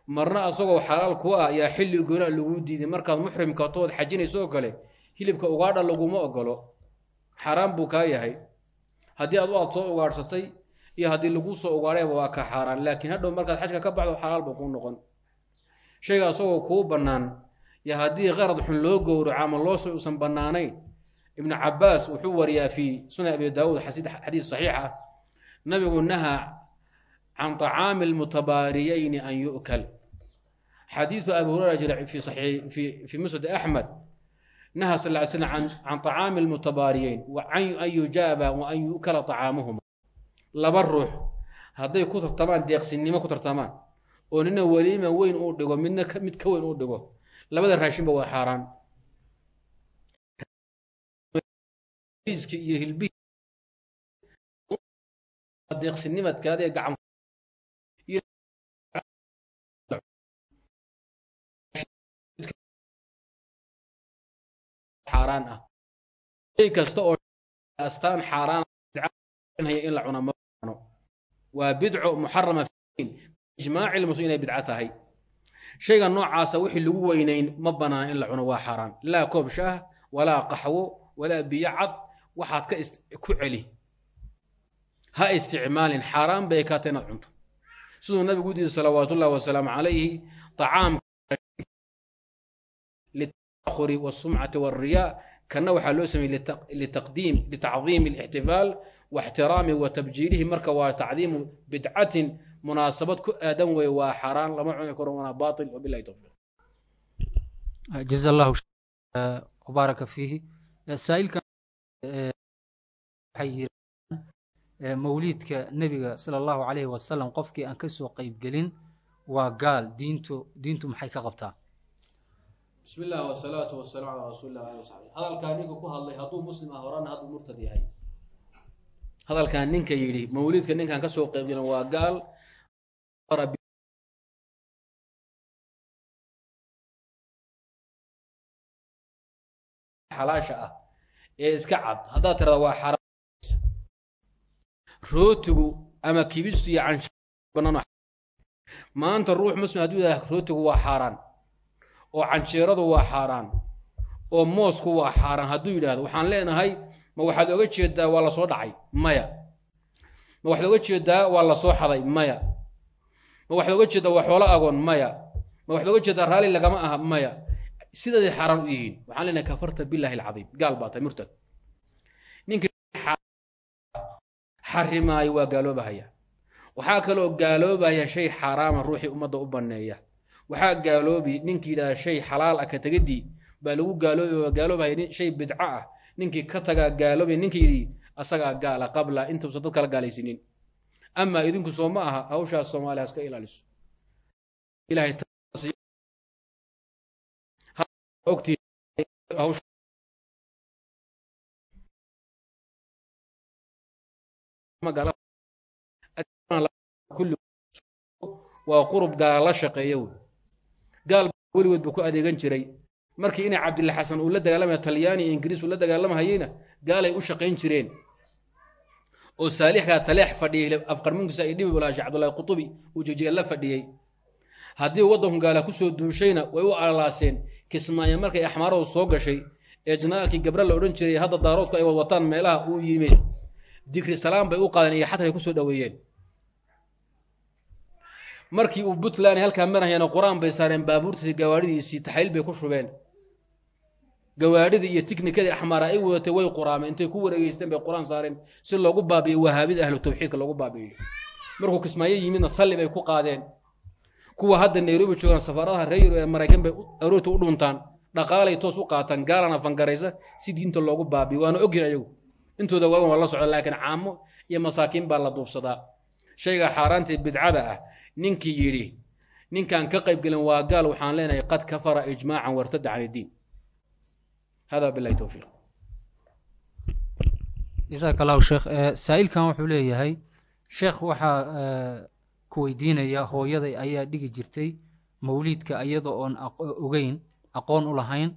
Marna asagoo xalaal ku ah yaa xilli goonaa lagu diiday. Markaad muxrimka tood xajinayso oo kale hilibka ugaadha laguma ogolo xaaraan buu kaa yahay. Haddii aad aad soo ugaadhsatay iyo haddii laguu soo ugaadhayba waa ka xaaraan. Laakiin hadhow markaad xajka ka baxdo xalaal buu kuu noqon. Shayga asagoo kuu bannaan yo haddii qarad xun loo gowraco ama loo soo usan bannaanayn ibnu cabaas wuxuu wariyaa fii sunan abi daawuud xadiis saxiix ah nabigu nahaa can طacaami almutabaariyayni an yu'kal xadiidu abi hurayra jira fii musnad axmed naha sal ly slam can طacaami almutabaariyayn an yujaaba wa an yu'kala طacaamuhuma laba ruux hadday ku tartamaan deeqsinimo ku tartamaan oo nina weliima weyn uu dhigo midna mid ka weyn uu dhigo labada raashinba waa xaaraan Iyo hilbi deeqsinimadkaadee gacan xaaraan ah. Shay kasta oo astaan xaaraan in la cuna ma waa bidco muxarama fiin ijmaaci lmuslim inay bidco tahay. Shayga noocaasa wixii lagu weynayn ma banaana in la cuno waa xaaraan. Laa koob shaah walaa qaxwo walaa biyo cad waxaad ku celi. Ha isticmaalin xaaraan bay kaata inaad cunto. Siduu nabigu udiiday salawaatullahi wasalaamu calayhi acaamkalitaakhuri wasumcati wariyaa kanna waxaa loo sameeyey litacdiimi alixtifaal waxtiraami wa tabjiirihi marka waa tacdiimu bidcatin munaasabad ku aadan weeye waa xaaraan lama cuni karo waana baatil wabilahi towfiiq jaza allahu ubaaraka fiihi. Saa'ilkan mawliidka nebiga sala allahu calayhi wasalam qofkii aan ka soo qeybgelin waa gaal diintu diintu maxay ka qabtaa? Bismi illah wsalaatu wasalaamu calaa rasuuli lah ali wasaxbi hadalkaa ninka ku hadlay hadduu muslim ah horana hadduu murtad yahay. Hadalkan ninka yidhi mawliidka ninkaan ka soo qeybgelin waa gaal xalaasha ah ee iska cad. Haddaad tirada waa xaaraan rootigu ama kibistu iyo canbanaan maanta ruux muslim hadduu yidhaha rootigu waa xaaraan oo canjeeradu waa xaaraan oo moosku waa xaaraan. Hadduu yidhaahdo waxaan leenahay ma waxaad oga jeedaa waa la soo dhacay? Maya. Ma waxaad oga jeedaa waa la soo xaday? Maya. Ma waxaad oga jeedaa waa xoolo agoon? Maya. Ma waxaad oga jeedaa raalli lagama aha? Maya sidaday xaaraan u yihiin. Waxaan leenahay kafarta billahi alcadiim. Gaal baa tahay murtad. Ninka xarimaayo waa gaaloobahaya waxaa kaloo gaaloobaya shay xaaraama ruuxii ummadda u banneeya. Waxaa gaaloobi ninkii yidhaha shay xalaal ah ka tegadii baa lagu gaaloobi waa gaaloobahaya shay bidco ah. Ninkii ka tagaa gaaloobi ninkii yidhi asagaa gaala qabla intuusan dad kala gaalaysiinin. Amaa idinku soo ma aha hawshaas soomaaliya haska ilaaliso waa qurub gaala la shaqeeya wey gaal weligood buu ku adeegan jiray. Markii inay cabdilla xasan uu la dagaalamaya talyaani iyo ingiriis uu la dagaalamahayeyna gaalay u shaqayn jireen. Oo saalixkaa taleex fadhiyey afqarminkiisa ay dhibi walaa sheekh cabdullahi qutubi uu jigjiga la fadhiyey. Haddii waddanku gaala ku soo duushayna way u alalaaseen kismaayo markay axmaaradu soo gashay ee janaalkii gabra la odhan jiray hadda daaroodku ay wadwataan meelaha uu yimid dikri salaam bay u qaadeen iyo xadkay ku soo dhoweeyeen. Markii uu puntland halkaa marahayana qur'aan bay saareen baabuurtiisii gawaadhidiisii taxayl bay ku shubeen. Gawaadhidii iyo tiknikadii axmaara ay wadatay way quraameen intay ku wareegeysteen bay qur'aan saareen si loogu baabi'iyo wahaabida ahlu tawxiidka loogu baabi'iyo. Markuu kismaayo yimidna salli bay ku qaadeen kuwa hadda nairobi joogaan safaaradaha reer ee maraykan bay aroorta u dhuntaan dhaqaalay toos u qaataan gaalana fangaraysa si diinta loogu baabiyo waana ogyin ayagu. Intooda waagan waa la socda laakiin caamo iyo masaakiin baa la duubsadaa. Shayga xaaraantae bidcada ah ninkii yidhi ninkaan ka qayb gelin waa gaal waxaan leenahay qad kafara ijmaacan wartada can iddiin hada bilahi towfiiq jasaaka allahu sheekh saa'ilkan wuxuu leeyahay sheekh waxaa ku weydiinaya hooyaday ayaa dhigi jirtay mawliidka iyada oon ogeyn aqoon u lahayn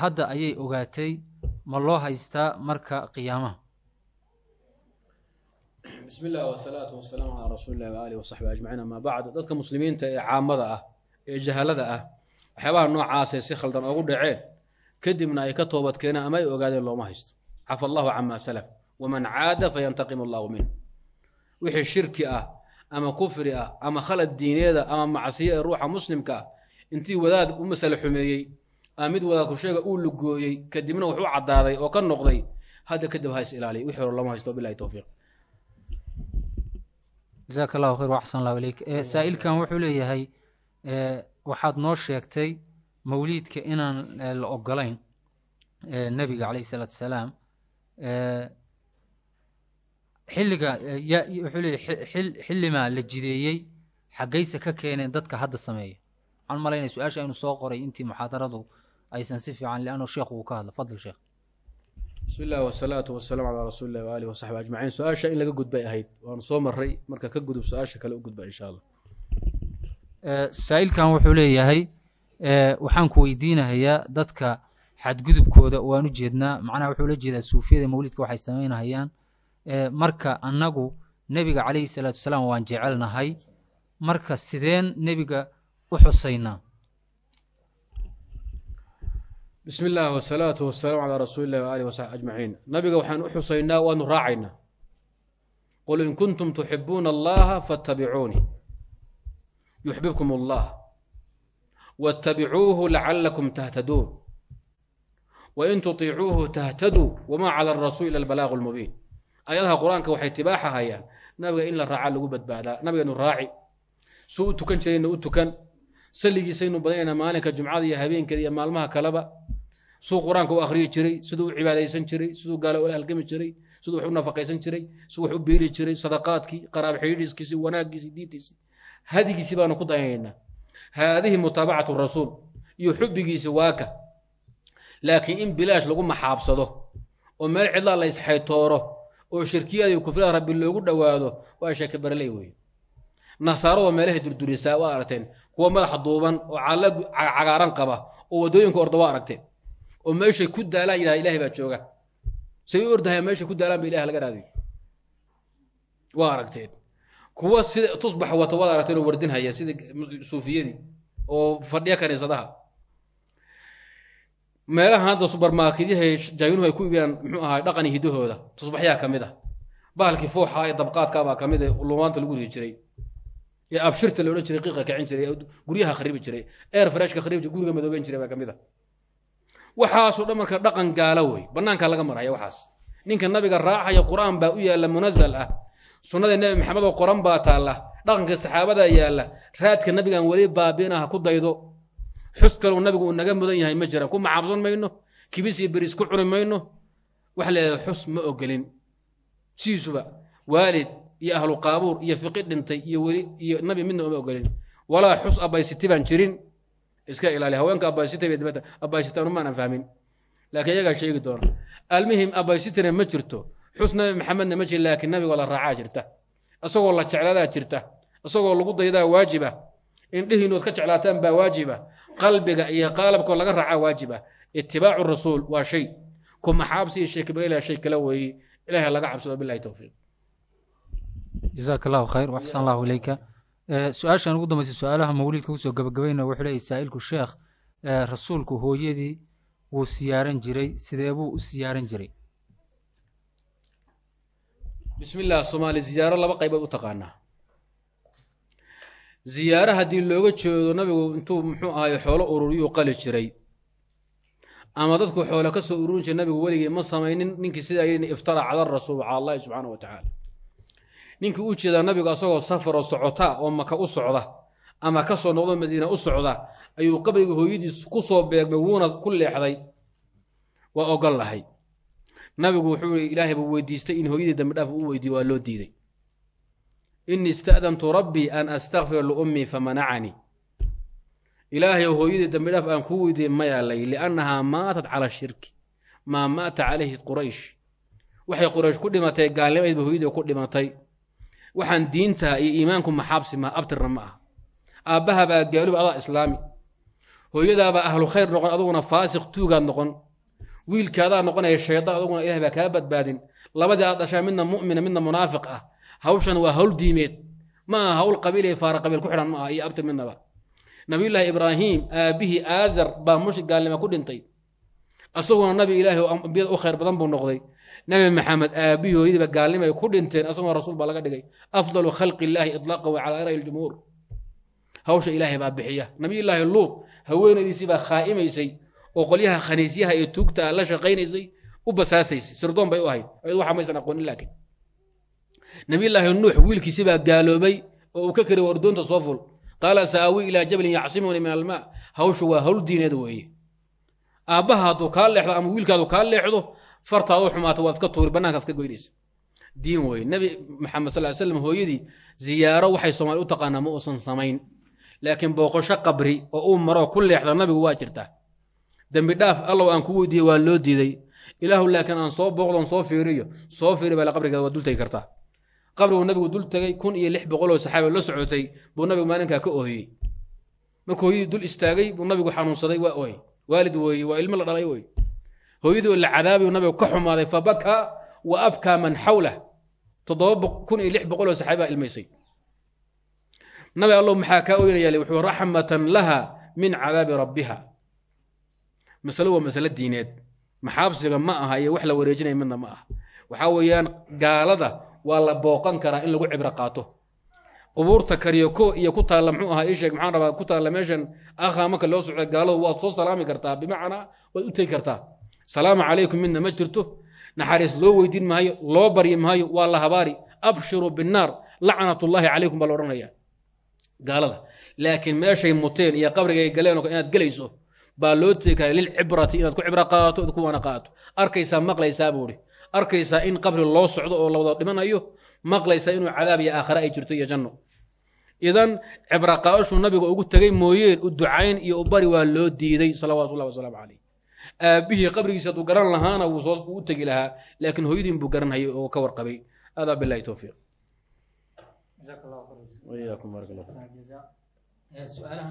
hadda ayay ogaatay ma loo haystaa marka qiyaamaha. Bismi illah wsalaatu wasalaamu calaa rasuuli illahi waaalih wasaxbi ajmaciin amaa bacd dadka muslimiinta ee caamada ah ee jahalada ah waxyaabaha noocaasay si khaldan ogu dhaceen kadibna ay ka toobad keenaan ama ay ogaadeen looma haysto. Cafa allahu camaa salaf waman caada fayantaqimu allahu minh wixii shirki ah ama kufri ah ama khalad diineeda ama macsiyo ee ruuxa muslimka ah intii wadaad u masale xumeeyey ama mid wadaadku sheega uu lugooyey kadibna wax u caddaaday oo ka noqday hadda kadib ha is ilaaliya wixii hore looma haysto bilahi towfiiq jasaaka allahu khayr waxsan allahu ileyk saa'ilkan wuxuu leeyahay waxaad noo sheegtay mawliidka inaan la ogolayn nebiga calayhi salaatu wasalaam xilliga wuxuu leeyahy xillimaa la jideeyey xaggayse ka keeneen dadka hadda sameeya. Waxaan malaynaya su'aasha inuu soo qoray intii muxaadaradu aysan si fiican liannu sheekhu uu ka hadla fadl sheekh. Bismi illah wsalaatu wasalaamu calaa rasuuli waaalih wasaxbi ajmaciin. Su'aasha in laga gudbay ahayd waanu soo maray marka ka gudub su'aasha kale u gudba insha allah. Saa'ilkan wuxuu leeyahay waxaan ku weydiinahayaa dadka xadgudubkooda waan u jeednaa. Macnaha wuxuu la jeedaa suufiyada mawlidka waxay samaynahayaan marka annagu nebiga calayhi salaatu wasalaam waan jecelnahay marka sideen nebiga u xusaynaa bismi illah wsalaatu wasalaamu calaa rasuuli illahi waaalih wasaxbi ajmaciin. Nabiga waxaan u xusaynaa waanu raacaynaa qul in kuntum tuxibuuna allaha faatabicuunii yuxbibkum allah waاtabicuuhu lacalakum tahtaduun wain tuطiicuuhu tahtaduu wama cala arasuul ila albalaaqu lmubiin ayadaha qur'aanka waxay tibaaxahayaan nabiga in la raacaa lagu badbaadaa nabigaynu raaci. Suu u tukan jirayna u tukan. Salligiisaynu badanaynaa maalinka jumcada iyo habeenkeeda iyo maalmaha kaleba. Suu qur'aanka u akhriyi jiray siduu u cibaadaysan jiray siduu gaalo ula halgami jiray siduu wax u nafaqaysan jiray siduu wax u biiri jiray sadaqaadkii qaraab xidhiidhiskiisii wanaagiisii diintiisii. Hadigiisii baanu ku dayanaynaa haadihi mutaabacatu rasuul iyo xubbigiisi waaka laakiin in bilaash lagu maxaabsado oo meel cidlaa la isxaytooro oo shirkiyada kufrada rabbi loogu dhowaado waa sheeke bareley wey nasaarada meelahay durdurisaa waa aragteen kuwa madaxa duuban oo calla cagaaran qaba oo waddooyinka orda waa aragteen. Oo meeshay ku daalaan yidhaha ilahay baa jooga. Say u ordahaya meeshay ku daalaan ba ilahi laga raadiyo. Waa aragteen. Kuwa sida tusbax wata waad aragteen oo wardinhaya sida suufiyadii oo fadhiya kaniisadaha meelaha hadda subermarketyahay jaynuhu ay ku ibiyaan muxuu ahaa dhaqani hidahooda tusbaxyaa ka mid ah. Bahalkii fuuxa ee dabqaadkaabaa ka mid ee lumaanta lagu rigi jiray. Ee abshirta la odhan jiray qiiqa kicin jiray guryaha kharibi jiray eer freshka kharibi jiray guriga madooben jiray baa ka mid a waxaasoo dhan marka dhaqan gaala wey. Bannaankaa laga marhaya waxaas. Ninka nabiga raacaya qur'aan baa u yaalla munazal ah. Sunnada nebi maxamed oo qoran baa taalla. Dhaqanka saxaabadaa yaalla. Raadka nabigaan weli baabiina ha ku daydo xus kaleu nabigu uu naga mudan yahay ma jira. Ku macaabsan mayno kibis iyo beris ku cuni mayno. Waxa leedahay xus ma ogolin sidiisuba waalid iyo ahlu qaabuur iyo fiqi dhintay iyo weli iyo nabi midna uma ogolin walaa xus abbaysiti baan jirin. Iska ilaali haweenka abbaysita bay dibadda abbaysitaan umaanan fahmin. Laakiin iyagaa sheegi doona. Almihim abbaysitina ma jirto. Xus nabi maxamedna ma jiro laakiin nabigoo la raacaa jirta. Isagoo la jeclaadaa jirta. Isagoo lagu daydaa waajiba. Indhihiinood ka jeclaataan baa waajiba qalbiga iyo qaalabkoo laga raacaa waajiba. Itibaacu rasuul waa shay. Ku maxaabsi iyo sheekibala shay kala weeye ilahay laga cabsado bilahi towfiiq jasaaka allahu khayr waxsan allahu ileyka su'aashan ugu dambaysa su'aalaha mawliidka ku soo gabagabayna wuxuu leeyahy saa'ilku sheekh rasuulku hooyadii wuu siyaaran jiray sidee buu u siyaaran jiray? Bismi illah soomaali ziyaaro laba qaybood u taqaanaa ziyaaro haddii looga jeedo nabigu intuu muxuu ahaay xoolo ururiyuu qali jiray. Ama dadku xoolo ka soo ururin jiray nabigu weligii ma samaynin ninkii sidaa yidhi iftara cala rasuul cala allahi subxaana wa tacaala. Ninkii u jeedaa nabigu asagoo safaroo socota oo maka u socda ama ka soo noqdo madiina u socda ayuu qabriga hooyadiis ku soo beegmay wuuna ku leexday. Waa ogol lahay nabigu wuxuu ilaahay buu weydiistay in hooyadii dambi dhaaf u weydiiyo waa loo diiday inii ista'dantu rabbii an astakfira liummii famanacanii ilaahay hooyadii dambi dhaaf aan kuu weydiiyey mayaa lay liannahaa maatat cala shirki maa maata calayhi quraysh. Waxay quraysh ku dhimatay gaalnimaydba hooyadii ku dhimatay. Waxaan diinta iyo iimaanku maxaabsi maha abtirna ma aha. Aabbahabaa gaaluba adaa islaami. Hooyadaabaa ahlu khayr noqon aduguna faasiq tuugaad noqon. Wiilkaadaa noqonaya shaydaan aduguna ilahay baa kaa badbaadin. Labadii aad dhashaa midna mu'mina midna munaafiq ah hawshan waa hawl diimeed. Ma aha hawl qabiil faara qabiil ku xidhan ma aha iyo abtir midnaba. Nabiyullaahi ibraahim aabbihii aazar baa mushrik gaalnima ku dhintay. Asaguna nabi ilaahi oo ambiyada u khayr badan buu noqday. Nabi maxamed aabbihii hooyadiiba gaalnimay ku dhinteen asaguna rasuul baa laga dhigay. Afdalu khalqi illaahi iطlaaqan wa calaa ra'yi ljumhuur hawsha ilaahay baa bixiya. Nabiyullaahi luut haweenaydiisii baa khaa'imaysay oo qolyaha khaniisyaha ee tuugta la shaqaynaysay u basaasaysay sirdoon bay u ahayd. Ayadu waxa maysan aqoonin laakiin nabiyullaahi nuux wiilkiisii baa gaaloobay oo uu ka kari wardoonta soo ful. Qaala sa'aawi ilaa jabalin yacsimuni min almaa. Hawshu waa hawl diineed weeye. Aabbaha hadduu kaa leexdo ama wiilkaadu kaa leexdo fartaadu xumaata waad iska tuuri bannaankaas ka goynaysa. Diin weeye. Nebi maxamed sal ly slam hooyadii ziyaaro waxay soomaali u taqaanaa ma uusan samayn. Laakiin booqosho qabri oo uu maroo ku leexda nabigu waa jirtaa dembi dhaaf allow aan ku weydiiyey waa loo diiday. Ilaahu laakiin aan soo booqdon soo fiiriyo soo fiiri baa qabrigeeda waa dul tegi kartaa qabrigu nabigu dul tegey kun iyo lix boqol oo saxaaba la socotay buu nabigu maalinkaa ka oohiyey markuu hooyadii dul istaagay buu nabigu xanuunsaday waa oohy waalid weeye waa ilmo la dhalay wey hooyadii oo la cadaabayu nabigu ka xumaaday fabakaa wa abkaa man xawlah. Toddoba kun iyo lix boqol oo saxaabaa ilmaysay. Nabi allow maxaa kaa oynaya wuxuu raxmatan laha min cadaabi rabbiha. Masalo waa masalo diineed. Maxaabsiga ma aha iyo wax la wareejinaya midna ma aha. Waxaa weeyaan gaalada waa la booqan karaa in lagu cibro qaato. Qubuurta karyoko iyo ku taalla muxuu ahaa ii sheeg maxaan rabaa ku taalla meeshan akha marka loo socda gaaladu waad soo salaami kartaa. Bimacnaa waad u tegi kartaa. Salaamu calaykum midna ma jirto. Naxariis loo weydiin maayo loo baryi maayo waa la habaari. Abshiruu binnaar lacnatullaahi calaykum baa la odhanaya gaalada. Laakiin meeshay muteen iyo qabrigay galeen inaad gelayso baa loo tegi kara lilcibrati inaad ku cibro qaato ad kuwana qaato. Arkaysaa maqlaysaa buuhi arkaysaa in qabri loo socdo oo lawada dhimanayo maqlaysaa inuu cadaab iyo aakhare ay jirto iyo janno. Idan cibraqaashu nabiga ugu tegay mooyeen u ducayn iyo u bari waa loo diiday salawaatullahi wasalaamu calayh. Aabbihii qabrigiisa aduu garan lahaana wuu soos u tegi lahaa laakiin hooyadiin buu garanhayay oo ka warqabay. Adaa bilahi towfiiq su'aalaha